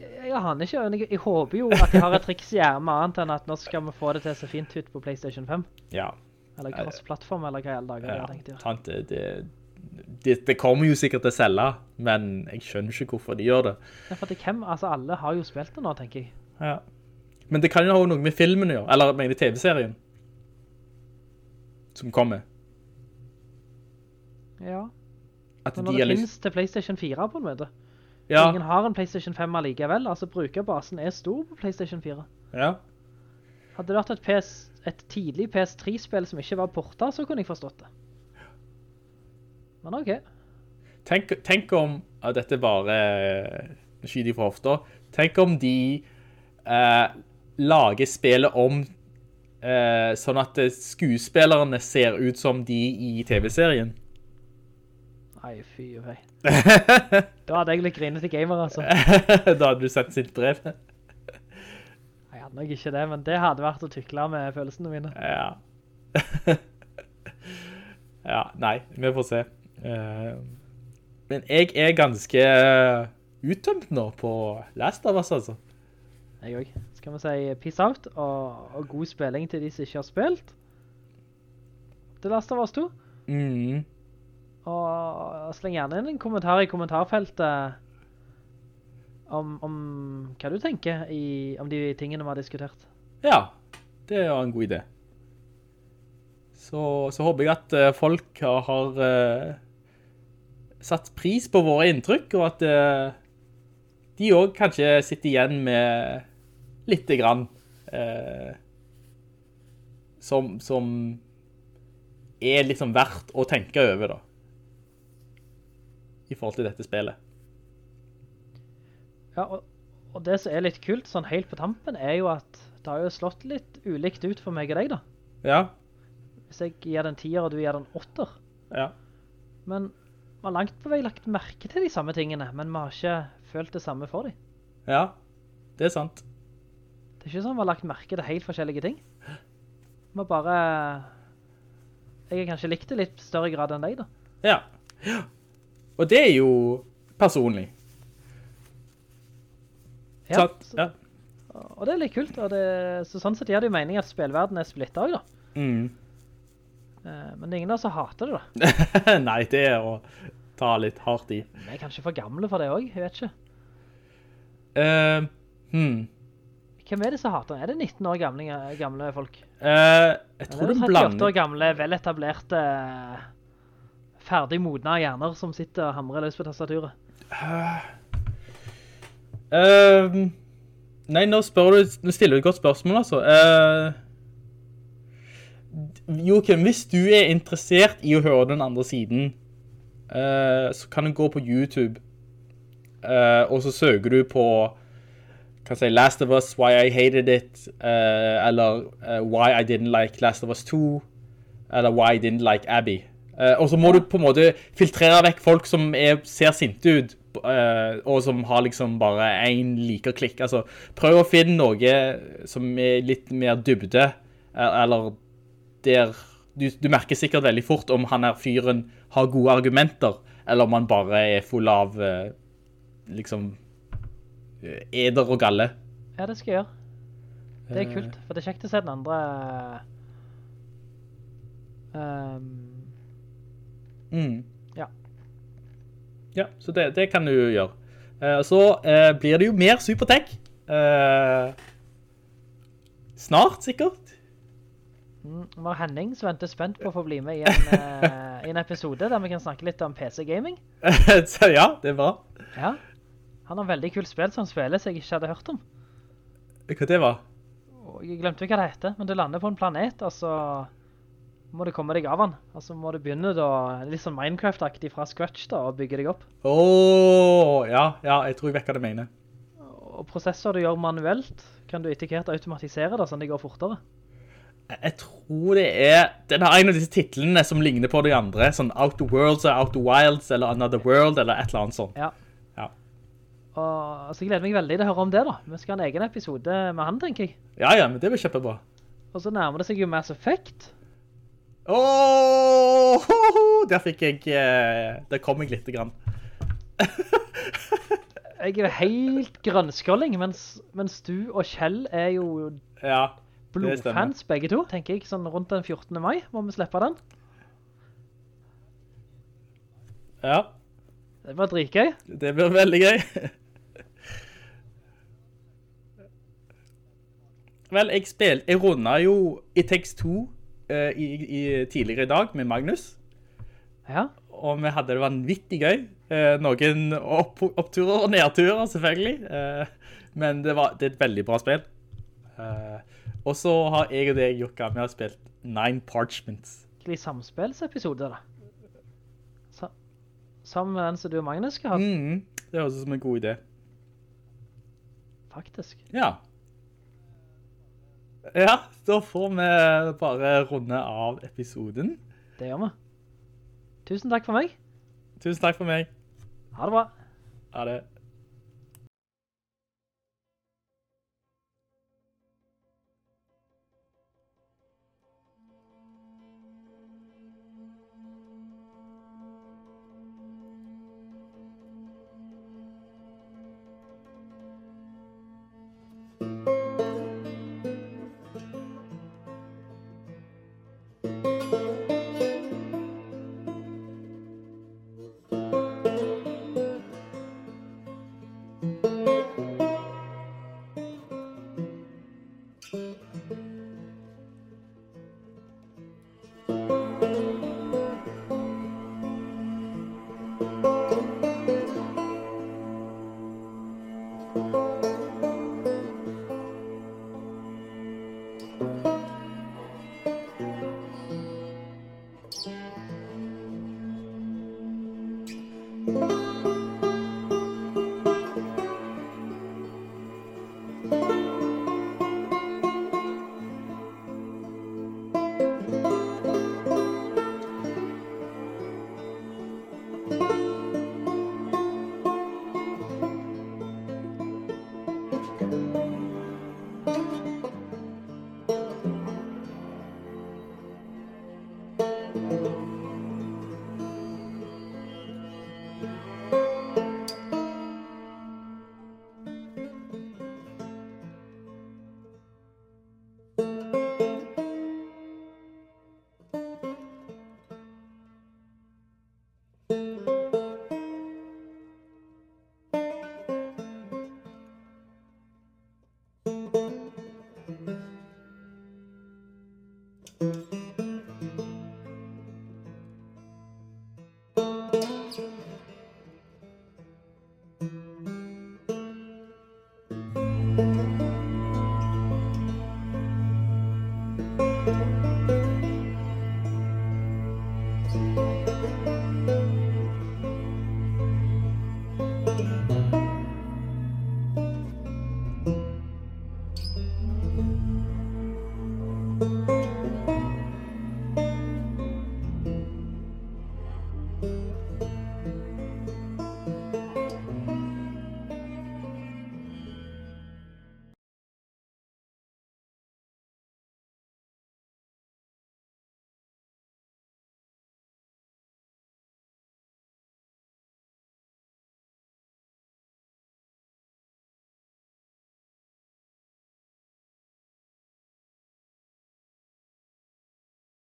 Jeg aner ikke, jeg, jeg håper jo at de har et triks i ermet annet enn at nå skal vi få det til å se fint ut på PlayStation 5. Ja. Eller cross-plattform, eller hva i alle dager ja. jeg tenkte, ja. Det, det, det, kommer jo sikkert til å selge, men jeg skjønner ikke hvorfor de gjør det. Ja, for det hvem, altså alle har jo spilt det nå, tenker jeg. Ja. Men det kan jo ha noe med filmen å gjøre, eller med TV-serien. Som kommer. Ja, At men når de det liksom, finnes til PlayStation 4 på en måte. ja, Ingen har en PlayStation 5 allikevel, altså brukerbasen er stor på PlayStation 4. ja, Hadde det vært et, PS, et tidlig PS3-spill som ikke var porta, så kunne jeg forstått det. Men ok. tenk, tenk om, at dette bare Nå skyter ofte fra hofta. Tenk om de eh, lager spillet om eh, sånn at eh, skuespillerne ser ut som de i TV-serien. Nei, fy og. Da hadde jeg litt grinete gamer, altså. da hadde du sett sitt brev. Jeg hadde nok ikke det, men det hadde vært å tykle med følelsene mine. Ja. ja, nei, vi får se. Eh, men jeg er ganske uttømt nå på Last of Us, altså. Jeg også. Skal vi si peace out, og, og god spilling til de som ikke har spilt. Det last of Us 2. Mm. Og sleng gjerne inn en kommentar i kommentarfeltet om, om hva du tenker i, om de tingene vi har diskutert. Ja, det er en god idé. Så, så håper jeg at eh, folk har, har eh, satt pris på våre inntrykk, og at uh, de også kanskje sitter igjen med litt grann uh, som, som er liksom verdt å tenke over da. I forhold til dette spillet. Ja, og, og det som er litt kult, sånn helt på tampen, er jo at det har jo slått litt ulikt ut for meg og deg da. Ja, Hvis jeg gir den tier, og du gir den 8 ja. Men vi har langt på vei lagt merke til de samme tingene, men vi har ikke følt det samme for dem. Ja, det er sant. Det er ikke sånn vi har lagt merke til helt forskjellige ting. Vi har bare... Jeg har kanskje likt det litt større grad enn deg da. Ja. ja. Og det er jo personlig. Ja, så, Ja. og det er litt kult, og det, så sånn sett gjør det jo mening at spillverden er splittet også da. Mm. Eh, Men det er ingen av oss som hater det da. Nei, det er å ta litt hardt i. Vi er kanskje for gamle for det også, jeg vet ikke. Uh, hmm. Hvem er det som hater? Er det 19 år gamle, gamle folk? Uh, jeg tror det er 38 år gamle, veletablerte ferdig modne hjerner som sitter og hamrer løs på tastaturet. Ehm, nei, nå, du, nå stiller du et godt spørsmål, altså. Uh, Joakim, hvis du er interessert i å høre den andre siden, uh, så kan du gå på YouTube, uh, og så søker du på kan si Last of Us, Why I Hated It, uh, eller Why I Didn't Like Last of Us 2, eller Why I Didn't Like Abby. Og så må du på en måte filtrere vekk folk som er, ser sinte ut, og som har liksom bare en liker-klikk. Altså, prøv å finne noe som er litt mer dybde, eller der du, du, merker sikkert veldig fort om han her fyren har gode argumenter, eller om han bare er full av uh, liksom uh, eder og galle. Ja, det skal jeg gjøre. Det er kult, for det er kjekt å se den andre um, mm. Ja. Ja, så det, det kan du gjøre. Uh, så blir det jo mer Supertech. snart, sikkert. Mm, var Henning som venter spent på å få bli med i en, uh, i en episode der vi kan snakke litt om PC-gaming. ja, det er bra. Ja, han har veldig kult spill som spiller som jeg ikke hadde hørt om. Hva det var? Jeg glemte hva det heter, men du lander på en planet, og så må du komme deg av han. Og så må du begynne da, litt sånn Minecraft-aktig fra scratch da, og bygge deg opp. Åh, ja, ja, jeg tror jeg vekker det mener. Og prosesser du gjør manuelt, kan du etikert automatisere da, sånn det går fortere. Jeg tror det er... Den har en av disse titlene som ligner på de andre. Sånn Outer Worlds, Outer Wilds, eller Another World, eller et eller annet sånt. Ja. Ja. Og så gleder jeg meg veldig til å høre om det da. Vi skal ha en egen episode med han, tenker jeg. Ja, ja, men det blir kjempebra. Og så nærmer det seg jo Mass Effect. Åh, der fikk jeg... eh, Der kom jeg litt grann. Jeg er helt grønnskåling, mens, mens du og Kjell er jo Ja. Blodfans begge to, tenker jeg. Sånn rundt den 14. mai må vi slippe den. Ja, Det var dritgøy. det blir veldig gøy. Vel, jeg spilte, jeg rundet jo i tekst 2 eh, i, i, tidligere i dag med Magnus. Ja, Og vi hadde det vanvittig gøy. Eh, noen opp, oppturer og nedturer, selvfølgelig. Eh, men det, var, det er et veldig bra spill. Eh, og så har jeg og deg, Jukka, vi har spilt Nine Parchments. virkelig samspillsepisode da. Sa sammen med den som du og Magnus skal ha, Mm, det høres ut som en god idé. faktisk. Ja. Ja, da får vi bare runde av episoden. Det gjør vi. Tusen takk for meg. Tusen takk for meg. Ha det bra. Ha det.